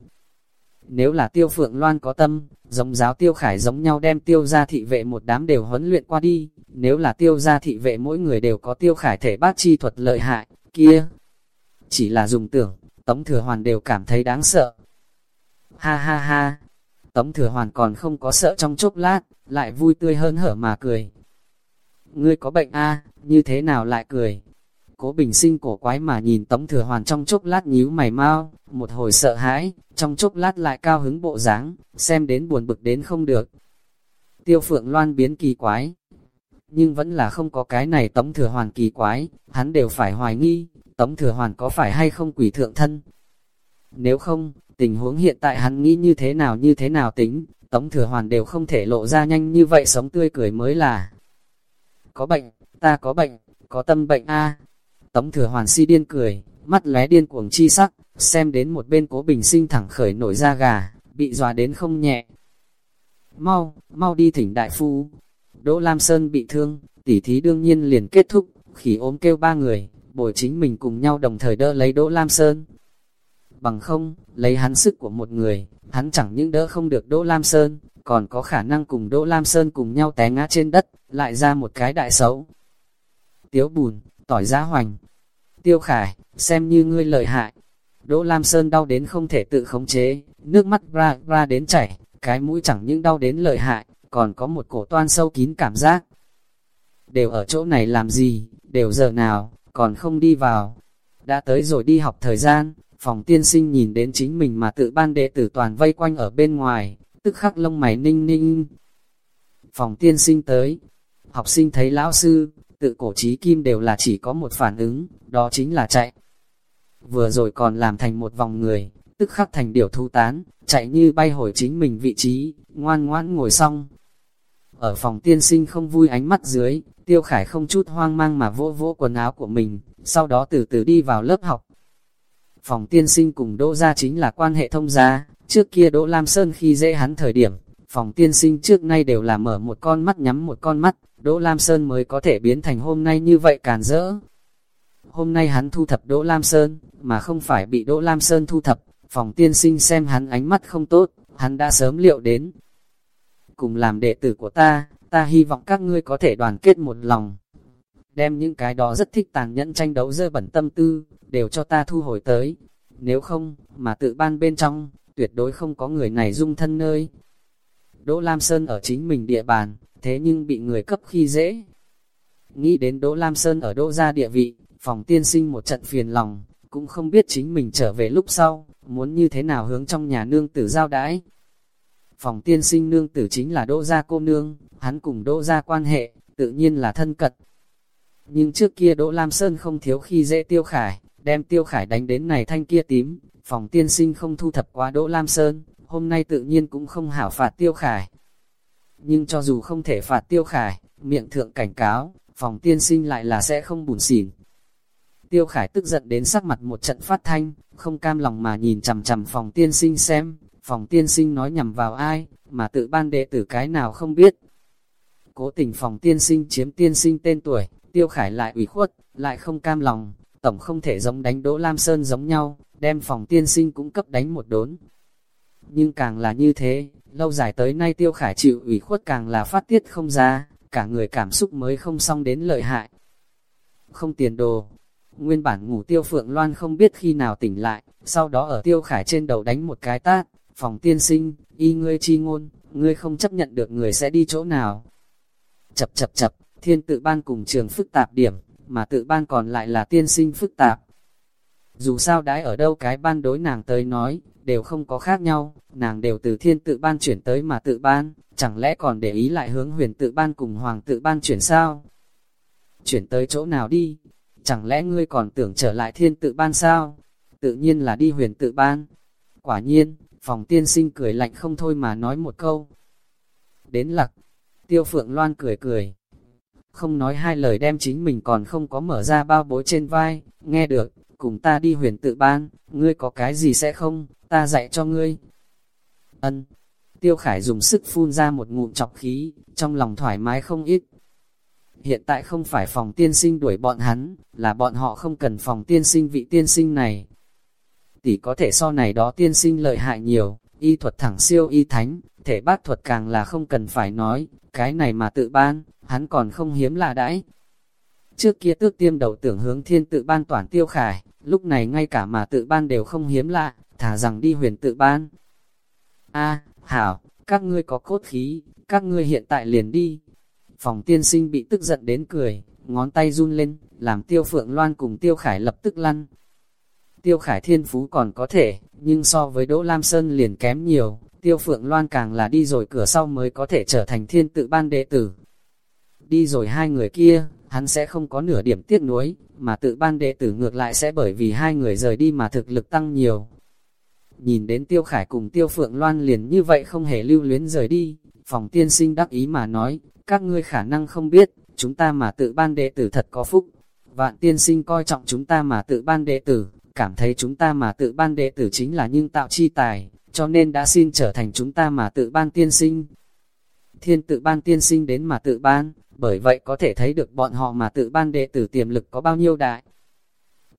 Nếu là Tiêu Phượng Loan có tâm, giống giáo Tiêu Khải giống nhau đem Tiêu gia thị vệ một đám đều huấn luyện qua đi, nếu là Tiêu gia thị vệ mỗi người đều có Tiêu Khải thể bác chi thuật lợi hại, kia, chỉ là dùng tưởng, Tống Thừa Hoàn đều cảm thấy đáng sợ. Ha ha ha, Tống Thừa Hoàn còn không có sợ trong chốc lát, lại vui tươi hơn hở mà cười. Ngươi có bệnh a như thế nào lại cười? Cố bình sinh cổ quái mà nhìn Tống Thừa Hoàn trong chốc lát nhíu mày mau, một hồi sợ hãi, trong chốc lát lại cao hứng bộ dáng, xem đến buồn bực đến không được. Tiêu Phượng Loan biến kỳ quái, nhưng vẫn là không có cái này Tống Thừa Hoàn kỳ quái, hắn đều phải hoài nghi, Tống Thừa Hoàn có phải hay không quỷ thượng thân. Nếu không, tình huống hiện tại hắn nghĩ như thế nào như thế nào tính, Tống Thừa Hoàn đều không thể lộ ra nhanh như vậy sống tươi cười mới là. Có bệnh, ta có bệnh, có tâm bệnh a Tống Thừa Hoàn si điên cười, mắt lóe điên cuồng chi sắc, xem đến một bên cố bình sinh thẳng khởi nổi da gà, bị dọa đến không nhẹ. Mau, mau đi thỉnh đại phu. Đỗ Lam Sơn bị thương, tỉ thí đương nhiên liền kết thúc, khỉ ốm kêu ba người, bồi chính mình cùng nhau đồng thời đỡ lấy Đỗ Lam Sơn. Bằng không, lấy hắn sức của một người, hắn chẳng những đỡ không được Đỗ Lam Sơn, còn có khả năng cùng Đỗ Lam Sơn cùng nhau té ngã trên đất, lại ra một cái đại xấu. Tiếu bùn, tỏi giá hoành. Tiêu khải, xem như ngươi lợi hại. Đỗ Lam Sơn đau đến không thể tự khống chế, nước mắt ra ra đến chảy, cái mũi chẳng những đau đến lợi hại, còn có một cổ toan sâu kín cảm giác. Đều ở chỗ này làm gì, đều giờ nào, còn không đi vào. Đã tới rồi đi học thời gian, phòng tiên sinh nhìn đến chính mình mà tự ban đệ tử toàn vây quanh ở bên ngoài, tức khắc lông mày ninh ninh. Phòng tiên sinh tới, học sinh thấy lão sư, tự cổ trí kim đều là chỉ có một phản ứng, đó chính là chạy. Vừa rồi còn làm thành một vòng người, tức khắc thành điều thu tán, chạy như bay hồi chính mình vị trí, ngoan ngoãn ngồi xong. Ở phòng tiên sinh không vui ánh mắt dưới, tiêu khải không chút hoang mang mà vỗ vỗ quần áo của mình, sau đó từ từ đi vào lớp học. Phòng tiên sinh cùng Đỗ Gia chính là quan hệ thông gia, trước kia Đỗ Lam Sơn khi dễ hắn thời điểm, phòng tiên sinh trước nay đều là mở một con mắt nhắm một con mắt, Đỗ Lam Sơn mới có thể biến thành hôm nay như vậy càn rỡ. Hôm nay hắn thu thập Đỗ Lam Sơn, mà không phải bị Đỗ Lam Sơn thu thập, phòng tiên sinh xem hắn ánh mắt không tốt, hắn đã sớm liệu đến. Cùng làm đệ tử của ta, ta hy vọng các ngươi có thể đoàn kết một lòng. Đem những cái đó rất thích tàn nhẫn tranh đấu dơ bẩn tâm tư, đều cho ta thu hồi tới. Nếu không, mà tự ban bên trong, tuyệt đối không có người này dung thân nơi. Đỗ Lam Sơn ở chính mình địa bàn, thế nhưng bị người cấp khi dễ. Nghĩ đến Đỗ Lam Sơn ở Đỗ gia địa vị, phòng tiên sinh một trận phiền lòng, cũng không biết chính mình trở về lúc sau, muốn như thế nào hướng trong nhà nương tử giao đãi. Phòng tiên sinh nương tử chính là Đỗ gia cô nương, hắn cùng Đỗ gia quan hệ, tự nhiên là thân cật. Nhưng trước kia Đỗ Lam Sơn không thiếu khi dễ tiêu khải, đem tiêu khải đánh đến này thanh kia tím, phòng tiên sinh không thu thập qua Đỗ Lam Sơn, hôm nay tự nhiên cũng không hảo phạt tiêu khải. Nhưng cho dù không thể phạt tiêu khải, miệng thượng cảnh cáo, phòng tiên sinh lại là sẽ không bùn xỉn. Tiêu khải tức giận đến sắc mặt một trận phát thanh, không cam lòng mà nhìn chằm chằm phòng tiên sinh xem, phòng tiên sinh nói nhằm vào ai, mà tự ban đệ tử cái nào không biết. Cố tình phòng tiên sinh chiếm tiên sinh tên tuổi, tiêu khải lại ủy khuất, lại không cam lòng, tổng không thể giống đánh Đỗ Lam Sơn giống nhau, đem phòng tiên sinh cũng cấp đánh một đốn. Nhưng càng là như thế, lâu dài tới nay tiêu khải chịu ủy khuất càng là phát tiết không ra, cả người cảm xúc mới không xong đến lợi hại. Không tiền đồ, nguyên bản ngủ tiêu phượng loan không biết khi nào tỉnh lại, sau đó ở tiêu khải trên đầu đánh một cái tát, phòng tiên sinh, y ngươi chi ngôn, ngươi không chấp nhận được người sẽ đi chỗ nào. Chập chập chập, thiên tự ban cùng trường phức tạp điểm, mà tự ban còn lại là tiên sinh phức tạp. Dù sao đãi ở đâu cái ban đối nàng tới nói, đều không có khác nhau, nàng đều từ thiên tự ban chuyển tới mà tự ban, chẳng lẽ còn để ý lại hướng huyền tự ban cùng hoàng tự ban chuyển sao? Chuyển tới chỗ nào đi? Chẳng lẽ ngươi còn tưởng trở lại thiên tự ban sao? Tự nhiên là đi huyền tự ban. Quả nhiên, phòng tiên sinh cười lạnh không thôi mà nói một câu. Đến lặc, tiêu phượng loan cười cười. Không nói hai lời đem chính mình còn không có mở ra bao bối trên vai, nghe được, cùng ta đi huyền tự ban, ngươi có cái gì sẽ không, ta dạy cho ngươi. Ân, tiêu khải dùng sức phun ra một ngụm chọc khí, trong lòng thoải mái không ít. Hiện tại không phải phòng tiên sinh đuổi bọn hắn, là bọn họ không cần phòng tiên sinh vị tiên sinh này. Tỷ có thể so này đó tiên sinh lợi hại nhiều, y thuật thẳng siêu y thánh, thể bát thuật càng là không cần phải nói, cái này mà tự ban, hắn còn không hiếm là đãi. Trước kia tước tiêm đầu tưởng hướng thiên tự ban toàn tiêu khải, lúc này ngay cả mà tự ban đều không hiếm lạ, thả rằng đi huyền tự ban. a hảo, các ngươi có cốt khí, các ngươi hiện tại liền đi. Phòng tiên sinh bị tức giận đến cười, ngón tay run lên, làm tiêu phượng loan cùng tiêu khải lập tức lăn. Tiêu khải thiên phú còn có thể, nhưng so với Đỗ Lam Sơn liền kém nhiều, tiêu phượng loan càng là đi rồi cửa sau mới có thể trở thành thiên tự ban đệ tử. Đi rồi hai người kia, hắn sẽ không có nửa điểm tiếc nuối, mà tự ban đệ tử ngược lại sẽ bởi vì hai người rời đi mà thực lực tăng nhiều. Nhìn đến Tiêu Khải cùng Tiêu Phượng Loan liền như vậy không hề lưu luyến rời đi, phòng tiên sinh đắc ý mà nói, các ngươi khả năng không biết, chúng ta mà tự ban đệ tử thật có phúc. Vạn tiên sinh coi trọng chúng ta mà tự ban đệ tử, cảm thấy chúng ta mà tự ban đệ tử chính là nhưng tạo chi tài, cho nên đã xin trở thành chúng ta mà tự ban tiên sinh. Thiên tự ban tiên sinh đến mà tự ban, bởi vậy có thể thấy được bọn họ mà tự ban đệ tử tiềm lực có bao nhiêu đại.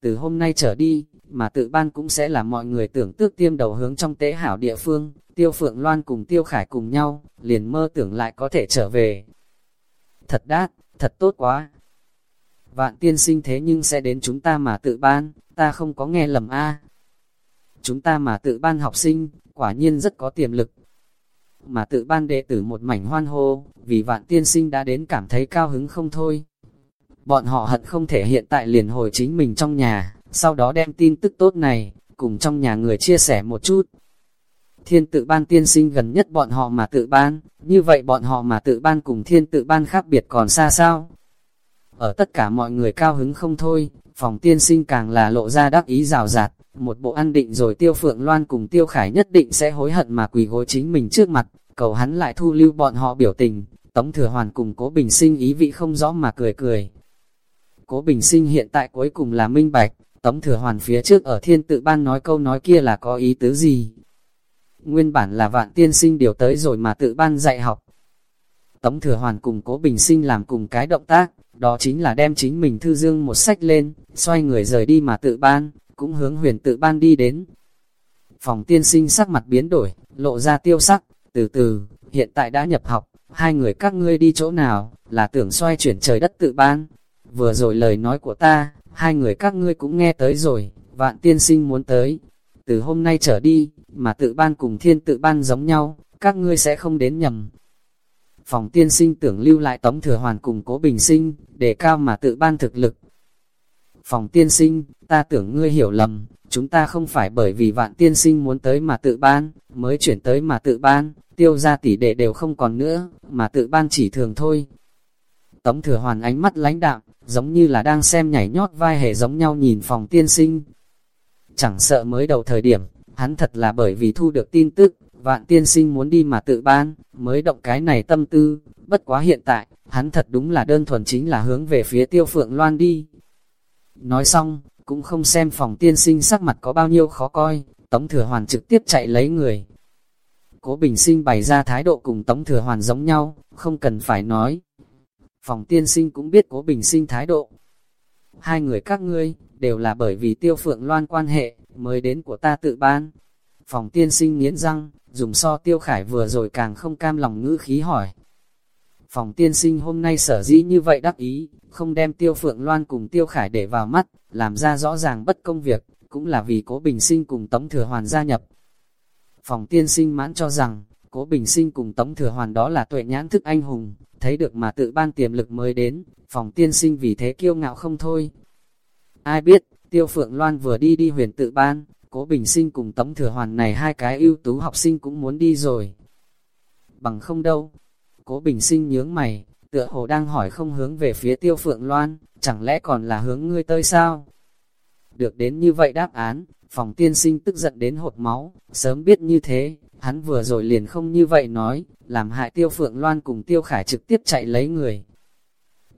Từ hôm nay trở đi, mà tự ban cũng sẽ là mọi người tưởng tước tiêm đầu hướng trong tế hảo địa phương, tiêu phượng loan cùng tiêu khải cùng nhau, liền mơ tưởng lại có thể trở về. Thật đát, thật tốt quá. Vạn tiên sinh thế nhưng sẽ đến chúng ta mà tự ban, ta không có nghe lầm a Chúng ta mà tự ban học sinh, quả nhiên rất có tiềm lực, mà tự ban đệ tử một mảnh hoan hô, vì vạn tiên sinh đã đến cảm thấy cao hứng không thôi. Bọn họ hận không thể hiện tại liền hồi chính mình trong nhà, sau đó đem tin tức tốt này, cùng trong nhà người chia sẻ một chút. Thiên tự ban tiên sinh gần nhất bọn họ mà tự ban, như vậy bọn họ mà tự ban cùng thiên tự ban khác biệt còn xa sao? Ở tất cả mọi người cao hứng không thôi, phòng tiên sinh càng là lộ ra đắc ý rào rạt, một bộ ăn định rồi tiêu phượng loan cùng tiêu khải nhất định sẽ hối hận mà quỳ gối chính mình trước mặt, cầu hắn lại thu lưu bọn họ biểu tình, tống thừa hoàn cùng cố bình sinh ý vị không rõ mà cười cười. Cố bình sinh hiện tại cuối cùng là minh bạch, tống thừa hoàn phía trước ở thiên tự ban nói câu nói kia là có ý tứ gì. Nguyên bản là vạn tiên sinh điều tới rồi mà tự ban dạy học. Tống thừa hoàn cùng cố bình sinh làm cùng cái động tác, đó chính là đem chính mình thư dương một sách lên, xoay người rời đi mà tự ban, cũng hướng huyền tự ban đi đến. Phòng tiên sinh sắc mặt biến đổi, lộ ra tiêu sắc, từ từ, hiện tại đã nhập học, hai người các ngươi đi chỗ nào, là tưởng xoay chuyển trời đất tự ban. Vừa rồi lời nói của ta, hai người các ngươi cũng nghe tới rồi, vạn tiên sinh muốn tới. Từ hôm nay trở đi, mà tự ban cùng thiên tự ban giống nhau, các ngươi sẽ không đến nhầm. Phòng tiên sinh tưởng lưu lại tống thừa hoàn cùng cố bình sinh, để cao mà tự ban thực lực, Phòng tiên sinh, ta tưởng ngươi hiểu lầm, chúng ta không phải bởi vì vạn tiên sinh muốn tới mà tự ban, mới chuyển tới mà tự ban, tiêu ra tỷ đệ đều không còn nữa, mà tự ban chỉ thường thôi. Tống thừa hoàn ánh mắt lãnh đạm, giống như là đang xem nhảy nhót vai hề giống nhau nhìn phòng tiên sinh. Chẳng sợ mới đầu thời điểm, hắn thật là bởi vì thu được tin tức, vạn tiên sinh muốn đi mà tự ban, mới động cái này tâm tư, bất quá hiện tại, hắn thật đúng là đơn thuần chính là hướng về phía tiêu phượng loan đi, Nói xong, cũng không xem phòng tiên sinh sắc mặt có bao nhiêu khó coi, Tống Thừa Hoàn trực tiếp chạy lấy người. Cố Bình Sinh bày ra thái độ cùng Tống Thừa Hoàn giống nhau, không cần phải nói. Phòng tiên sinh cũng biết Cố Bình Sinh thái độ. Hai người các ngươi, đều là bởi vì tiêu phượng loan quan hệ, mới đến của ta tự ban. Phòng tiên sinh nghiến răng, dùng so tiêu khải vừa rồi càng không cam lòng ngữ khí hỏi. Phòng tiên sinh hôm nay sở dĩ như vậy đắc ý, không đem tiêu phượng loan cùng tiêu khải để vào mắt, làm ra rõ ràng bất công việc, cũng là vì cố bình sinh cùng tống thừa hoàn gia nhập. Phòng tiên sinh mãn cho rằng, cố bình sinh cùng tống thừa hoàn đó là tuệ nhãn thức anh hùng, thấy được mà tự ban tiềm lực mới đến, phòng tiên sinh vì thế kiêu ngạo không thôi. Ai biết, Tiêu Phượng Loan vừa đi đi huyền tự ban, Cố Bình Sinh cùng Tống Thừa Hoàn này hai cái ưu tú học sinh cũng muốn đi rồi. Bằng không đâu. Cố Bình Sinh nhướng mày, tựa hồ đang hỏi không hướng về phía Tiêu Phượng Loan, chẳng lẽ còn là hướng ngươi tơi sao? Được đến như vậy đáp án, phòng tiên sinh tức giận đến hột máu, sớm biết như thế, hắn vừa rồi liền không như vậy nói, làm hại Tiêu Phượng Loan cùng Tiêu Khải trực tiếp chạy lấy người.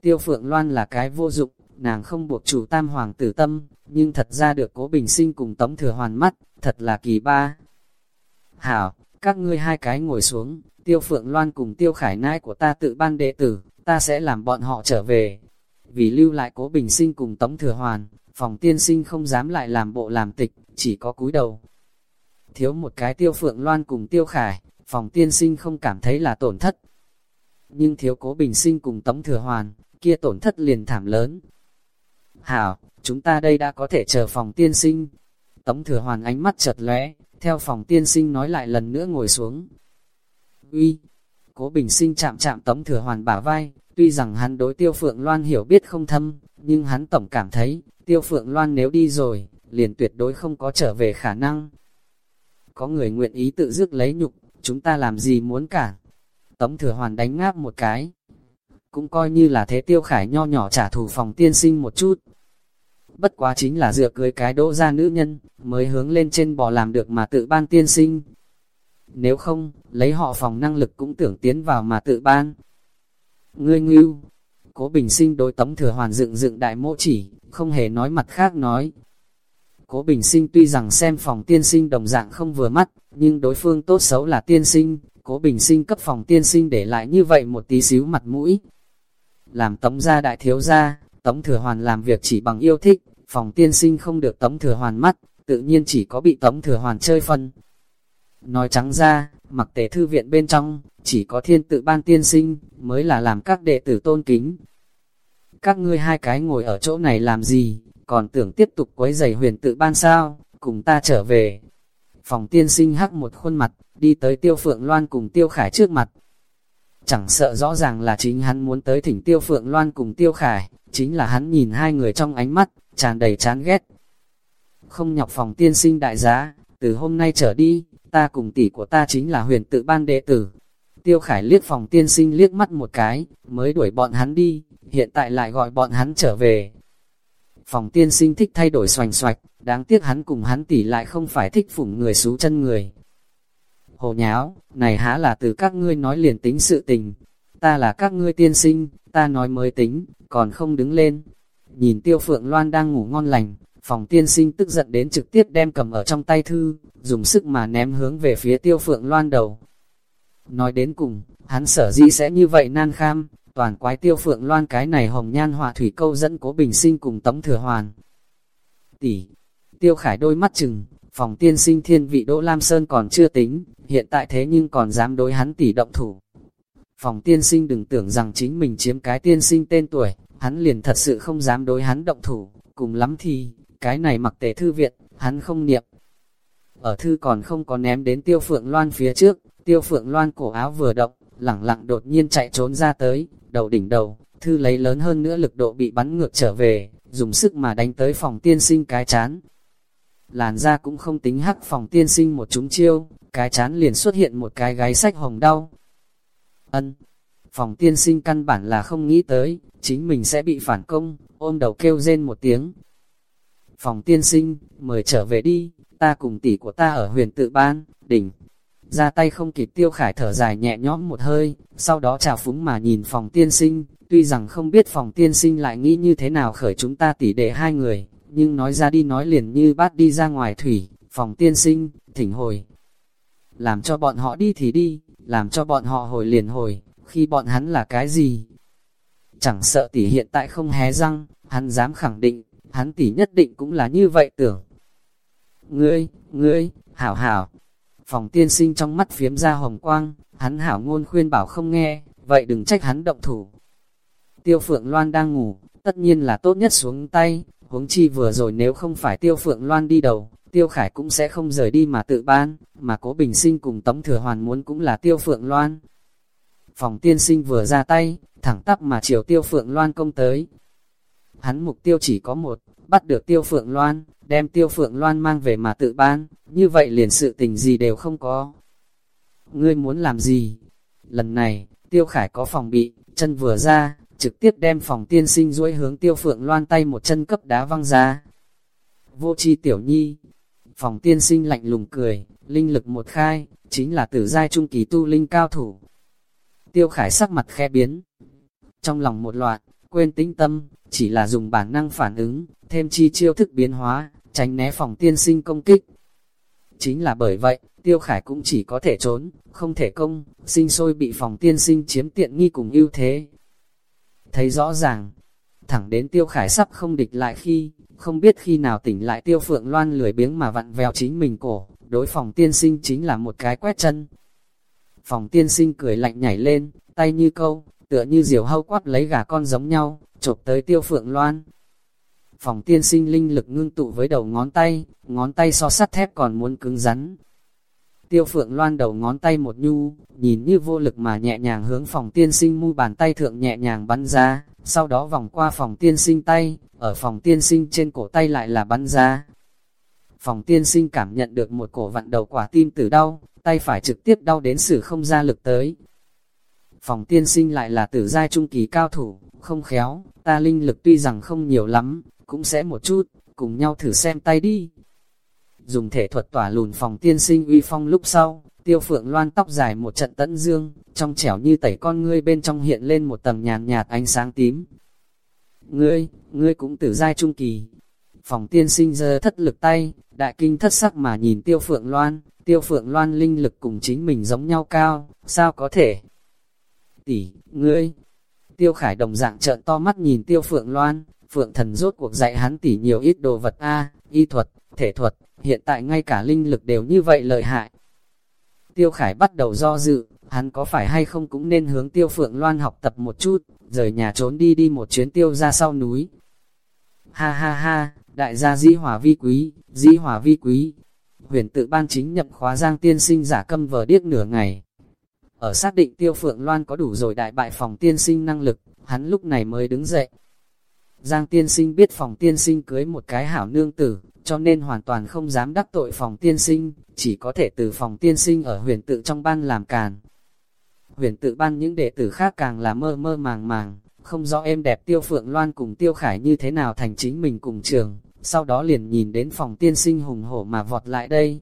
Tiêu Phượng Loan là cái vô dụng, nàng không buộc chủ tam hoàng tử tâm, nhưng thật ra được cố bình sinh cùng tống thừa hoàn mắt, thật là kỳ ba. Hảo, các ngươi hai cái ngồi xuống, tiêu phượng loan cùng tiêu khải nai của ta tự ban đệ tử, ta sẽ làm bọn họ trở về. Vì lưu lại cố bình sinh cùng tống thừa hoàn, phòng tiên sinh không dám lại làm bộ làm tịch, chỉ có cúi đầu. Thiếu một cái tiêu phượng loan cùng tiêu khải, phòng tiên sinh không cảm thấy là tổn thất. Nhưng thiếu cố bình sinh cùng tống thừa hoàn, kia tổn thất liền thảm lớn, Hảo, chúng ta đây đã có thể chờ phòng tiên sinh. Tống thừa hoàn ánh mắt chật lóe, theo phòng tiên sinh nói lại lần nữa ngồi xuống. Uy, cố bình sinh chạm chạm tống thừa hoàn bả vai, tuy rằng hắn đối tiêu phượng loan hiểu biết không thâm, nhưng hắn tổng cảm thấy, tiêu phượng loan nếu đi rồi, liền tuyệt đối không có trở về khả năng. Có người nguyện ý tự dứt lấy nhục, chúng ta làm gì muốn cả Tống thừa hoàn đánh ngáp một cái. Cũng coi như là thế tiêu khải nho nhỏ trả thù phòng tiên sinh một chút, bất quá chính là dựa cưới cái đỗ ra nữ nhân, mới hướng lên trên bò làm được mà tự ban tiên sinh. Nếu không, lấy họ phòng năng lực cũng tưởng tiến vào mà tự ban. Ngươi ngưu, cố bình sinh đối tống thừa hoàn dựng dựng đại mộ chỉ, không hề nói mặt khác nói. Cố bình sinh tuy rằng xem phòng tiên sinh đồng dạng không vừa mắt, nhưng đối phương tốt xấu là tiên sinh, cố bình sinh cấp phòng tiên sinh để lại như vậy một tí xíu mặt mũi. Làm tống gia đại thiếu gia, tống thừa hoàn làm việc chỉ bằng yêu thích, phòng tiên sinh không được tống thừa hoàn mắt, tự nhiên chỉ có bị tống thừa hoàn chơi phân. Nói trắng ra, mặc tề thư viện bên trong, chỉ có thiên tự ban tiên sinh, mới là làm các đệ tử tôn kính. Các ngươi hai cái ngồi ở chỗ này làm gì, còn tưởng tiếp tục quấy giày huyền tự ban sao, cùng ta trở về. Phòng tiên sinh hắc một khuôn mặt, đi tới tiêu phượng loan cùng tiêu khải trước mặt. Chẳng sợ rõ ràng là chính hắn muốn tới thỉnh tiêu phượng loan cùng tiêu khải, chính là hắn nhìn hai người trong ánh mắt, tràn đầy chán ghét. Không nhọc phòng tiên sinh đại giá, từ hôm nay trở đi, ta cùng tỷ của ta chính là huyền tự ban đệ tử. Tiêu Khải liếc phòng tiên sinh liếc mắt một cái, mới đuổi bọn hắn đi, hiện tại lại gọi bọn hắn trở về. Phòng tiên sinh thích thay đổi xoành xoạch, đáng tiếc hắn cùng hắn tỷ lại không phải thích phủng người xú chân người. Hồ nháo, này há là từ các ngươi nói liền tính sự tình. Ta là các ngươi tiên sinh, ta nói mới tính, còn không đứng lên. Nhìn tiêu phượng loan đang ngủ ngon lành, phòng tiên sinh tức giận đến trực tiếp đem cầm ở trong tay thư, dùng sức mà ném hướng về phía tiêu phượng loan đầu. Nói đến cùng, hắn sở dĩ sẽ như vậy nan kham, toàn quái tiêu phượng loan cái này hồng nhan họa thủy câu dẫn cố bình sinh cùng tống thừa hoàn. Tỷ, tiêu khải đôi mắt chừng, phòng tiên sinh thiên vị Đỗ Lam Sơn còn chưa tính, hiện tại thế nhưng còn dám đối hắn tỷ động thủ. Phòng tiên sinh đừng tưởng rằng chính mình chiếm cái tiên sinh tên tuổi, hắn liền thật sự không dám đối hắn động thủ, cùng lắm thì, cái này mặc tề thư viện, hắn không niệm. Ở thư còn không có ném đến tiêu phượng loan phía trước, tiêu phượng loan cổ áo vừa động, lẳng lặng đột nhiên chạy trốn ra tới, đầu đỉnh đầu, thư lấy lớn hơn nữa lực độ bị bắn ngược trở về, dùng sức mà đánh tới phòng tiên sinh cái chán. Làn da cũng không tính hắc phòng tiên sinh một chúng chiêu, cái chán liền xuất hiện một cái gáy sách hồng đau. Ân, phòng tiên sinh căn bản là không nghĩ tới, chính mình sẽ bị phản công, ôm đầu kêu rên một tiếng. Phòng tiên sinh, mời trở về đi, ta cùng tỷ của ta ở huyền tự ban, đỉnh. Ra tay không kịp tiêu khải thở dài nhẹ nhõm một hơi, sau đó chào phúng mà nhìn phòng tiên sinh, tuy rằng không biết phòng tiên sinh lại nghĩ như thế nào khởi chúng ta tỷ đệ hai người, nhưng nói ra đi nói liền như bát đi ra ngoài thủy, phòng tiên sinh, thỉnh hồi. Làm cho bọn họ đi thì đi, làm cho bọn họ hồi liền hồi, khi bọn hắn là cái gì? Chẳng sợ tỷ hiện tại không hé răng, hắn dám khẳng định, hắn tỷ nhất định cũng là như vậy tưởng. Ngươi, ngươi, hảo hảo, phòng tiên sinh trong mắt phiếm ra hồng quang, hắn hảo ngôn khuyên bảo không nghe, vậy đừng trách hắn động thủ. Tiêu Phượng Loan đang ngủ, tất nhiên là tốt nhất xuống tay, huống chi vừa rồi nếu không phải Tiêu Phượng Loan đi đầu, Tiêu Khải cũng sẽ không rời đi mà tự ban, mà cố bình sinh cùng Tống Thừa Hoàn muốn cũng là Tiêu Phượng Loan, Phòng tiên sinh vừa ra tay, thẳng tắp mà chiều tiêu phượng loan công tới. Hắn mục tiêu chỉ có một, bắt được tiêu phượng loan, đem tiêu phượng loan mang về mà tự ban, như vậy liền sự tình gì đều không có. Ngươi muốn làm gì? Lần này, tiêu khải có phòng bị, chân vừa ra, trực tiếp đem phòng tiên sinh duỗi hướng tiêu phượng loan tay một chân cấp đá văng ra. Vô chi tiểu nhi, phòng tiên sinh lạnh lùng cười, linh lực một khai, chính là tử giai trung kỳ tu linh cao thủ. Tiêu khải sắc mặt khe biến. Trong lòng một loạt, quên tĩnh tâm, chỉ là dùng bản năng phản ứng, thêm chi chiêu thức biến hóa, tránh né phòng tiên sinh công kích. Chính là bởi vậy, tiêu khải cũng chỉ có thể trốn, không thể công, sinh sôi bị phòng tiên sinh chiếm tiện nghi cùng ưu thế. Thấy rõ ràng, thẳng đến tiêu khải sắp không địch lại khi, không biết khi nào tỉnh lại tiêu phượng loan lười biếng mà vặn vèo chính mình cổ, đối phòng tiên sinh chính là một cái quét chân. Phòng tiên sinh cười lạnh nhảy lên, tay như câu, tựa như diều hâu quát lấy gà con giống nhau, chộp tới tiêu phượng loan. Phòng tiên sinh linh lực ngưng tụ với đầu ngón tay, ngón tay so sắt thép còn muốn cứng rắn. Tiêu phượng loan đầu ngón tay một nhu, nhìn như vô lực mà nhẹ nhàng hướng phòng tiên sinh mu bàn tay thượng nhẹ nhàng bắn ra, sau đó vòng qua phòng tiên sinh tay, ở phòng tiên sinh trên cổ tay lại là bắn ra. Phòng tiên sinh cảm nhận được một cổ vặn đầu quả tim từ đau, tay phải trực tiếp đau đến sử không ra lực tới. Phòng tiên sinh lại là tử giai trung kỳ cao thủ, không khéo, ta linh lực tuy rằng không nhiều lắm, cũng sẽ một chút, cùng nhau thử xem tay đi. Dùng thể thuật tỏa lùn phòng tiên sinh uy phong lúc sau, tiêu phượng loan tóc dài một trận tẫn dương, trong trẻo như tẩy con ngươi bên trong hiện lên một tầng nhàn nhạt ánh sáng tím. Ngươi, ngươi cũng tử giai trung kỳ. Phòng tiên sinh giờ thất lực tay, đại kinh thất sắc mà nhìn tiêu phượng loan, tiêu phượng loan linh lực cùng chính mình giống nhau cao, sao có thể? Tỷ, ngươi, tiêu khải đồng dạng trợn to mắt nhìn tiêu phượng loan, phượng thần rốt cuộc dạy hắn tỷ nhiều ít đồ vật A, y thuật, thể thuật, hiện tại ngay cả linh lực đều như vậy lợi hại. Tiêu khải bắt đầu do dự, hắn có phải hay không cũng nên hướng tiêu phượng loan học tập một chút, rời nhà trốn đi đi một chuyến tiêu ra sau núi. Ha ha ha, đại gia dĩ hòa vi quý, dĩ hòa vi quý. Huyền tự ban chính nhập khóa giang tiên sinh giả câm vờ điếc nửa ngày. Ở xác định tiêu phượng loan có đủ rồi đại bại phòng tiên sinh năng lực, hắn lúc này mới đứng dậy. Giang tiên sinh biết phòng tiên sinh cưới một cái hảo nương tử, cho nên hoàn toàn không dám đắc tội phòng tiên sinh, chỉ có thể từ phòng tiên sinh ở huyền tự trong ban làm càn. Huyền tự ban những đệ tử khác càng là mơ mơ màng màng, không rõ em đẹp tiêu phượng loan cùng tiêu khải như thế nào thành chính mình cùng trường, sau đó liền nhìn đến phòng tiên sinh hùng hổ mà vọt lại đây.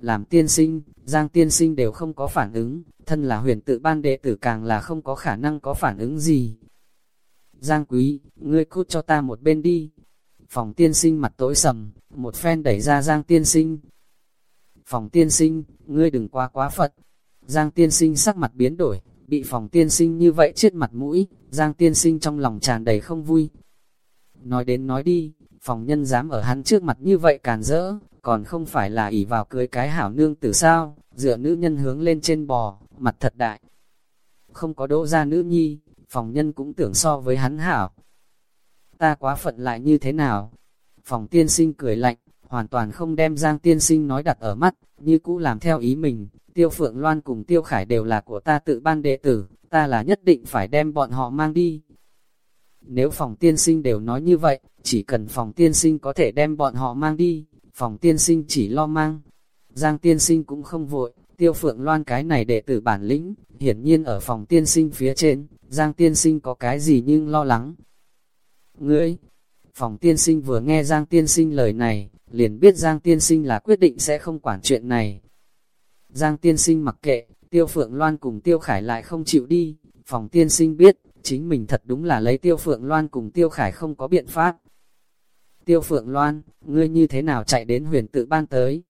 Làm tiên sinh, giang tiên sinh đều không có phản ứng, thân là huyền tự ban đệ tử càng là không có khả năng có phản ứng gì. Giang quý, ngươi cút cho ta một bên đi. Phòng tiên sinh mặt tối sầm, một phen đẩy ra giang tiên sinh. Phòng tiên sinh, ngươi đừng quá quá phật. Giang tiên sinh sắc mặt biến đổi, bị phòng tiên sinh như vậy chết mặt mũi, giang tiên sinh trong lòng tràn đầy không vui. Nói đến nói đi, phòng nhân dám ở hắn trước mặt như vậy càn rỡ, còn không phải là ỷ vào cưới cái hảo nương tử sao, dựa nữ nhân hướng lên trên bò, mặt thật đại. Không có đỗ ra nữ nhi, phòng nhân cũng tưởng so với hắn hảo. Ta quá phận lại như thế nào? Phòng tiên sinh cười lạnh, hoàn toàn không đem Giang tiên sinh nói đặt ở mắt, như cũ làm theo ý mình, Tiêu Phượng Loan cùng Tiêu Khải đều là của ta tự ban đệ tử, ta là nhất định phải đem bọn họ mang đi. Nếu phòng tiên sinh đều nói như vậy, chỉ cần phòng tiên sinh có thể đem bọn họ mang đi, phòng tiên sinh chỉ lo mang. Giang tiên sinh cũng không vội, Tiêu Phượng Loan cái này đệ tử bản lĩnh, hiển nhiên ở phòng tiên sinh phía trên, Giang tiên sinh có cái gì nhưng lo lắng. Ngươi, phòng tiên sinh vừa nghe Giang tiên sinh lời này, liền biết Giang tiên sinh là quyết định sẽ không quản chuyện này. Giang tiên sinh mặc kệ, Tiêu Phượng Loan cùng Tiêu Khải lại không chịu đi, phòng tiên sinh biết, chính mình thật đúng là lấy Tiêu Phượng Loan cùng Tiêu Khải không có biện pháp. Tiêu Phượng Loan, ngươi như thế nào chạy đến huyền tự ban tới?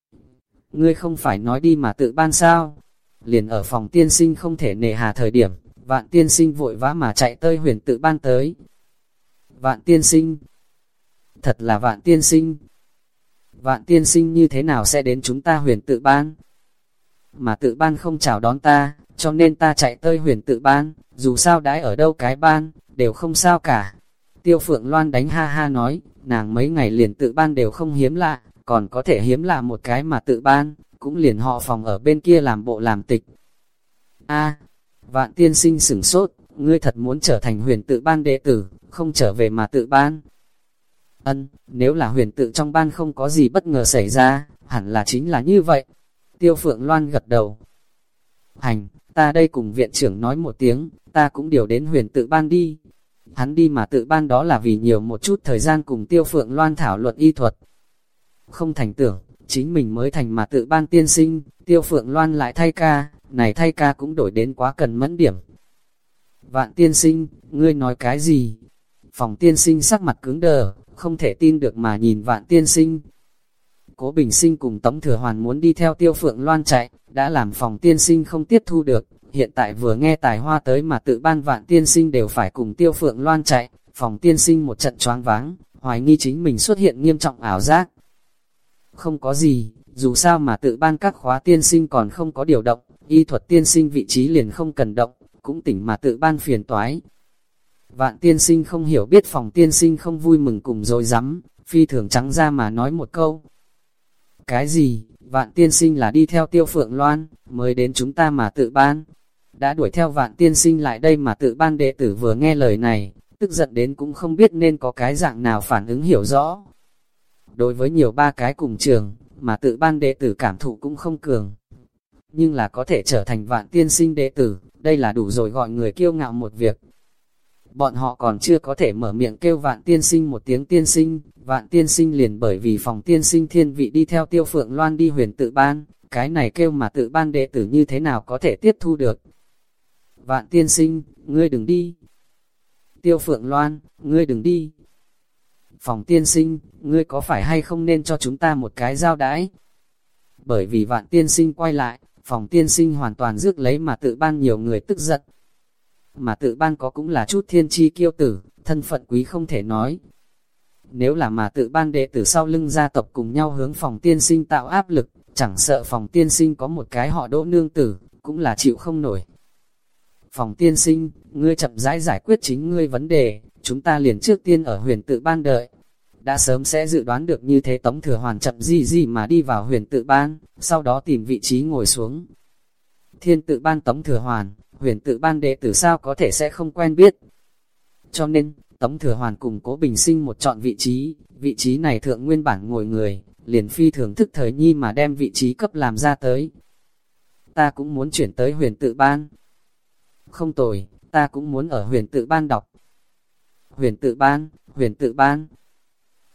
Ngươi không phải nói đi mà tự ban sao? Liền ở phòng tiên sinh không thể nề hà thời điểm, vạn tiên sinh vội vã mà chạy tới huyền tự ban tới. Vạn tiên sinh, thật là vạn tiên sinh. Vạn tiên sinh như thế nào sẽ đến chúng ta huyền tự ban? Mà tự ban không chào đón ta, cho nên ta chạy tới huyền tự ban, dù sao đãi ở đâu cái ban, đều không sao cả. Tiêu Phượng Loan đánh ha ha nói, nàng mấy ngày liền tự ban đều không hiếm lạ, còn có thể hiếm lạ một cái mà tự ban, cũng liền họ phòng ở bên kia làm bộ làm tịch. a Vạn tiên sinh sửng sốt, ngươi thật muốn trở thành huyền tự ban đệ tử, không trở về mà tự ban. Ân, nếu là huyền tự trong ban không có gì bất ngờ xảy ra, hẳn là chính là như vậy. Tiêu Phượng Loan gật đầu. Hành, ta đây cùng viện trưởng nói một tiếng, ta cũng điều đến huyền tự ban đi. Hắn đi mà tự ban đó là vì nhiều một chút thời gian cùng Tiêu Phượng Loan thảo luận y thuật. Không thành tưởng, chính mình mới thành mà tự ban tiên sinh, Tiêu Phượng Loan lại thay ca, này thay ca cũng đổi đến quá cần mẫn điểm. Vạn tiên sinh, ngươi nói cái gì? Phòng tiên sinh sắc mặt cứng đờ, không thể tin được mà nhìn vạn tiên sinh. Cố Bình Sinh cùng Tống Thừa Hoàn muốn đi theo Tiêu Phượng Loan chạy, đã làm phòng tiên sinh không tiếp thu được, hiện tại vừa nghe tài hoa tới mà tự ban vạn tiên sinh đều phải cùng Tiêu Phượng Loan chạy, phòng tiên sinh một trận choáng váng, hoài nghi chính mình xuất hiện nghiêm trọng ảo giác. Không có gì, dù sao mà tự ban các khóa tiên sinh còn không có điều động, y thuật tiên sinh vị trí liền không cần động, cũng tỉnh mà tự ban phiền toái. Vạn tiên sinh không hiểu biết phòng tiên sinh không vui mừng cùng rồi dám, phi thường trắng ra mà nói một câu. Cái gì, vạn tiên sinh là đi theo tiêu phượng loan, mới đến chúng ta mà tự ban. Đã đuổi theo vạn tiên sinh lại đây mà tự ban đệ tử vừa nghe lời này, tức giận đến cũng không biết nên có cái dạng nào phản ứng hiểu rõ. Đối với nhiều ba cái cùng trường, mà tự ban đệ tử cảm thụ cũng không cường. Nhưng là có thể trở thành vạn tiên sinh đệ tử, đây là đủ rồi gọi người kiêu ngạo một việc. Bọn họ còn chưa có thể mở miệng kêu vạn tiên sinh một tiếng tiên sinh, vạn tiên sinh liền bởi vì phòng tiên sinh thiên vị đi theo tiêu phượng loan đi huyền tự ban, cái này kêu mà tự ban đệ tử như thế nào có thể tiếp thu được. Vạn tiên sinh, ngươi đừng đi. Tiêu phượng loan, ngươi đừng đi. Phòng tiên sinh, ngươi có phải hay không nên cho chúng ta một cái giao đãi? Bởi vì vạn tiên sinh quay lại, phòng tiên sinh hoàn toàn rước lấy mà tự ban nhiều người tức giận. Mà tự ban có cũng là chút thiên chi kiêu tử, thân phận quý không thể nói. Nếu là mà tự ban đệ tử sau lưng gia tộc cùng nhau hướng phòng tiên sinh tạo áp lực, chẳng sợ phòng tiên sinh có một cái họ đỗ nương tử, cũng là chịu không nổi. Phòng tiên sinh, ngươi chậm rãi giải quyết chính ngươi vấn đề, chúng ta liền trước tiên ở huyền tự ban đợi. Đã sớm sẽ dự đoán được như thế Tống Thừa Hoàn chậm gì gì mà đi vào huyền tự ban, sau đó tìm vị trí ngồi xuống. Thiên tự ban Tống Thừa Hoàn, huyền tự ban đệ tử sao có thể sẽ không quen biết. Cho nên, Tống Thừa Hoàn cùng Cố Bình Sinh một chọn vị trí, vị trí này thượng nguyên bản ngồi người, liền phi thường thức thời nhi mà đem vị trí cấp làm ra tới. Ta cũng muốn chuyển tới huyền tự ban. Không tồi, ta cũng muốn ở huyền tự ban đọc. Huyền tự ban, huyền tự ban.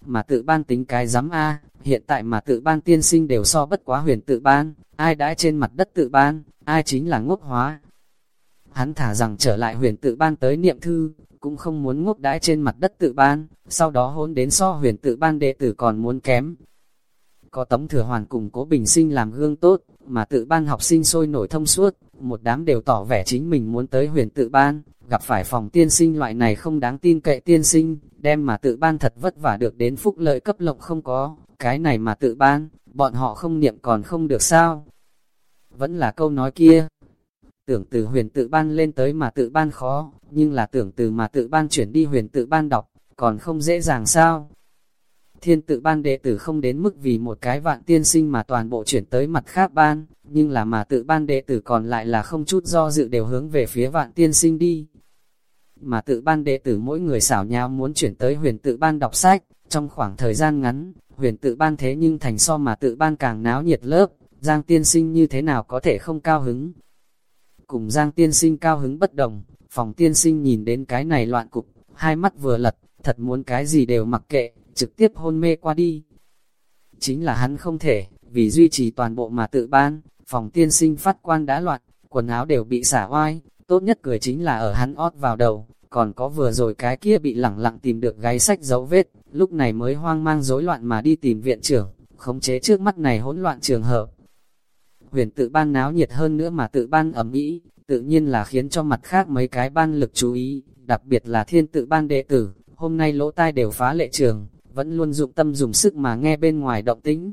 Mà tự ban tính cái giám A, hiện tại mà tự ban tiên sinh đều so bất quá huyền tự ban, ai đãi trên mặt đất tự ban, ai chính là ngốc hóa. Hắn thả rằng trở lại huyền tự ban tới niệm thư, cũng không muốn ngốc đãi trên mặt đất tự ban, sau đó hôn đến so huyền tự ban đệ tử còn muốn kém. Có tấm thừa hoàn cùng cố bình sinh làm gương tốt, mà tự ban học sinh sôi nổi thông suốt, một đám đều tỏ vẻ chính mình muốn tới huyền tự ban, gặp phải phòng tiên sinh loại này không đáng tin cậy tiên sinh, đem mà tự ban thật vất vả được đến phúc lợi cấp lộng không có, cái này mà tự ban, bọn họ không niệm còn không được sao. Vẫn là câu nói kia, tưởng từ huyền tự ban lên tới mà tự ban khó, nhưng là tưởng từ mà tự ban chuyển đi huyền tự ban đọc, còn không dễ dàng sao. Thiên tự ban đệ tử không đến mức vì một cái vạn tiên sinh mà toàn bộ chuyển tới mặt khác ban, nhưng là mà tự ban đệ tử còn lại là không chút do dự đều hướng về phía vạn tiên sinh đi. Mà tự ban đệ tử mỗi người xảo nhau muốn chuyển tới huyền tự ban đọc sách, trong khoảng thời gian ngắn, huyền tự ban thế nhưng thành so mà tự ban càng náo nhiệt lớp, Giang tiên sinh như thế nào có thể không cao hứng. Cùng Giang tiên sinh cao hứng bất đồng, phòng tiên sinh nhìn đến cái này loạn cục, hai mắt vừa lật, thật muốn cái gì đều mặc kệ, trực tiếp hôn mê qua đi. Chính là hắn không thể, vì duy trì toàn bộ mà tự ban, phòng tiên sinh phát quan đã loạn, quần áo đều bị xả oai, tốt nhất cười chính là ở hắn ót vào đầu, còn có vừa rồi cái kia bị lẳng lặng tìm được gáy sách dấu vết, lúc này mới hoang mang rối loạn mà đi tìm viện trưởng, khống chế trước mắt này hỗn loạn trường hợp. Huyền tự ban náo nhiệt hơn nữa mà tự ban ẩm ý, tự nhiên là khiến cho mặt khác mấy cái ban lực chú ý, đặc biệt là thiên tự ban đệ tử, hôm nay lỗ tai đều phá lệ trường, vẫn luôn dụng tâm dùng sức mà nghe bên ngoài động tính.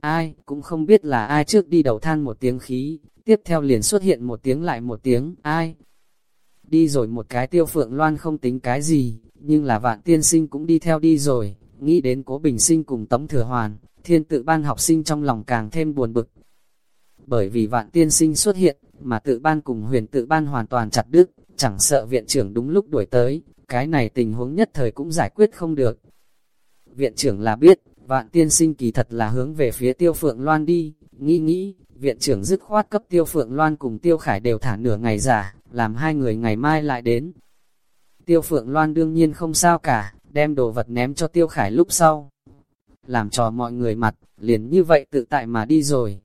Ai, cũng không biết là ai trước đi đầu than một tiếng khí, tiếp theo liền xuất hiện một tiếng lại một tiếng, ai. Đi rồi một cái tiêu phượng loan không tính cái gì, nhưng là vạn tiên sinh cũng đi theo đi rồi, nghĩ đến cố bình sinh cùng tống thừa hoàn, thiên tự ban học sinh trong lòng càng thêm buồn bực. Bởi vì vạn tiên sinh xuất hiện, mà tự ban cùng huyền tự ban hoàn toàn chặt đứt, chẳng sợ viện trưởng đúng lúc đuổi tới, cái này tình huống nhất thời cũng giải quyết không được. Viện trưởng là biết, vạn tiên sinh kỳ thật là hướng về phía tiêu phượng loan đi, nghĩ nghĩ, viện trưởng dứt khoát cấp tiêu phượng loan cùng tiêu khải đều thả nửa ngày giả, làm hai người ngày mai lại đến. Tiêu phượng loan đương nhiên không sao cả, đem đồ vật ném cho tiêu khải lúc sau. Làm trò mọi người mặt, liền như vậy tự tại mà đi rồi.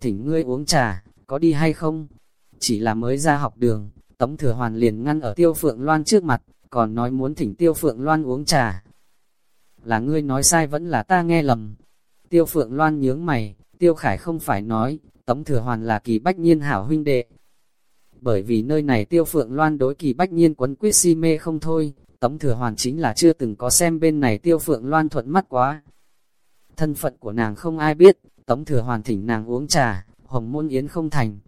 Thỉnh ngươi uống trà, có đi hay không? Chỉ là mới ra học đường, Tống Thừa Hoàn liền ngăn ở Tiêu Phượng Loan trước mặt, còn nói muốn thỉnh Tiêu Phượng Loan uống trà. Là ngươi nói sai vẫn là ta nghe lầm. Tiêu Phượng Loan nhướng mày, Tiêu Khải không phải nói, Tống Thừa Hoàn là kỳ bách nhiên hảo huynh đệ. Bởi vì nơi này Tiêu Phượng Loan đối kỳ bách nhiên quấn quyết si mê không thôi, Tống Thừa Hoàn chính là chưa từng có xem bên này Tiêu Phượng Loan thuận mắt quá. Thân phận của nàng không ai biết, Tống Thừa Hoàn thỉnh nàng uống trà, hồng môn yến không thành.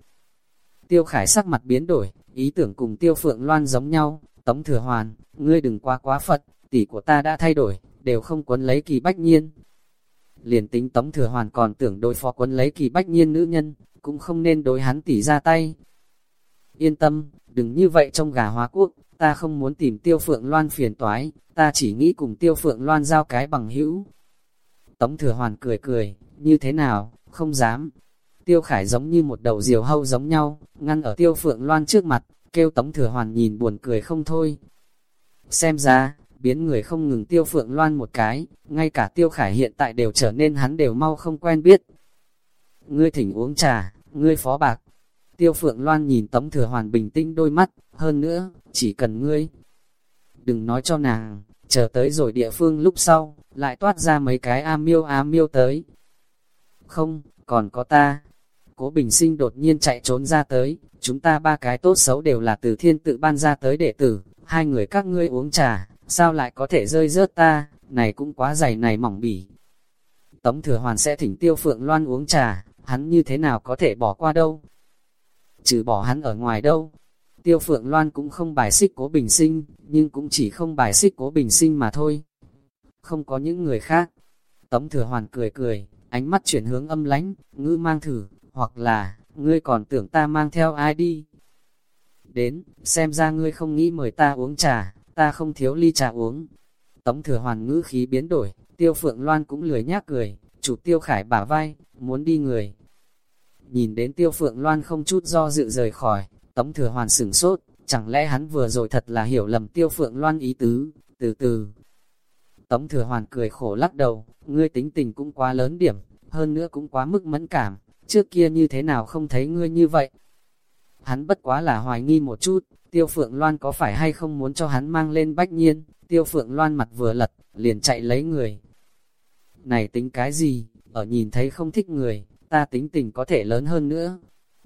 Tiêu Khải sắc mặt biến đổi, ý tưởng cùng Tiêu Phượng Loan giống nhau, Tống Thừa Hoàn, ngươi đừng quá quá Phật, tỷ của ta đã thay đổi, đều không quấn lấy kỳ bách nhiên. Liền tính Tống Thừa Hoàn còn tưởng đối phó quấn lấy kỳ bách nhiên nữ nhân, cũng không nên đối hắn tỷ ra tay. Yên tâm, đừng như vậy trong gà hóa quốc, ta không muốn tìm Tiêu Phượng Loan phiền toái, ta chỉ nghĩ cùng Tiêu Phượng Loan giao cái bằng hữu. Tống Thừa Hoàn cười cười, như thế nào, không dám, Tiêu Khải giống như một đầu diều hâu giống nhau, ngăn ở Tiêu Phượng Loan trước mặt, kêu Tống Thừa Hoàn nhìn buồn cười không thôi. Xem ra, biến người không ngừng Tiêu Phượng Loan một cái, ngay cả Tiêu Khải hiện tại đều trở nên hắn đều mau không quen biết. Ngươi thỉnh uống trà, ngươi phó bạc. Tiêu Phượng Loan nhìn Tống Thừa Hoàn bình tĩnh đôi mắt, hơn nữa, chỉ cần ngươi. Đừng nói cho nàng, chờ tới rồi địa phương lúc sau, lại toát ra mấy cái a miêu a miêu tới. Không, còn có ta, Cố Bình Sinh đột nhiên chạy trốn ra tới, chúng ta ba cái tốt xấu đều là từ thiên tự ban ra tới đệ tử, hai người các ngươi uống trà, sao lại có thể rơi rớt ta, này cũng quá dày này mỏng bỉ. Tống Thừa Hoàn sẽ thỉnh Tiêu Phượng Loan uống trà, hắn như thế nào có thể bỏ qua đâu. Trừ bỏ hắn ở ngoài đâu. Tiêu Phượng Loan cũng không bài xích cố bình sinh, nhưng cũng chỉ không bài xích cố bình sinh mà thôi. Không có những người khác. Tống Thừa Hoàn cười cười, ánh mắt chuyển hướng âm lánh, ngữ mang thử, hoặc là, ngươi còn tưởng ta mang theo ai đi. Đến, xem ra ngươi không nghĩ mời ta uống trà, ta không thiếu ly trà uống. Tống thừa hoàn ngữ khí biến đổi, tiêu phượng loan cũng lười nhác cười, chủ tiêu khải bả vai, muốn đi người. Nhìn đến tiêu phượng loan không chút do dự rời khỏi, tống thừa hoàn sửng sốt, chẳng lẽ hắn vừa rồi thật là hiểu lầm tiêu phượng loan ý tứ, từ từ. Tống thừa hoàn cười khổ lắc đầu, ngươi tính tình cũng quá lớn điểm, hơn nữa cũng quá mức mẫn cảm, trước kia như thế nào không thấy ngươi như vậy. Hắn bất quá là hoài nghi một chút, tiêu phượng loan có phải hay không muốn cho hắn mang lên bách nhiên, tiêu phượng loan mặt vừa lật, liền chạy lấy người. Này tính cái gì, ở nhìn thấy không thích người, ta tính tình có thể lớn hơn nữa.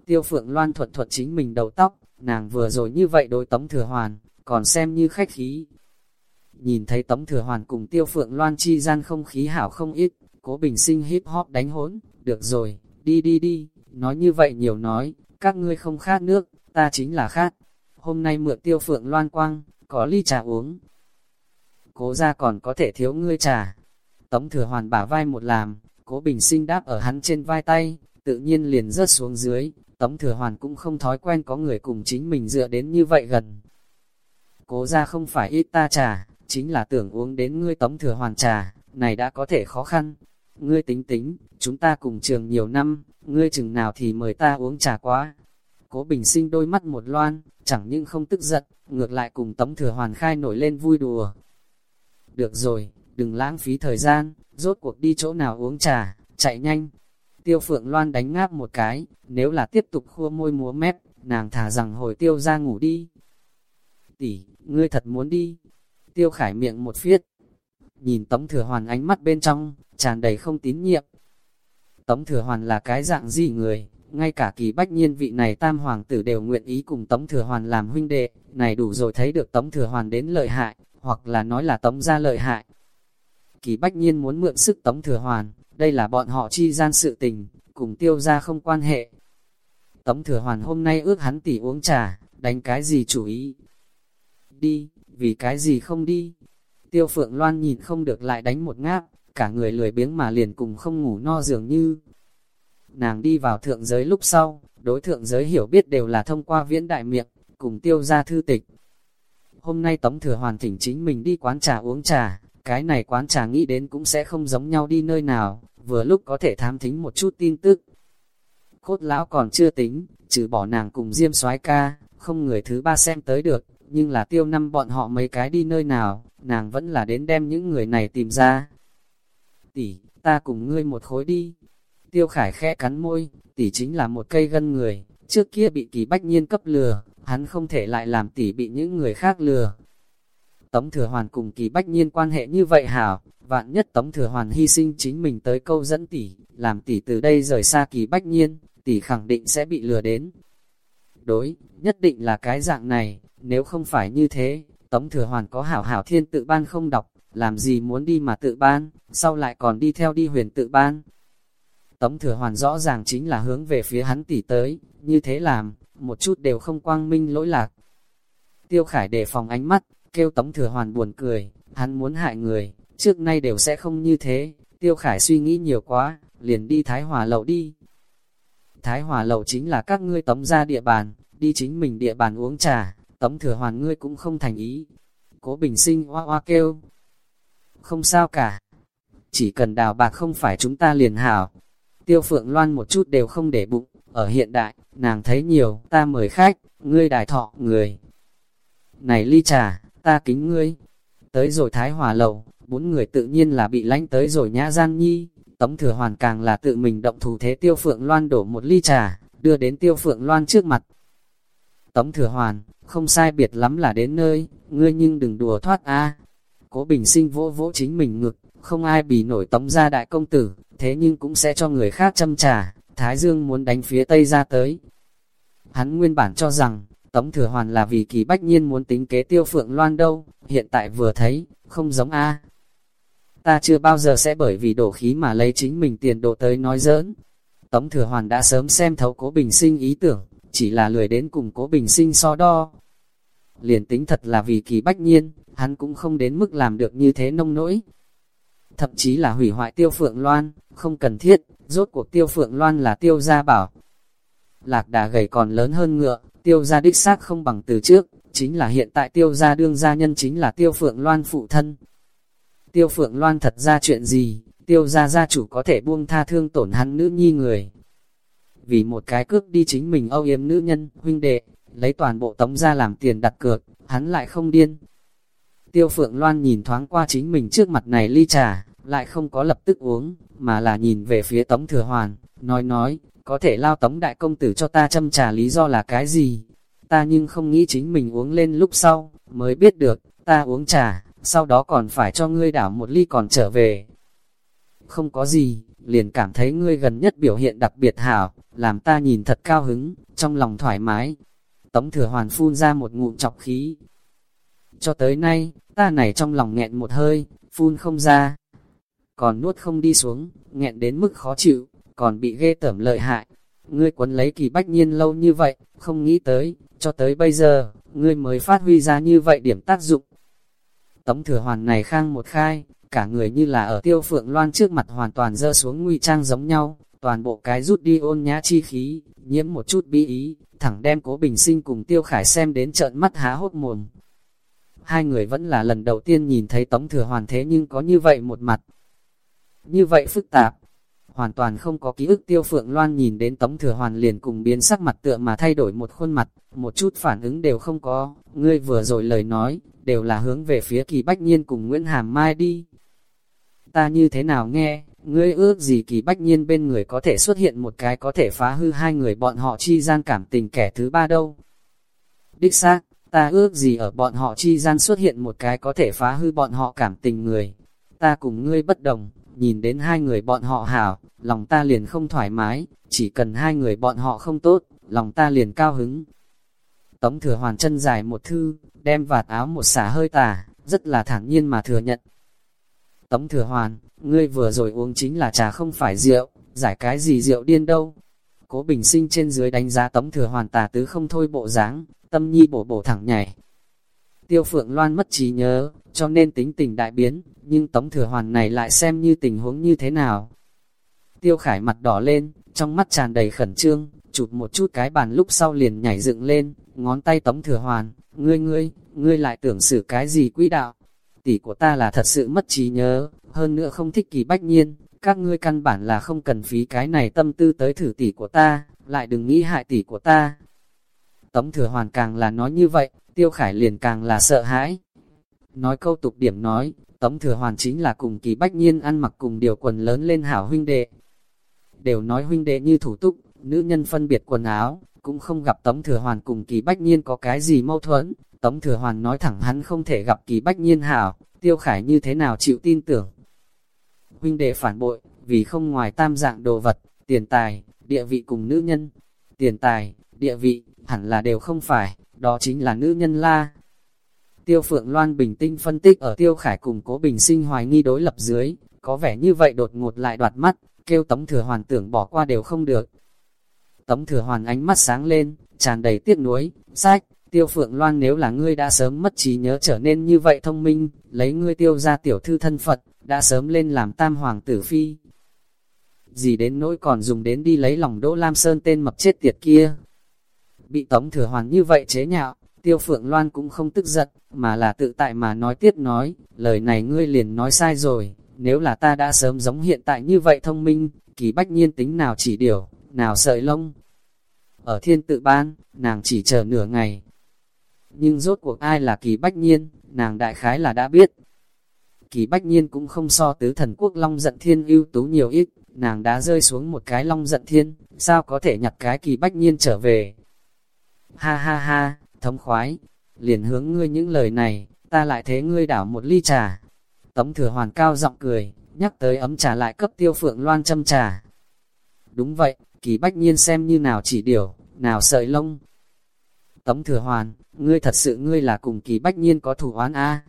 Tiêu phượng loan thuật thuật chính mình đầu tóc, nàng vừa rồi như vậy đối tống thừa hoàn, còn xem như khách khí. Nhìn thấy tống thừa hoàn cùng tiêu phượng loan chi gian không khí hảo không ít, cố bình sinh hip hop đánh hỗn, được rồi, đi đi đi, nói như vậy nhiều nói, các ngươi không khát nước, ta chính là khát. Hôm nay mượn tiêu phượng loan quang, có ly trà uống. Cố ra còn có thể thiếu ngươi trà. Tống thừa hoàn bả vai một làm, cố bình sinh đáp ở hắn trên vai tay, tự nhiên liền rớt xuống dưới. Tống thừa hoàn cũng không thói quen có người cùng chính mình dựa đến như vậy gần. Cố ra không phải ít ta trà, chính là tưởng uống đến ngươi tống thừa hoàn trà, này đã có thể khó khăn, ngươi tính tính, chúng ta cùng trường nhiều năm, ngươi chừng nào thì mời ta uống trà quá. Cố bình sinh đôi mắt một loan, chẳng những không tức giận, ngược lại cùng tống thừa hoàn khai nổi lên vui đùa. Được rồi, đừng lãng phí thời gian, rốt cuộc đi chỗ nào uống trà, chạy nhanh. Tiêu phượng loan đánh ngáp một cái, nếu là tiếp tục khua môi múa mép, nàng thả rằng hồi tiêu ra ngủ đi. Tỷ, ngươi thật muốn đi. Tiêu khải miệng một phiết, nhìn Tống Thừa Hoàn ánh mắt bên trong, tràn đầy không tín nhiệm. Tống Thừa Hoàn là cái dạng gì người, ngay cả kỳ bách nhiên vị này tam hoàng tử đều nguyện ý cùng Tống Thừa Hoàn làm huynh đệ, này đủ rồi thấy được Tống Thừa Hoàn đến lợi hại, hoặc là nói là Tống ra lợi hại. Kỳ bách nhiên muốn mượn sức Tống Thừa Hoàn, đây là bọn họ chi gian sự tình, cùng tiêu ra không quan hệ. Tống Thừa Hoàn hôm nay ước hắn tỉ uống trà, đánh cái gì chủ ý? Đi, vì cái gì không đi? Tiêu Phượng Loan nhìn không được lại đánh một ngáp, cả người lười biếng mà liền cùng không ngủ no dường như. Nàng đi vào thượng giới lúc sau, đối thượng giới hiểu biết đều là thông qua viễn đại miệng, cùng tiêu ra thư tịch. Hôm nay Tống Thừa Hoàn thỉnh chính mình đi quán trà uống trà, cái này quán trà nghĩ đến cũng sẽ không giống nhau đi nơi nào, vừa lúc có thể tham thính một chút tin tức. Cốt lão còn chưa tính, trừ bỏ nàng cùng Diêm soái ca, không người thứ ba xem tới được, nhưng là tiêu năm bọn họ mấy cái đi nơi nào, nàng vẫn là đến đem những người này tìm ra. Tỷ, ta cùng ngươi một khối đi. Tiêu khải khẽ cắn môi, tỷ chính là một cây gân người, trước kia bị kỳ bách nhiên cấp lừa, hắn không thể lại làm tỷ bị những người khác lừa. Tống thừa hoàn cùng kỳ bách nhiên quan hệ như vậy hảo, vạn nhất tống thừa hoàn hy sinh chính mình tới câu dẫn tỷ, làm tỷ từ đây rời xa kỳ bách nhiên, tỷ khẳng định sẽ bị lừa đến. Đối, nhất định là cái dạng này, nếu không phải như thế, tống thừa hoàn có hảo hảo thiên tự ban không đọc, làm gì muốn đi mà tự ban, sau lại còn đi theo đi huyền tự ban. Tống thừa hoàn rõ ràng chính là hướng về phía hắn tỷ tới, như thế làm, một chút đều không quang minh lỗi lạc. Tiêu khải đề phòng ánh mắt, kêu tống thừa hoàn buồn cười, hắn muốn hại người, trước nay đều sẽ không như thế, tiêu khải suy nghĩ nhiều quá, liền đi Thái Hòa lậu đi. Thái Hòa lậu chính là các ngươi tống ra địa bàn, đi chính mình địa bàn uống trà, tống thừa hoàn ngươi cũng không thành ý. Cố bình sinh hoa hoa kêu, không sao cả, chỉ cần đào bạc không phải chúng ta liền hảo. Tiêu Phượng Loan một chút đều không để bụng, ở hiện đại, nàng thấy nhiều, ta mời khách, ngươi đài thọ, người. Này ly trà, ta kính ngươi. Tới rồi Thái Hòa Lầu, bốn người tự nhiên là bị lánh tới rồi nhã gian nhi. Tống thừa hoàn càng là tự mình động thủ thế Tiêu Phượng Loan đổ một ly trà, đưa đến Tiêu Phượng Loan trước mặt. Tống thừa hoàn, không sai biệt lắm là đến nơi, ngươi nhưng đừng đùa thoát a. Cố bình sinh vỗ vỗ chính mình ngực, không ai bị nổi tống ra đại công tử, thế nhưng cũng sẽ cho người khác châm trà, Thái Dương muốn đánh phía Tây ra tới. Hắn nguyên bản cho rằng, Tống Thừa Hoàn là vì kỳ bách nhiên muốn tính kế tiêu phượng loan đâu, hiện tại vừa thấy, không giống A. Ta chưa bao giờ sẽ bởi vì đổ khí mà lấy chính mình tiền độ tới nói giỡn. Tống Thừa Hoàn đã sớm xem thấu cố bình sinh ý tưởng, chỉ là lười đến cùng cố bình sinh so đo. Liền tính thật là vì kỳ bách nhiên, hắn cũng không đến mức làm được như thế nông nỗi. Thậm chí là hủy hoại tiêu phượng loan, không cần thiết, rốt cuộc tiêu phượng loan là tiêu gia bảo. Lạc đà gầy còn lớn hơn ngựa, tiêu gia đích xác không bằng từ trước, chính là hiện tại tiêu gia đương gia nhân chính là tiêu phượng loan phụ thân. Tiêu phượng loan thật ra chuyện gì, tiêu gia gia chủ có thể buông tha thương tổn hắn nữ nhi người. Vì một cái cước đi chính mình âu yếm nữ nhân, huynh đệ, lấy toàn bộ tống ra làm tiền đặt cược, hắn lại không điên. Tiêu phượng loan nhìn thoáng qua chính mình trước mặt này ly trà, lại không có lập tức uống, mà là nhìn về phía Tống Thừa Hoàn, nói nói, có thể lao Tống Đại Công Tử cho ta châm trà lý do là cái gì? Ta nhưng không nghĩ chính mình uống lên lúc sau, mới biết được, ta uống trà, sau đó còn phải cho ngươi đảo một ly còn trở về. Không có gì, liền cảm thấy ngươi gần nhất biểu hiện đặc biệt hảo, làm ta nhìn thật cao hứng, trong lòng thoải mái. Tống Thừa Hoàn phun ra một ngụm chọc khí. Cho tới nay, ta này trong lòng nghẹn một hơi, phun không ra còn nuốt không đi xuống, nghẹn đến mức khó chịu, còn bị ghê tởm lợi hại. Ngươi quấn lấy kỳ bách nhiên lâu như vậy, không nghĩ tới, cho tới bây giờ, ngươi mới phát huy ra như vậy điểm tác dụng. Tống thừa hoàn này khang một khai, cả người như là ở tiêu phượng loan trước mặt hoàn toàn dơ xuống nguy trang giống nhau, toàn bộ cái rút đi ôn nhã chi khí, nhiễm một chút bi ý, thẳng đem cố bình sinh cùng tiêu khải xem đến trợn mắt há hốt mồm. Hai người vẫn là lần đầu tiên nhìn thấy tống thừa hoàn thế nhưng có như vậy một mặt, như vậy phức tạp. Hoàn toàn không có ký ức tiêu phượng loan nhìn đến tống thừa hoàn liền cùng biến sắc mặt tựa mà thay đổi một khuôn mặt, một chút phản ứng đều không có, ngươi vừa rồi lời nói, đều là hướng về phía kỳ bách nhiên cùng Nguyễn Hàm Mai đi. Ta như thế nào nghe, ngươi ước gì kỳ bách nhiên bên người có thể xuất hiện một cái có thể phá hư hai người bọn họ chi gian cảm tình kẻ thứ ba đâu. Đích xác, ta ước gì ở bọn họ chi gian xuất hiện một cái có thể phá hư bọn họ cảm tình người. Ta cùng ngươi bất đồng, nhìn đến hai người bọn họ hảo, lòng ta liền không thoải mái, chỉ cần hai người bọn họ không tốt, lòng ta liền cao hứng. Tống thừa hoàn chân dài một thư, đem vạt áo một xả hơi tà, rất là thản nhiên mà thừa nhận. Tống thừa hoàn, ngươi vừa rồi uống chính là trà không phải rượu, giải cái gì rượu điên đâu. Cố bình sinh trên dưới đánh giá tống thừa hoàn tà tứ không thôi bộ dáng, tâm nhi bổ bổ thẳng nhảy. Tiêu phượng loan mất trí nhớ, cho nên tính tình đại biến, nhưng Tống Thừa Hoàn này lại xem như tình huống như thế nào. Tiêu Khải mặt đỏ lên, trong mắt tràn đầy khẩn trương, chụp một chút cái bàn lúc sau liền nhảy dựng lên, ngón tay tống thừa hoàn, ngươi ngươi, ngươi lại tưởng xử cái gì quỹ đạo. Tỷ của ta là thật sự mất trí nhớ, hơn nữa không thích kỳ bách nhiên, các ngươi căn bản là không cần phí cái này tâm tư tới thử tỷ của ta, lại đừng nghĩ hại tỷ của ta. Tống thừa hoàn càng là nói như vậy, tiêu khải liền càng là sợ hãi. Nói câu tục điểm nói, Tống thừa hoàn chính là cùng kỳ bách nhiên ăn mặc cùng điều quần lớn lên hảo huynh đệ. Đều nói huynh đệ như thủ túc, nữ nhân phân biệt quần áo, cũng không gặp Tống thừa hoàn cùng kỳ bách nhiên có cái gì mâu thuẫn. Tống thừa hoàn nói thẳng hắn không thể gặp kỳ bách nhiên hảo, tiêu khải như thế nào chịu tin tưởng. Huynh đệ phản bội, vì không ngoài tam dạng đồ vật, tiền tài, địa vị cùng nữ nhân. Tiền tài, địa vị, hẳn là đều không phải, đó chính là nữ nhân la. Tiêu Phượng Loan bình tĩnh phân tích ở Tiêu Khải cùng Cố Bình Sinh hoài nghi đối lập dưới, có vẻ như vậy đột ngột lại đoạt mắt, kêu Tống Thừa Hoàn tưởng bỏ qua đều không được. Tống Thừa Hoàn ánh mắt sáng lên, tràn đầy tiếc nuối, sách, Tiêu Phượng Loan nếu là ngươi đã sớm mất trí nhớ trở nên như vậy thông minh, lấy ngươi tiêu ra tiểu thư thân Phật, đã sớm lên làm tam hoàng tử phi. Gì đến nỗi còn dùng đến đi lấy lòng Đỗ Lam Sơn tên mập chết tiệt kia. Bị Tống Thừa Hoàn như vậy chế nhạo, Tiêu Phượng Loan cũng không tức giận, mà là tự tại mà nói tiếp nói, lời này ngươi liền nói sai rồi, nếu là ta đã sớm giống hiện tại như vậy thông minh, kỳ bách nhiên tính nào chỉ điều, nào sợi lông. Ở thiên tự ban, nàng chỉ chờ nửa ngày. Nhưng rốt cuộc ai là kỳ bách nhiên, nàng đại khái là đã biết. Kỳ bách nhiên cũng không so tứ thần quốc long giận thiên ưu tú nhiều ít, nàng đã rơi xuống một cái long giận thiên, sao có thể nhặt cái kỳ bách nhiên trở về. Ha ha ha, thống khoái, liền hướng ngươi những lời này, ta lại thế ngươi đảo một ly trà. Tống thừa hoàn cao giọng cười, nhắc tới ấm trà lại cấp tiêu phượng loan châm trà. Đúng vậy, kỳ bách nhiên xem như nào chỉ điều, nào sợi lông. Tống thừa hoàn, ngươi thật sự ngươi là cùng kỳ bách nhiên có thủ oán a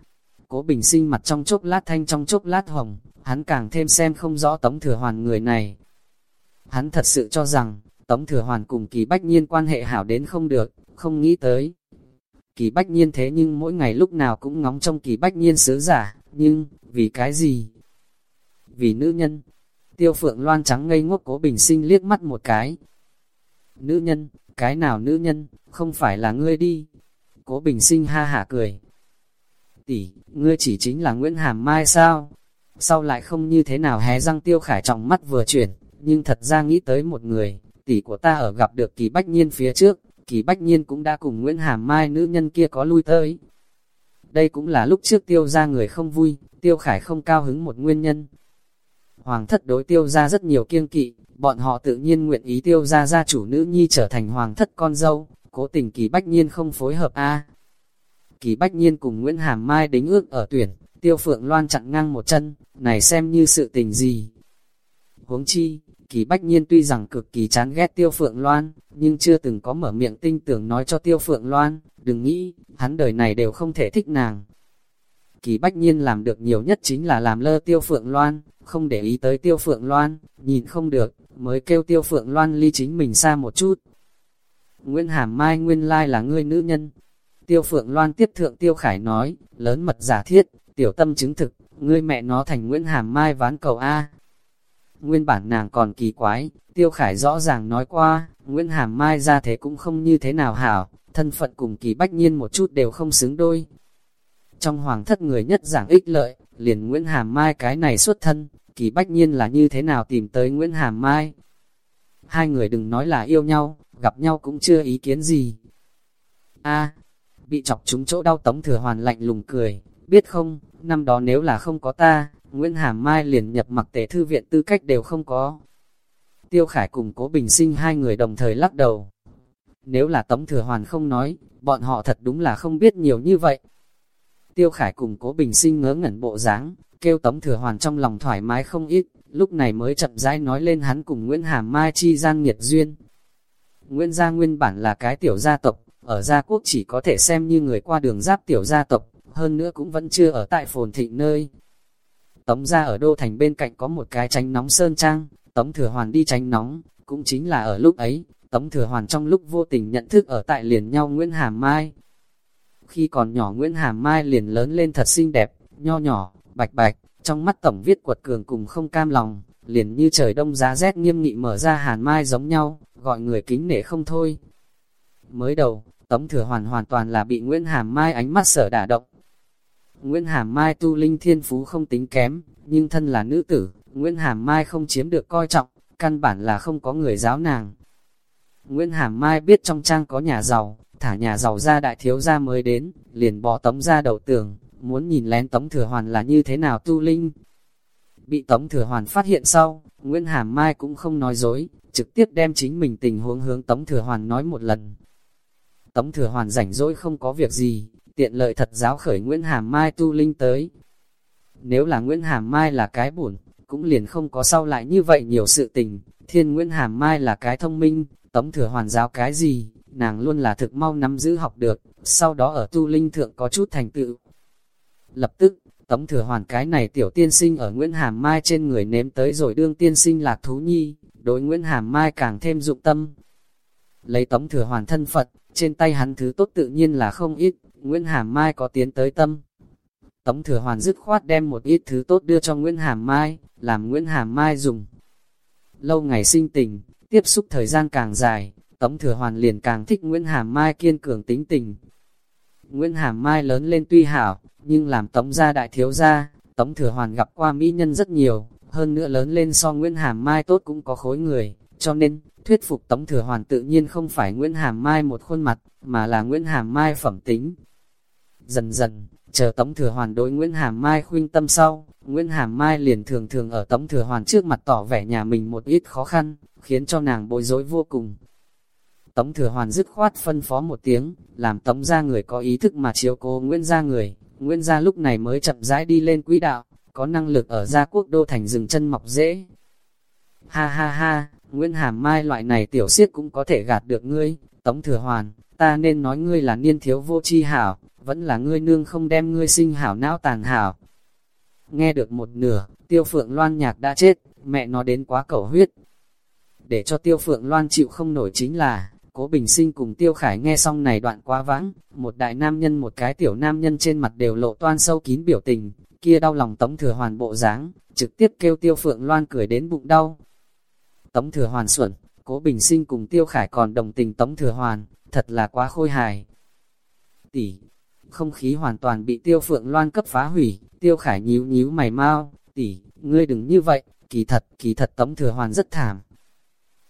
Cố bình sinh mặt trong chốc lát thanh trong chốc lát hồng, hắn càng thêm xem không rõ tống thừa hoàn người này. Hắn thật sự cho rằng, tống thừa hoàn cùng kỳ bách nhiên quan hệ hảo đến không được, không nghĩ tới. Kỳ bách nhiên thế nhưng mỗi ngày lúc nào cũng ngóng trong kỳ bách nhiên sứ giả, nhưng, vì cái gì? Vì nữ nhân. Tiêu phượng loan trắng ngây ngốc cố bình sinh liếc mắt một cái. Nữ nhân, cái nào nữ nhân, không phải là ngươi đi. Cố bình sinh ha hả cười. Tỷ, ngươi chỉ chính là Nguyễn Hàm Mai sao? Sau lại không như thế nào hé răng tiêu khải trọng mắt vừa chuyển, nhưng thật ra nghĩ tới một người, tỷ của ta ở gặp được kỳ bách nhiên phía trước, kỳ bách nhiên cũng đã cùng Nguyễn Hàm Mai nữ nhân kia có lui tới. Đây cũng là lúc trước tiêu ra người không vui, tiêu khải không cao hứng một nguyên nhân. Hoàng thất đối tiêu ra rất nhiều kiêng kỵ, bọn họ tự nhiên nguyện ý tiêu ra gia chủ nữ nhi trở thành hoàng thất con dâu, cố tình kỳ bách nhiên không phối hợp a Kỳ bách nhiên cùng Nguyễn Hàm Mai đính ước ở tuyển, tiêu phượng loan chặn ngang một chân, này xem như sự tình gì. Huống chi, Kỳ Bách Nhiên tuy rằng cực kỳ chán ghét Tiêu Phượng Loan, nhưng chưa từng có mở miệng tinh tưởng nói cho Tiêu Phượng Loan, đừng nghĩ, hắn đời này đều không thể thích nàng. Kỳ Bách Nhiên làm được nhiều nhất chính là làm lơ Tiêu Phượng Loan, không để ý tới Tiêu Phượng Loan, nhìn không được, mới kêu Tiêu Phượng Loan ly chính mình xa một chút. Nguyễn Hàm Mai nguyên lai là ngươi nữ nhân. Tiêu Phượng Loan tiếp thượng Tiêu Khải nói, lớn mật giả thiết, tiểu tâm chứng thực, ngươi mẹ nó thành Nguyễn Hàm Mai ván cầu A, Nguyên bản nàng còn kỳ quái, Tiêu Khải rõ ràng nói qua, Nguyễn Hàm Mai ra thế cũng không như thế nào hảo, thân phận cùng kỳ bách nhiên một chút đều không xứng đôi. Trong hoàng thất người nhất giảng ích lợi, liền Nguyễn Hàm Mai cái này xuất thân, kỳ bách nhiên là như thế nào tìm tới Nguyễn Hàm Mai. Hai người đừng nói là yêu nhau, gặp nhau cũng chưa ý kiến gì. a bị chọc trúng chỗ đau tống thừa hoàn lạnh lùng cười, biết không, năm đó nếu là không có ta, Nguyễn Hàm Mai liền nhập mặc tế thư viện tư cách đều không có. Tiêu Khải cùng Cố Bình Sinh hai người đồng thời lắc đầu. Nếu là Tống Thừa Hoàn không nói, bọn họ thật đúng là không biết nhiều như vậy. Tiêu Khải cùng Cố Bình Sinh ngớ ngẩn bộ dáng, kêu Tống Thừa Hoàn trong lòng thoải mái không ít, lúc này mới chậm rãi nói lên hắn cùng Nguyễn Hàm Mai chi gian nghiệt duyên. Nguyễn gia nguyên bản là cái tiểu gia tộc, ở gia quốc chỉ có thể xem như người qua đường giáp tiểu gia tộc, hơn nữa cũng vẫn chưa ở tại phồn thịnh nơi, Tống ra ở Đô Thành bên cạnh có một cái tránh nóng sơn trang, Tống Thừa Hoàn đi tránh nóng, cũng chính là ở lúc ấy, Tống Thừa Hoàn trong lúc vô tình nhận thức ở tại liền nhau Nguyễn Hàm Mai. Khi còn nhỏ Nguyễn Hàm Mai liền lớn lên thật xinh đẹp, nho nhỏ, bạch bạch, trong mắt Tổng viết quật cường cùng không cam lòng, liền như trời đông giá rét nghiêm nghị mở ra hàn mai giống nhau, gọi người kính nể không thôi. Mới đầu, Tống Thừa Hoàn hoàn toàn là bị Nguyễn Hàm Mai ánh mắt sở đả động. Nguyễn Hàm Mai tu linh thiên phú không tính kém, nhưng thân là nữ tử, Nguyễn Hàm Mai không chiếm được coi trọng, căn bản là không có người giáo nàng. Nguyễn Hàm Mai biết trong trang có nhà giàu, thả nhà giàu ra đại thiếu gia mới đến, liền bỏ tống ra đầu tường, muốn nhìn lén tống thừa hoàn là như thế nào tu linh. Bị tống thừa hoàn phát hiện sau, Nguyễn Hàm Mai cũng không nói dối, trực tiếp đem chính mình tình huống hướng tống thừa hoàn nói một lần. Tống thừa hoàn rảnh rỗi không có việc gì, tiện lợi thật giáo khởi Nguyễn Hàm Mai tu linh tới. Nếu là Nguyễn Hàm Mai là cái buồn, cũng liền không có sau lại như vậy nhiều sự tình, thiên Nguyễn Hàm Mai là cái thông minh, tống thừa hoàn giáo cái gì, nàng luôn là thực mau nắm giữ học được, sau đó ở tu linh thượng có chút thành tựu. Lập tức, tống thừa hoàn cái này tiểu tiên sinh ở Nguyễn Hàm Mai trên người nếm tới rồi đương tiên sinh lạc thú nhi, đối Nguyễn Hàm Mai càng thêm dụng tâm. Lấy tống thừa hoàn thân Phật, trên tay hắn thứ tốt tự nhiên là không ít, Nguyễn Hàm Mai có tiến tới tâm. Tống thừa hoàn dứt khoát đem một ít thứ tốt đưa cho Nguyễn Hàm Mai, làm Nguyễn Hàm Mai dùng. Lâu ngày sinh tình, tiếp xúc thời gian càng dài, Tống Thừa Hoàn liền càng thích Nguyễn Hàm Mai kiên cường tính tình. Nguyễn Hàm Mai lớn lên tuy hảo, nhưng làm Tống gia đại thiếu gia, Tống Thừa Hoàn gặp qua mỹ nhân rất nhiều, hơn nữa lớn lên so Nguyễn Hàm Mai tốt cũng có khối người, cho nên, thuyết phục Tống Thừa Hoàn tự nhiên không phải Nguyễn Hàm Mai một khuôn mặt, mà là Nguyễn Hàm Mai phẩm tính. Dần dần, chờ Tống Thừa Hoàn đối Nguyễn Hàm Mai khuyên tâm sau, Nguyễn Hàm Mai liền thường thường ở Tống Thừa Hoàn trước mặt tỏ vẻ nhà mình một ít khó khăn, khiến cho nàng bối rối vô cùng. Tống Thừa Hoàn dứt khoát phân phó một tiếng, làm Tống ra người có ý thức mà chiếu cố Nguyễn ra người. Nguyễn gia lúc này mới chậm rãi đi lên quỹ đạo, có năng lực ở gia quốc đô thành rừng chân mọc dễ. Ha ha ha, Nguyễn Hàm Mai loại này tiểu siết cũng có thể gạt được ngươi, Tống Thừa Hoàn, ta nên nói ngươi là niên thiếu vô chi hảo, vẫn là ngươi nương không đem ngươi sinh hảo não tàn hảo. Nghe được một nửa, tiêu phượng loan nhạc đã chết, mẹ nó đến quá cầu huyết. Để cho tiêu phượng loan chịu không nổi chính là, Cố Bình Sinh cùng Tiêu Khải nghe xong này đoạn quá vãng, một đại nam nhân một cái tiểu nam nhân trên mặt đều lộ toan sâu kín biểu tình, kia đau lòng Tống Thừa Hoàn bộ dáng, trực tiếp kêu Tiêu Phượng Loan cười đến bụng đau. Tống Thừa Hoàn xuẩn, Cố Bình Sinh cùng Tiêu Khải còn đồng tình Tống Thừa Hoàn, thật là quá khôi hài. Tỷ, không khí hoàn toàn bị Tiêu Phượng Loan cấp phá hủy, Tiêu Khải nhíu nhíu mày mau, tỷ, ngươi đừng như vậy, kỳ thật, kỳ thật Tống Thừa Hoàn rất thảm,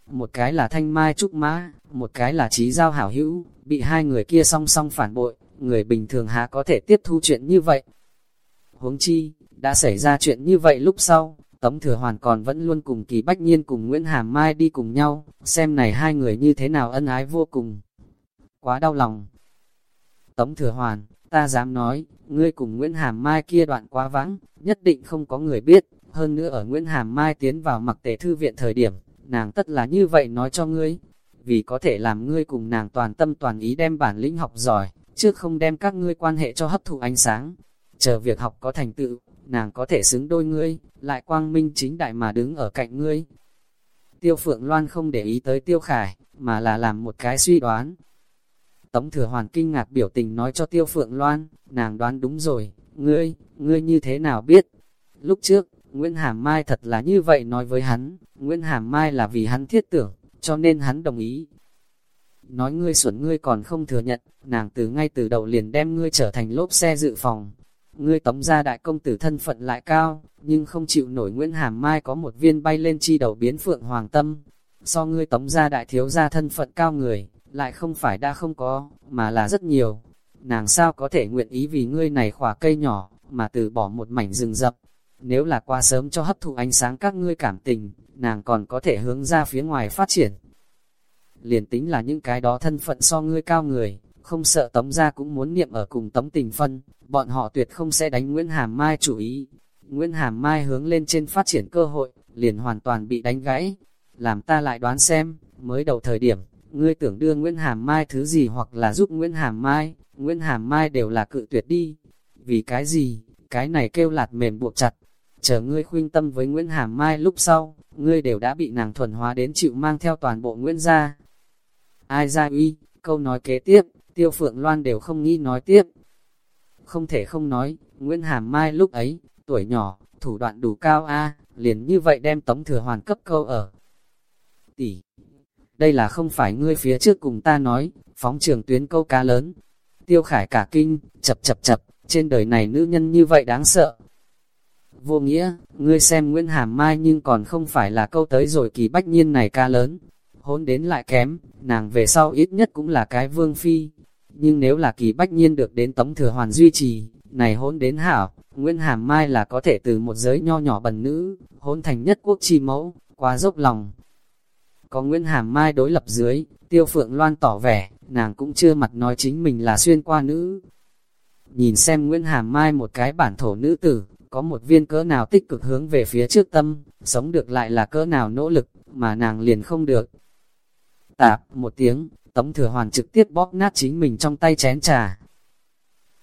một cái là thanh mai trúc mã, một cái là trí giao hảo hữu, bị hai người kia song song phản bội, người bình thường há có thể tiếp thu chuyện như vậy. Huống chi, đã xảy ra chuyện như vậy lúc sau, Tống Thừa Hoàn còn vẫn luôn cùng Kỳ Bách Nhiên cùng Nguyễn Hàm Mai đi cùng nhau, xem này hai người như thế nào ân ái vô cùng. Quá đau lòng. Tống Thừa Hoàn, ta dám nói, ngươi cùng Nguyễn Hàm Mai kia đoạn quá vắng, nhất định không có người biết, hơn nữa ở Nguyễn Hàm Mai tiến vào mặc tề thư viện thời điểm, nàng tất là như vậy nói cho ngươi, vì có thể làm ngươi cùng nàng toàn tâm toàn ý đem bản lĩnh học giỏi, chứ không đem các ngươi quan hệ cho hấp thụ ánh sáng. Chờ việc học có thành tựu, nàng có thể xứng đôi ngươi, lại quang minh chính đại mà đứng ở cạnh ngươi. Tiêu Phượng Loan không để ý tới Tiêu Khải, mà là làm một cái suy đoán. Tống Thừa Hoàn kinh ngạc biểu tình nói cho Tiêu Phượng Loan, nàng đoán đúng rồi, ngươi, ngươi như thế nào biết? Lúc trước, Nguyễn Hàm Mai thật là như vậy nói với hắn, Nguyễn Hàm Mai là vì hắn thiết tưởng, cho nên hắn đồng ý. Nói ngươi xuẩn ngươi còn không thừa nhận, nàng từ ngay từ đầu liền đem ngươi trở thành lốp xe dự phòng. Ngươi tống ra đại công tử thân phận lại cao, nhưng không chịu nổi Nguyễn Hàm Mai có một viên bay lên chi đầu biến phượng hoàng tâm. So ngươi tống ra đại thiếu ra thân phận cao người, lại không phải đã không có, mà là rất nhiều. Nàng sao có thể nguyện ý vì ngươi này khỏa cây nhỏ, mà từ bỏ một mảnh rừng rậm. Nếu là qua sớm cho hấp thụ ánh sáng các ngươi cảm tình, nàng còn có thể hướng ra phía ngoài phát triển. Liền tính là những cái đó thân phận so ngươi cao người, không sợ tống ra cũng muốn niệm ở cùng tống tình phân, bọn họ tuyệt không sẽ đánh Nguyễn Hàm Mai chủ ý. Nguyễn Hàm Mai hướng lên trên phát triển cơ hội, liền hoàn toàn bị đánh gãy. Làm ta lại đoán xem, mới đầu thời điểm, ngươi tưởng đưa Nguyễn Hàm Mai thứ gì hoặc là giúp Nguyễn Hàm Mai, Nguyễn Hàm Mai đều là cự tuyệt đi. Vì cái gì, cái này kêu lạt mềm buộc chặt. Chờ ngươi khuyên tâm với Nguyễn Hàm Mai lúc sau, ngươi đều đã bị nàng thuần hóa đến chịu mang theo toàn bộ Nguyễn gia. Ai ra uy, câu nói kế tiếp, tiêu phượng loan đều không nghĩ nói tiếp. Không thể không nói, Nguyễn Hàm Mai lúc ấy, tuổi nhỏ, thủ đoạn đủ cao a liền như vậy đem Tống Thừa Hoàn cấp câu ở. Tỷ, đây là không phải ngươi phía trước cùng ta nói, phóng trường tuyến câu cá lớn. Tiêu khải cả kinh, chập chập chập, trên đời này nữ nhân như vậy đáng sợ. Vô nghĩa, ngươi xem Nguyễn Hàm Mai nhưng còn không phải là câu tới rồi kỳ bách nhiên này ca lớn. Hôn đến lại kém, nàng về sau ít nhất cũng là cái vương phi. Nhưng nếu là kỳ bách nhiên được đến tống thừa hoàn duy trì, này hôn đến hảo, Nguyễn Hàm Mai là có thể từ một giới nho nhỏ bần nữ, hôn thành nhất quốc chi mẫu, quá dốc lòng. Có Nguyễn Hàm Mai đối lập dưới, Tiêu Phượng Loan tỏ vẻ, nàng cũng chưa mặt nói chính mình là xuyên qua nữ. Nhìn xem Nguyễn Hàm Mai một cái bản thổ nữ tử, có một viên cỡ nào tích cực hướng về phía trước tâm, sống được lại là cỡ nào nỗ lực, mà nàng liền không được. Tạp, một tiếng, Tống Thừa Hoàn trực tiếp bóp nát chính mình trong tay chén trà.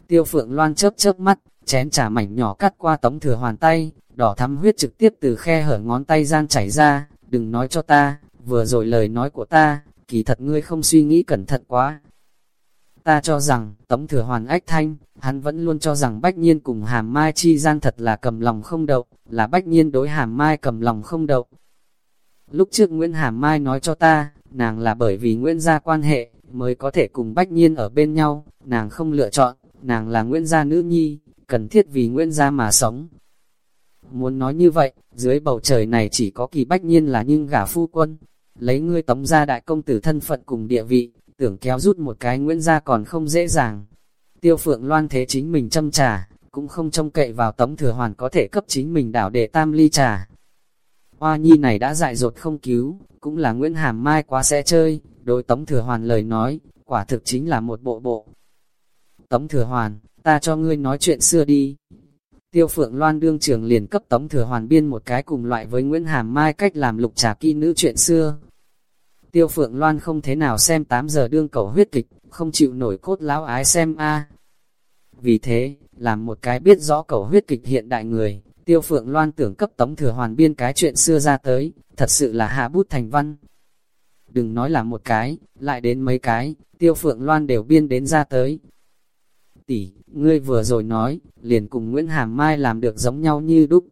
Tiêu Phượng Loan chớp chớp mắt, chén trà mảnh nhỏ cắt qua Tống Thừa Hoàn tay, đỏ thắm huyết trực tiếp từ khe hở ngón tay gian chảy ra, đừng nói cho ta, vừa rồi lời nói của ta, kỳ thật ngươi không suy nghĩ cẩn thận quá. Ta cho rằng, Tống Thừa Hoàn ách thanh, hắn vẫn luôn cho rằng Bách Nhiên cùng Hàm Mai chi gian thật là cầm lòng không đậu, là Bách Nhiên đối Hàm Mai cầm lòng không đậu. Lúc trước Nguyễn Hàm Mai nói cho ta, nàng là bởi vì Nguyễn gia quan hệ, mới có thể cùng Bách Nhiên ở bên nhau, nàng không lựa chọn, nàng là Nguyễn gia nữ nhi, cần thiết vì Nguyễn gia mà sống. Muốn nói như vậy, dưới bầu trời này chỉ có kỳ Bách Nhiên là nhưng gả phu quân, lấy ngươi tống gia đại công tử thân phận cùng địa vị, tưởng kéo rút một cái Nguyễn gia còn không dễ dàng. Tiêu phượng loan thế chính mình châm trà, cũng không trông cậy vào tống thừa hoàn có thể cấp chính mình đảo để tam ly trà. Hoa nhi này đã dại dột không cứu, cũng là Nguyễn Hàm Mai quá sẽ chơi, đối tống thừa hoàn lời nói, quả thực chính là một bộ bộ. Tống thừa hoàn, ta cho ngươi nói chuyện xưa đi. Tiêu Phượng Loan đương trường liền cấp Tống Thừa Hoàn biên một cái cùng loại với Nguyễn Hàm Mai cách làm lục trà kỹ nữ chuyện xưa, Tiêu Phượng Loan không thế nào xem 8 giờ đương cầu huyết kịch, không chịu nổi cốt lão ái xem a. Vì thế, làm một cái biết rõ cầu huyết kịch hiện đại người, Tiêu Phượng Loan tưởng cấp tống thừa hoàn biên cái chuyện xưa ra tới, thật sự là hạ bút thành văn. Đừng nói là một cái, lại đến mấy cái, Tiêu Phượng Loan đều biên đến ra tới. Tỷ, ngươi vừa rồi nói, liền cùng Nguyễn Hàm Mai làm được giống nhau như đúc.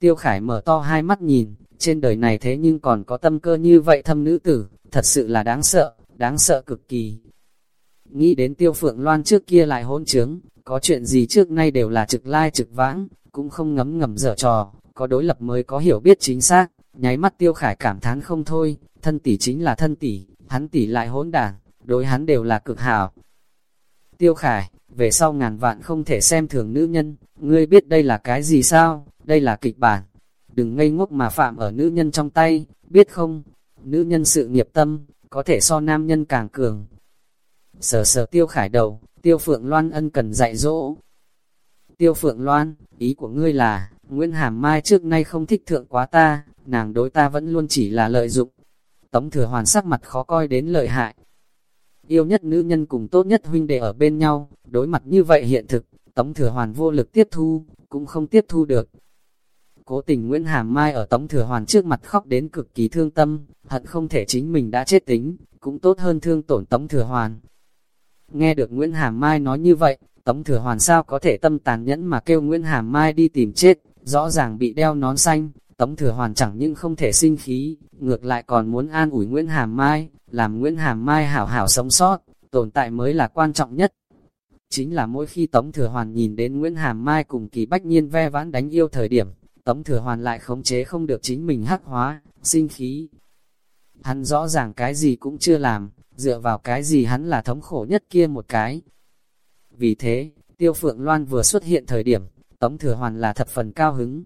Tiêu Khải mở to hai mắt nhìn, trên đời này thế nhưng còn có tâm cơ như vậy thâm nữ tử, thật sự là đáng sợ, đáng sợ cực kỳ. Nghĩ đến tiêu phượng loan trước kia lại hôn trướng, có chuyện gì trước nay đều là trực lai trực vãng, cũng không ngấm ngầm dở trò, có đối lập mới có hiểu biết chính xác, nháy mắt tiêu khải cảm thán không thôi, thân tỷ chính là thân tỷ, hắn tỷ lại hỗn đảng, đối hắn đều là cực hảo. Tiêu khải, về sau ngàn vạn không thể xem thường nữ nhân, ngươi biết đây là cái gì sao, đây là kịch bản, đừng ngây ngốc mà phạm ở nữ nhân trong tay, biết không? Nữ nhân sự nghiệp tâm, có thể so nam nhân càng cường. Sờ sờ tiêu khải đầu, tiêu phượng loan ân cần dạy dỗ. Tiêu phượng loan, ý của ngươi là, Nguyễn Hàm Mai trước nay không thích thượng quá ta, nàng đối ta vẫn luôn chỉ là lợi dụng. Tống thừa hoàn sắc mặt khó coi đến lợi hại. Yêu nhất nữ nhân cùng tốt nhất huynh đệ ở bên nhau, đối mặt như vậy hiện thực, Tống thừa hoàn vô lực tiếp thu, cũng không tiếp thu được. Cố tình Nguyễn Hàm Mai ở Tống Thừa Hoàn trước mặt khóc đến cực kỳ thương tâm, hận không thể chính mình đã chết tính, cũng tốt hơn thương tổn Tống Thừa Hoàn. Nghe được Nguyễn Hàm Mai nói như vậy, Tống Thừa Hoàn sao có thể tâm tàn nhẫn mà kêu Nguyễn Hàm Mai đi tìm chết, rõ ràng bị đeo nón xanh, Tống Thừa Hoàn chẳng những không thể sinh khí, ngược lại còn muốn an ủi Nguyễn Hàm Mai, làm Nguyễn Hàm Mai hảo hảo sống sót, tồn tại mới là quan trọng nhất. Chính là mỗi khi Tống Thừa Hoàn nhìn đến Nguyễn Hàm Mai cùng kỳ bách nhiên ve vãn đánh yêu thời điểm, Tống thừa hoàn lại khống chế không được chính mình hắc hóa, sinh khí. Hắn rõ ràng cái gì cũng chưa làm, dựa vào cái gì hắn là thống khổ nhất kia một cái. Vì thế, Tiêu Phượng Loan vừa xuất hiện thời điểm, Tống Thừa Hoàn là thập phần cao hứng.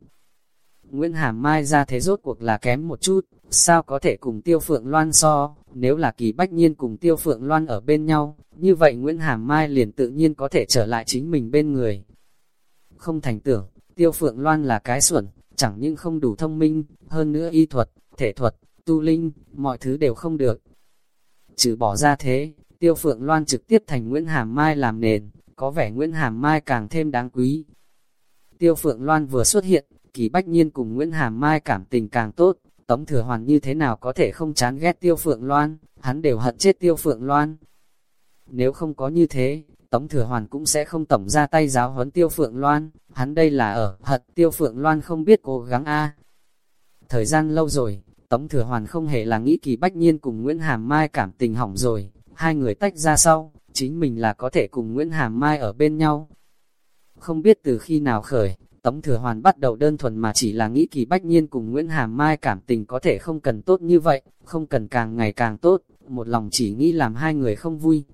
Nguyễn Hàm Mai ra thế rốt cuộc là kém một chút, sao có thể cùng Tiêu Phượng Loan so, nếu là kỳ bách nhiên cùng Tiêu Phượng Loan ở bên nhau, như vậy Nguyễn Hàm Mai liền tự nhiên có thể trở lại chính mình bên người. Không thành tưởng, Tiêu Phượng Loan là cái xuẩn, chẳng những không đủ thông minh, hơn nữa y thuật, thể thuật, tu linh, mọi thứ đều không được. Trừ bỏ ra thế, Tiêu Phượng Loan trực tiếp thành Nguyễn Hàm Mai làm nền, có vẻ Nguyễn Hàm Mai càng thêm đáng quý. Tiêu Phượng Loan vừa xuất hiện, Kỳ Bách Nhiên cùng Nguyễn Hàm Mai cảm tình càng tốt, Tống Thừa Hoàn như thế nào có thể không chán ghét Tiêu Phượng Loan, hắn đều hận chết Tiêu Phượng Loan. Nếu không có như thế, Tống Thừa Hoàn cũng sẽ không tổng ra tay giáo huấn Tiêu Phượng Loan, hắn đây là ở, hận Tiêu Phượng Loan không biết cố gắng a Thời gian lâu rồi, Tống Thừa Hoàn không hề là nghĩ kỳ bách nhiên cùng Nguyễn Hàm Mai cảm tình hỏng rồi, hai người tách ra sau, chính mình là có thể cùng Nguyễn Hàm Mai ở bên nhau. Không biết từ khi nào khởi, Tống Thừa Hoàn bắt đầu đơn thuần mà chỉ là nghĩ kỳ bách nhiên cùng Nguyễn Hàm Mai cảm tình có thể không cần tốt như vậy, không cần càng ngày càng tốt, một lòng chỉ nghĩ làm hai người không vui.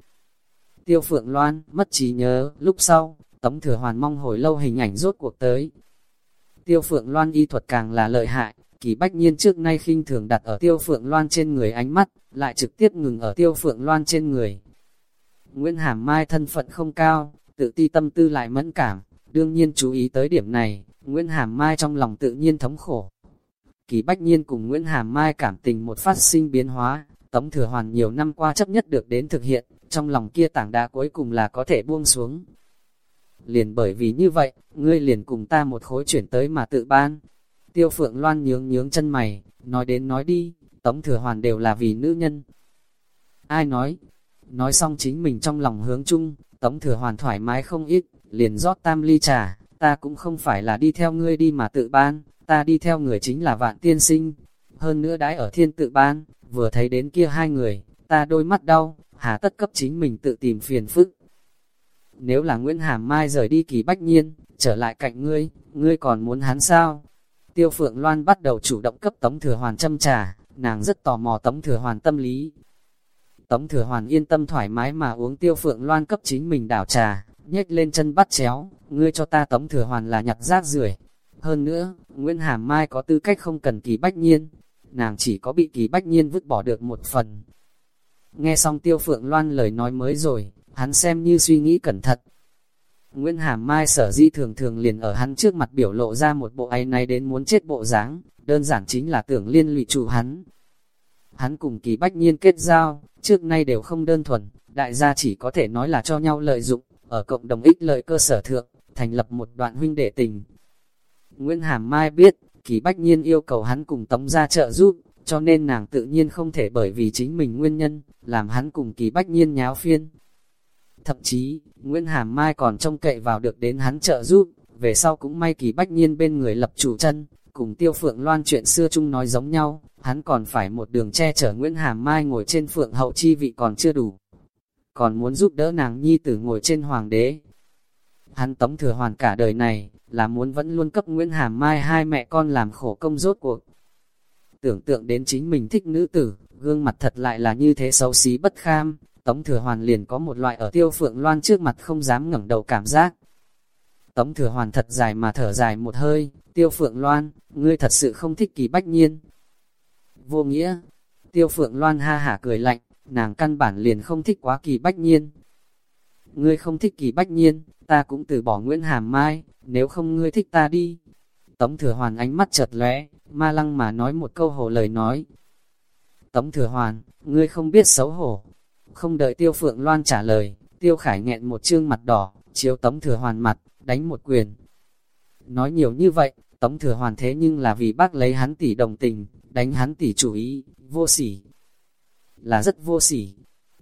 Tiêu Phượng Loan, mất trí nhớ, lúc sau, Tống Thừa Hoàn mong hồi lâu hình ảnh rốt cuộc tới. Tiêu Phượng Loan y thuật càng là lợi hại, kỳ bách nhiên trước nay khinh thường đặt ở Tiêu Phượng Loan trên người ánh mắt, lại trực tiếp ngừng ở Tiêu Phượng Loan trên người. Nguyễn Hàm Mai thân phận không cao, tự ti tâm tư lại mẫn cảm, đương nhiên chú ý tới điểm này, Nguyễn Hàm Mai trong lòng tự nhiên thống khổ. Kỳ Bách Nhiên cùng Nguyễn Hàm Mai cảm tình một phát sinh biến hóa, Tống Thừa Hoàn nhiều năm qua chấp nhất được đến thực hiện, trong lòng kia tảng đá cuối cùng là có thể buông xuống. Liền bởi vì như vậy, ngươi liền cùng ta một khối chuyển tới mà tự ban. Tiêu Phượng Loan nhướng nhướng chân mày, nói đến nói đi, Tống Thừa Hoàn đều là vì nữ nhân. Ai nói? Nói xong chính mình trong lòng hướng chung, Tống Thừa Hoàn thoải mái không ít, liền rót tam ly trà, ta cũng không phải là đi theo ngươi đi mà tự ban, ta đi theo người chính là vạn tiên sinh. Hơn nữa đãi ở thiên tự ban, vừa thấy đến kia hai người, ta đôi mắt đau, hà tất cấp chính mình tự tìm phiền phức. Nếu là Nguyễn Hàm Mai rời đi kỳ bách nhiên, trở lại cạnh ngươi, ngươi còn muốn hắn sao? Tiêu Phượng Loan bắt đầu chủ động cấp Tống Thừa Hoàn châm trà, nàng rất tò mò Tống Thừa Hoàn tâm lý. Tống Thừa Hoàn yên tâm thoải mái mà uống Tiêu Phượng Loan cấp chính mình đảo trà, nhếch lên chân bắt chéo, ngươi cho ta Tống Thừa Hoàn là nhặt rác rưởi. Hơn nữa, Nguyễn Hàm Mai có tư cách không cần kỳ bách nhiên, nàng chỉ có bị kỳ bách nhiên vứt bỏ được một phần. Nghe xong Tiêu Phượng Loan lời nói mới rồi, hắn xem như suy nghĩ cẩn thận, Nguyễn Hàm Mai sở di thường thường liền ở hắn trước mặt biểu lộ ra một bộ ấy này đến muốn chết bộ dáng, đơn giản chính là tưởng liên lụy chủ hắn. Hắn cùng kỳ bách nhiên kết giao, trước nay đều không đơn thuần, đại gia chỉ có thể nói là cho nhau lợi dụng, ở cộng đồng ích lợi cơ sở thượng, thành lập một đoạn huynh đệ tình. Nguyễn Hàm Mai biết, kỳ bách nhiên yêu cầu hắn cùng tống ra trợ giúp, cho nên nàng tự nhiên không thể bởi vì chính mình nguyên nhân, làm hắn cùng kỳ bách nhiên nháo phiên. Thậm chí, Nguyễn Hàm Mai còn trông cậy vào được đến hắn trợ giúp, về sau cũng may kỳ bách nhiên bên người lập chủ chân, cùng Tiêu Phượng Loan chuyện xưa chung nói giống nhau, hắn còn phải một đường che chở Nguyễn Hàm Mai ngồi trên Phượng hậu chi vị còn chưa đủ. Còn muốn giúp đỡ nàng nhi tử ngồi trên hoàng đế. Hắn tống thừa hoàn cả đời này, là muốn vẫn luôn cấp Nguyễn Hàm Mai hai mẹ con làm khổ công rốt cuộc. Tưởng tượng đến chính mình thích nữ tử, gương mặt thật lại là như thế xấu xí bất kham, Tống Thừa Hoàn liền có một loại ở tiêu phượng loan trước mặt không dám ngẩng đầu cảm giác. Tống Thừa Hoàn thật dài mà thở dài một hơi, tiêu phượng loan, ngươi thật sự không thích kỳ bách nhiên. Vô nghĩa, tiêu phượng loan ha hả cười lạnh, nàng căn bản liền không thích quá kỳ bách nhiên. Ngươi không thích kỳ bách nhiên, ta cũng từ bỏ Nguyễn Hàm Mai, nếu không ngươi thích ta đi. Tống Thừa Hoàn ánh mắt chợt lóe, ma lăng mà nói một câu hồ lời nói. Tống Thừa Hoàn, ngươi không biết xấu hổ, không đợi Tiêu Phượng Loan trả lời, Tiêu Khải nghẹn một trương mặt đỏ, chiếu Tống Thừa Hoàn mặt, đánh một quyền. Nói nhiều như vậy, Tống Thừa Hoàn thế nhưng là vì bác lấy hắn tỷ đồng tình, đánh hắn tỷ chủ ý, vô sỉ. Là rất vô sỉ.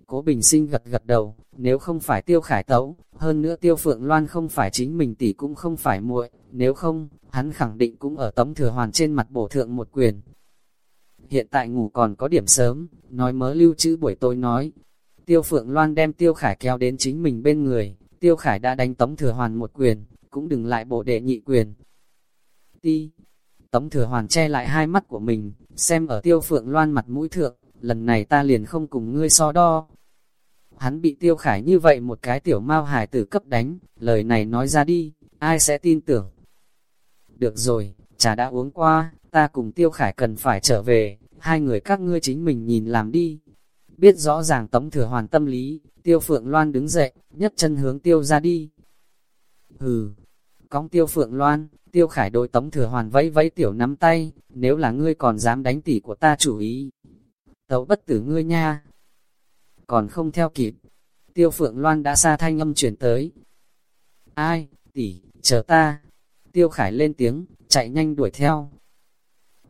Cố Bình Sinh gật gật đầu, nếu không phải Tiêu Khải tấu, hơn nữa Tiêu Phượng Loan không phải chính mình tỷ cũng không phải muội, nếu không, hắn khẳng định cũng ở Tống Thừa Hoàn trên mặt bổ thượng một quyền. Hiện tại ngủ còn có điểm sớm, nói mớ lưu trữ buổi tối nói, Tiêu Phượng Loan đem Tiêu Khải kéo đến chính mình bên người, Tiêu Khải đã đánh Tống Thừa Hoàn một quyền, cũng đừng lại bộ đệ nhị quyền. Ti, Tống Thừa Hoàn che lại hai mắt của mình, xem ở Tiêu Phượng Loan mặt mũi thượng, lần này ta liền không cùng ngươi so đo. Hắn bị Tiêu Khải như vậy một cái tiểu mau hài tử cấp đánh, lời này nói ra đi, ai sẽ tin tưởng. Được rồi, trà đã uống qua, ta cùng Tiêu Khải cần phải trở về, hai người các ngươi chính mình nhìn làm đi. Biết rõ ràng tống thừa hoàn tâm lý, tiêu phượng loan đứng dậy, nhấc chân hướng tiêu ra đi. Hừ, cong tiêu phượng loan, tiêu khải đôi tống thừa hoàn vẫy vẫy tiểu nắm tay, nếu là ngươi còn dám đánh tỷ của ta chủ ý. Tấu bất tử ngươi nha. Còn không theo kịp, tiêu phượng loan đã xa thanh âm chuyển tới. Ai, tỷ, chờ ta. Tiêu khải lên tiếng, chạy nhanh đuổi theo.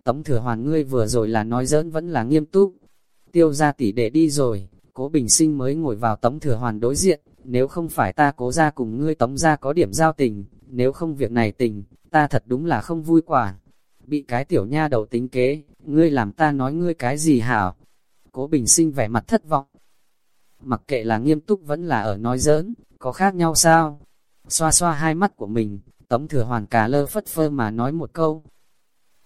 Tống thừa hoàn ngươi vừa rồi là nói giỡn vẫn là nghiêm túc, tiêu ra tỷ đệ đi rồi, cố bình sinh mới ngồi vào tống thừa hoàn đối diện, nếu không phải ta cố ra cùng ngươi tống ra có điểm giao tình, nếu không việc này tình, ta thật đúng là không vui quả. Bị cái tiểu nha đầu tính kế, ngươi làm ta nói ngươi cái gì hảo. Cố bình sinh vẻ mặt thất vọng. Mặc kệ là nghiêm túc vẫn là ở nói giỡn, có khác nhau sao? Xoa xoa hai mắt của mình, tống thừa hoàn cà lơ phất phơ mà nói một câu.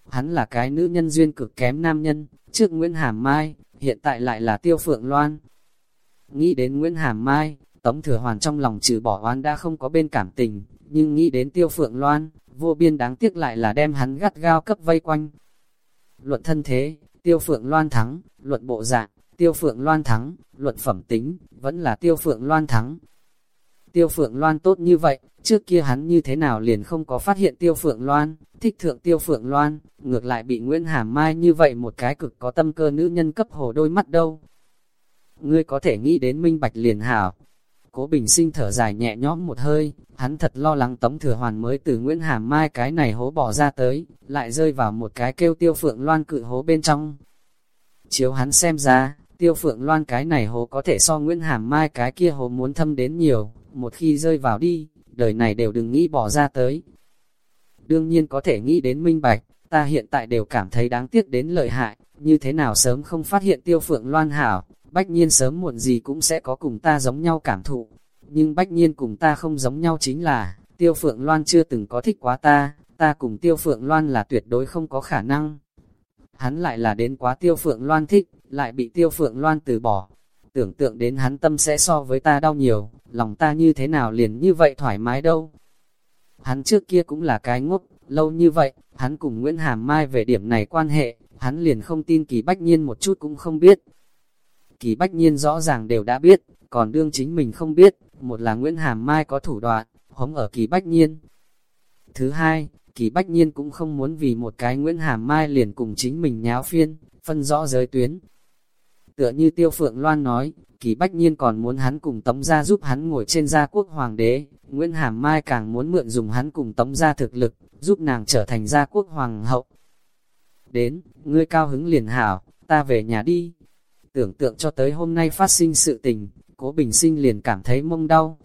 Hắn là cái nữ nhân duyên cực kém nam nhân, trước Nguyễn Hàm Mai, hiện tại lại là Tiêu Phượng Loan. Nghĩ đến Nguyễn Hàm Mai, Tống Thừa Hoàn trong lòng trừ bỏ oán đã không có bên cảm tình, nhưng nghĩ đến Tiêu Phượng Loan, vô biên đáng tiếc lại là đem hắn gắt gao cấp vây quanh. Luận thân thế, Tiêu Phượng Loan thắng, luận bộ dạng, Tiêu Phượng Loan thắng, luận phẩm tính, vẫn là Tiêu Phượng Loan thắng. Tiêu Phượng Loan tốt như vậy, trước kia hắn như thế nào liền không có phát hiện Tiêu Phượng Loan, thích thượng Tiêu Phượng Loan, ngược lại bị Nguyễn Hàm Mai như vậy một cái cực có tâm cơ nữ nhân cấp hồ đôi mắt đâu. Ngươi có thể nghĩ đến minh bạch liền hảo. Cố Bình Sinh thở dài nhẹ nhõm một hơi, hắn thật lo lắng Tống Thừa Hoàn mới từ Nguyễn Hàm Mai cái này hố bỏ ra tới, lại rơi vào một cái kêu Tiêu Phượng Loan cự hố bên trong. Chiếu hắn xem ra, Tiêu Phượng Loan cái này hố có thể so Nguyễn Hàm Mai cái kia hố muốn thâm đến nhiều, một khi rơi vào đi, đời này đều đừng nghĩ bỏ ra tới. Đương nhiên có thể nghĩ đến minh bạch, ta hiện tại đều cảm thấy đáng tiếc đến lợi hại, như thế nào sớm không phát hiện tiêu phượng loan hảo, bách nhiên sớm muộn gì cũng sẽ có cùng ta giống nhau cảm thụ. Nhưng bách nhiên cùng ta không giống nhau chính là, tiêu phượng loan chưa từng có thích quá ta, ta cùng tiêu phượng loan là tuyệt đối không có khả năng. Hắn lại là đến quá tiêu phượng loan thích, lại bị tiêu phượng loan từ bỏ. Tưởng tượng đến hắn tâm sẽ so với ta đau nhiều, lòng ta như thế nào liền như vậy thoải mái đâu. Hắn trước kia cũng là cái ngốc, lâu như vậy, hắn cùng Nguyễn Hàm Mai về điểm này quan hệ, hắn liền không tin kỳ bách nhiên một chút cũng không biết. Kỳ bách nhiên rõ ràng đều đã biết, còn đương chính mình không biết, một là Nguyễn Hàm Mai có thủ đoạn, hống ở kỳ bách nhiên. Thứ hai, kỳ bách nhiên cũng không muốn vì một cái Nguyễn Hàm Mai liền cùng chính mình nháo phiên, phân rõ giới tuyến. Tựa như Tiêu Phượng Loan nói, kỳ bách nhiên còn muốn hắn cùng tống gia giúp hắn ngồi trên gia quốc hoàng đế, Nguyễn Hàm Mai càng muốn mượn dùng hắn cùng tống gia thực lực, giúp nàng trở thành gia quốc hoàng hậu. Đến, ngươi cao hứng liền hảo, ta về nhà đi. Tưởng tượng cho tới hôm nay phát sinh sự tình, cố bình sinh liền cảm thấy mông đau.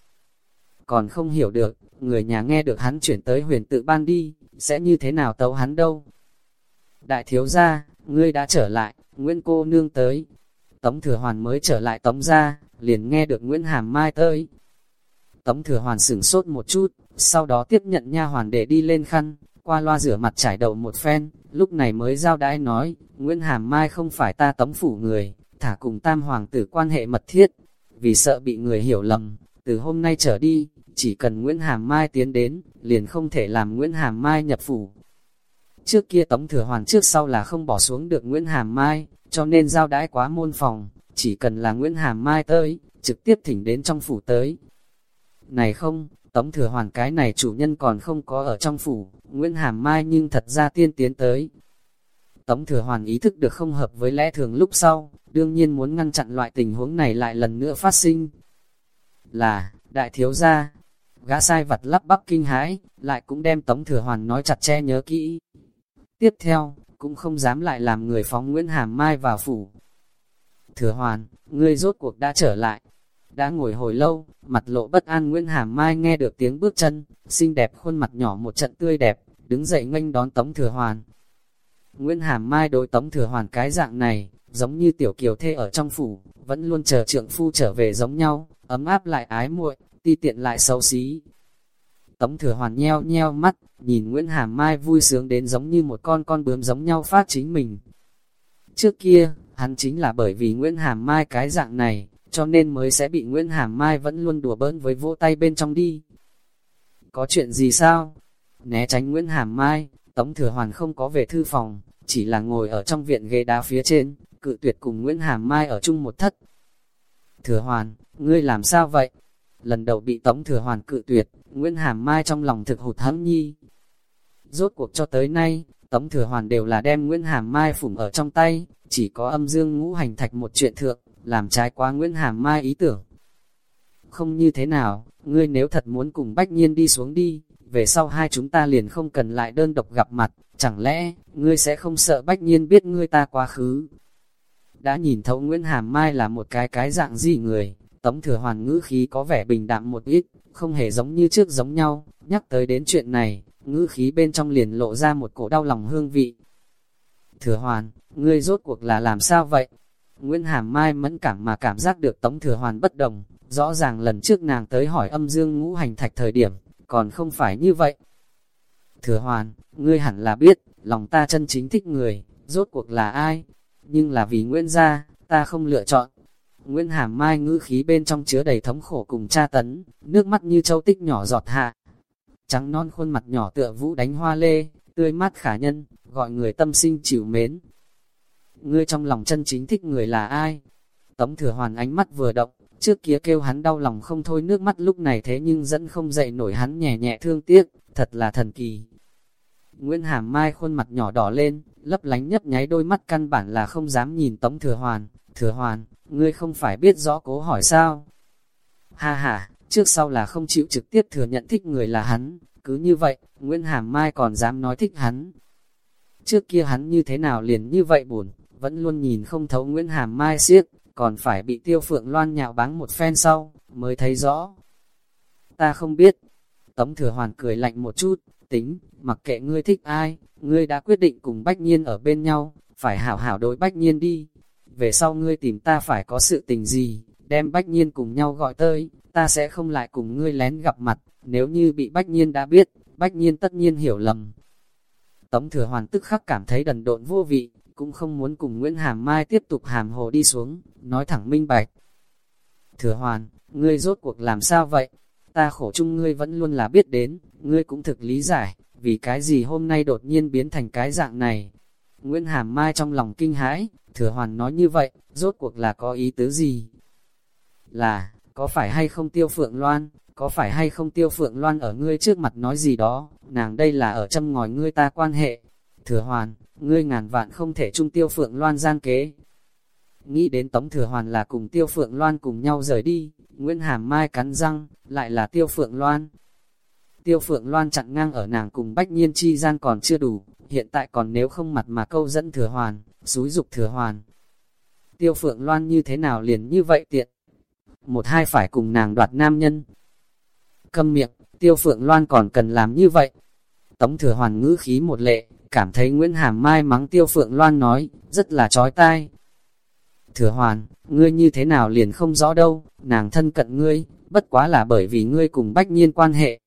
Còn không hiểu được, người nhà nghe được hắn chuyển tới huyền tự ban đi, sẽ như thế nào tấu hắn đâu. Đại thiếu gia, ngươi đã trở lại, Nguyễn cô nương tới, Tống Thừa Hoàn mới trở lại Tống ra, liền nghe được Nguyễn Hàm Mai tới. Tống Thừa Hoàn sửng sốt một chút, sau đó tiếp nhận nha hoàn để đi lên khăn, qua loa rửa mặt trải đầu một phen, lúc này mới giao đãi nói, Nguyễn Hàm Mai không phải ta tống phủ người, thả cùng tam hoàng tử quan hệ mật thiết, vì sợ bị người hiểu lầm, từ hôm nay trở đi, chỉ cần Nguyễn Hàm Mai tiến đến, liền không thể làm Nguyễn Hàm Mai nhập phủ. Trước kia Tống Thừa Hoàn trước sau là không bỏ xuống được Nguyễn Hàm Mai, cho nên giao đãi quá môn phòng, chỉ cần là Nguyễn Hàm Mai tới, trực tiếp thỉnh đến trong phủ tới. Này không, Tống Thừa Hoàn cái này chủ nhân còn không có ở trong phủ, Nguyễn Hàm Mai nhưng thật ra tiên tiến tới. Tống Thừa Hoàn ý thức được không hợp với lẽ thường lúc sau, đương nhiên muốn ngăn chặn loại tình huống này lại lần nữa phát sinh. Là, đại thiếu gia, gã sai vặt lắp bắp kinh hãi, lại cũng đem Tống Thừa Hoàn nói chặt che nhớ kỹ. Tiếp theo, cũng không dám lại làm người phóng Nguyễn Hàm Mai vào phủ. Thừa hoàn, ngươi rốt cuộc đã trở lại. Đã ngồi hồi lâu, mặt lộ bất an Nguyễn Hàm Mai nghe được tiếng bước chân, xinh đẹp khuôn mặt nhỏ một trận tươi đẹp, đứng dậy nghênh đón Tống Thừa Hoàn. Nguyễn Hàm Mai đối Tống Thừa Hoàn cái dạng này, giống như tiểu kiều thê ở trong phủ, vẫn luôn chờ trượng phu trở về giống nhau, ấm áp lại ái muội, ti tiện lại xấu xí, Tống thừa hoàn nheo nheo mắt, nhìn Nguyễn Hàm Mai vui sướng đến giống như một con con bướm giống nhau phát chính mình. Trước kia, hắn chính là bởi vì Nguyễn Hàm Mai cái dạng này, cho nên mới sẽ bị Nguyễn Hàm Mai vẫn luôn đùa bỡn với vỗ tay bên trong đi. Có chuyện gì sao? Né tránh Nguyễn Hàm Mai, Tống Thừa Hoàn không có về thư phòng, chỉ là ngồi ở trong viện ghế đá phía trên, cự tuyệt cùng Nguyễn Hàm Mai ở chung một thất. Thừa Hoàn, ngươi làm sao vậy? Lần đầu bị Tống Thừa Hoàn cự tuyệt, Nguyễn Hàm Mai trong lòng thực hụt hẫng nhi. Rốt cuộc cho tới nay, Tống Thừa Hoàn đều là đem Nguyễn Hàm Mai phủng ở trong tay, chỉ có âm dương ngũ hành thạch một chuyện thượng, làm trái quá Nguyễn Hàm Mai ý tưởng. Không như thế nào, ngươi nếu thật muốn cùng Bách Nhiên đi xuống đi, về sau hai chúng ta liền không cần lại đơn độc gặp mặt, chẳng lẽ, ngươi sẽ không sợ Bách Nhiên biết ngươi ta quá khứ. Đã nhìn thấu Nguyễn Hàm Mai là một cái cái dạng gì người, Tống thừa hoàn ngữ khí có vẻ bình đạm một ít, không hề giống như trước giống nhau, nhắc tới đến chuyện này, ngữ khí bên trong liền lộ ra một cổ đau lòng hương vị. Thừa hoàn, ngươi rốt cuộc là làm sao vậy? Nguyễn Hàm Mai mẫn cảm mà cảm giác được Tống Thừa Hoàn bất đồng, rõ ràng lần trước nàng tới hỏi âm dương ngũ hành thạch thời điểm, còn không phải như vậy. Thừa Hoàn, ngươi hẳn là biết, lòng ta chân chính thích người, rốt cuộc là ai? Nhưng là vì Nguyễn gia, ta không lựa chọn. Nguyễn Hàm Mai ngữ khí bên trong chứa đầy thống khổ cùng tra tấn, nước mắt như châu tích nhỏ giọt hạ. Trắng non khuôn mặt nhỏ tựa vũ đánh hoa lê, tươi mát khả nhân, gọi người tâm sinh chịu mến. Ngươi trong lòng chân chính thích người là ai? Tống thừa hoàn ánh mắt vừa động, trước kia kêu hắn đau lòng không thôi nước mắt lúc này thế nhưng dẫn không dậy nổi hắn nhẹ nhẹ thương tiếc, thật là thần kỳ. Nguyễn Hàm Mai khuôn mặt nhỏ đỏ lên, lấp lánh nhấp nháy đôi mắt căn bản là không dám nhìn Tống Thừa Hoàn. Thừa Hoàn, ngươi không phải biết rõ cố hỏi sao? Ha ha, trước sau là không chịu trực tiếp thừa nhận thích người là hắn, cứ như vậy, Nguyễn Hàm Mai còn dám nói thích hắn. Trước kia hắn như thế nào liền như vậy buồn, vẫn luôn nhìn không thấu Nguyễn Hàm Mai siết, còn phải bị tiêu phượng loan nhạo báng một phen sau, mới thấy rõ. Ta không biết. Tống thừa hoàn cười lạnh một chút, tính, mặc kệ ngươi thích ai, ngươi đã quyết định cùng Bách Nhiên ở bên nhau, phải hảo hảo đối Bách Nhiên đi. Về sau ngươi tìm ta phải có sự tình gì, đem Bách Nhiên cùng nhau gọi tới, ta sẽ không lại cùng ngươi lén gặp mặt, nếu như bị Bách Nhiên đã biết, Bách Nhiên tất nhiên hiểu lầm. Tống thừa hoàn tức khắc cảm thấy đần độn vô vị, cũng không muốn cùng Nguyễn Hàm Mai tiếp tục hàm hồ đi xuống, nói thẳng minh bạch. Thừa hoàn, ngươi rốt cuộc làm sao vậy? Ta khổ chung ngươi vẫn luôn là biết đến, ngươi cũng thực lý giải, vì cái gì hôm nay đột nhiên biến thành cái dạng này. Nguyễn Hàm Mai trong lòng kinh hãi, thừa hoàn nói như vậy, rốt cuộc là có ý tứ gì? Là, có phải hay không tiêu phượng loan, có phải hay không tiêu phượng loan ở ngươi trước mặt nói gì đó, nàng đây là ở châm ngòi ngươi ta quan hệ. Thừa hoàn, ngươi ngàn vạn không thể chung tiêu phượng loan gian kế. Nghĩ đến Tống Thừa Hoàn là cùng tiêu phượng loan cùng nhau rời đi, Nguyễn Hàm Mai cắn răng, lại là tiêu phượng loan. Tiêu phượng loan chặn ngang ở nàng cùng bách nhiên chi gian còn chưa đủ, hiện tại còn nếu không mặt mà câu dẫn thừa hoàn, xúi dục thừa hoàn. Tiêu phượng loan như thế nào liền như vậy tiện? Một hai phải cùng nàng đoạt nam nhân. Câm miệng, tiêu phượng loan còn cần làm như vậy. Tống thừa hoàn ngữ khí một lệ, cảm thấy Nguyễn Hàm Mai mắng Tiêu Phượng Loan nói, rất là trói tai. Thừa hoàn, ngươi như thế nào liền không rõ đâu, nàng thân cận ngươi, bất quá là bởi vì ngươi cùng bách nhiên quan hệ,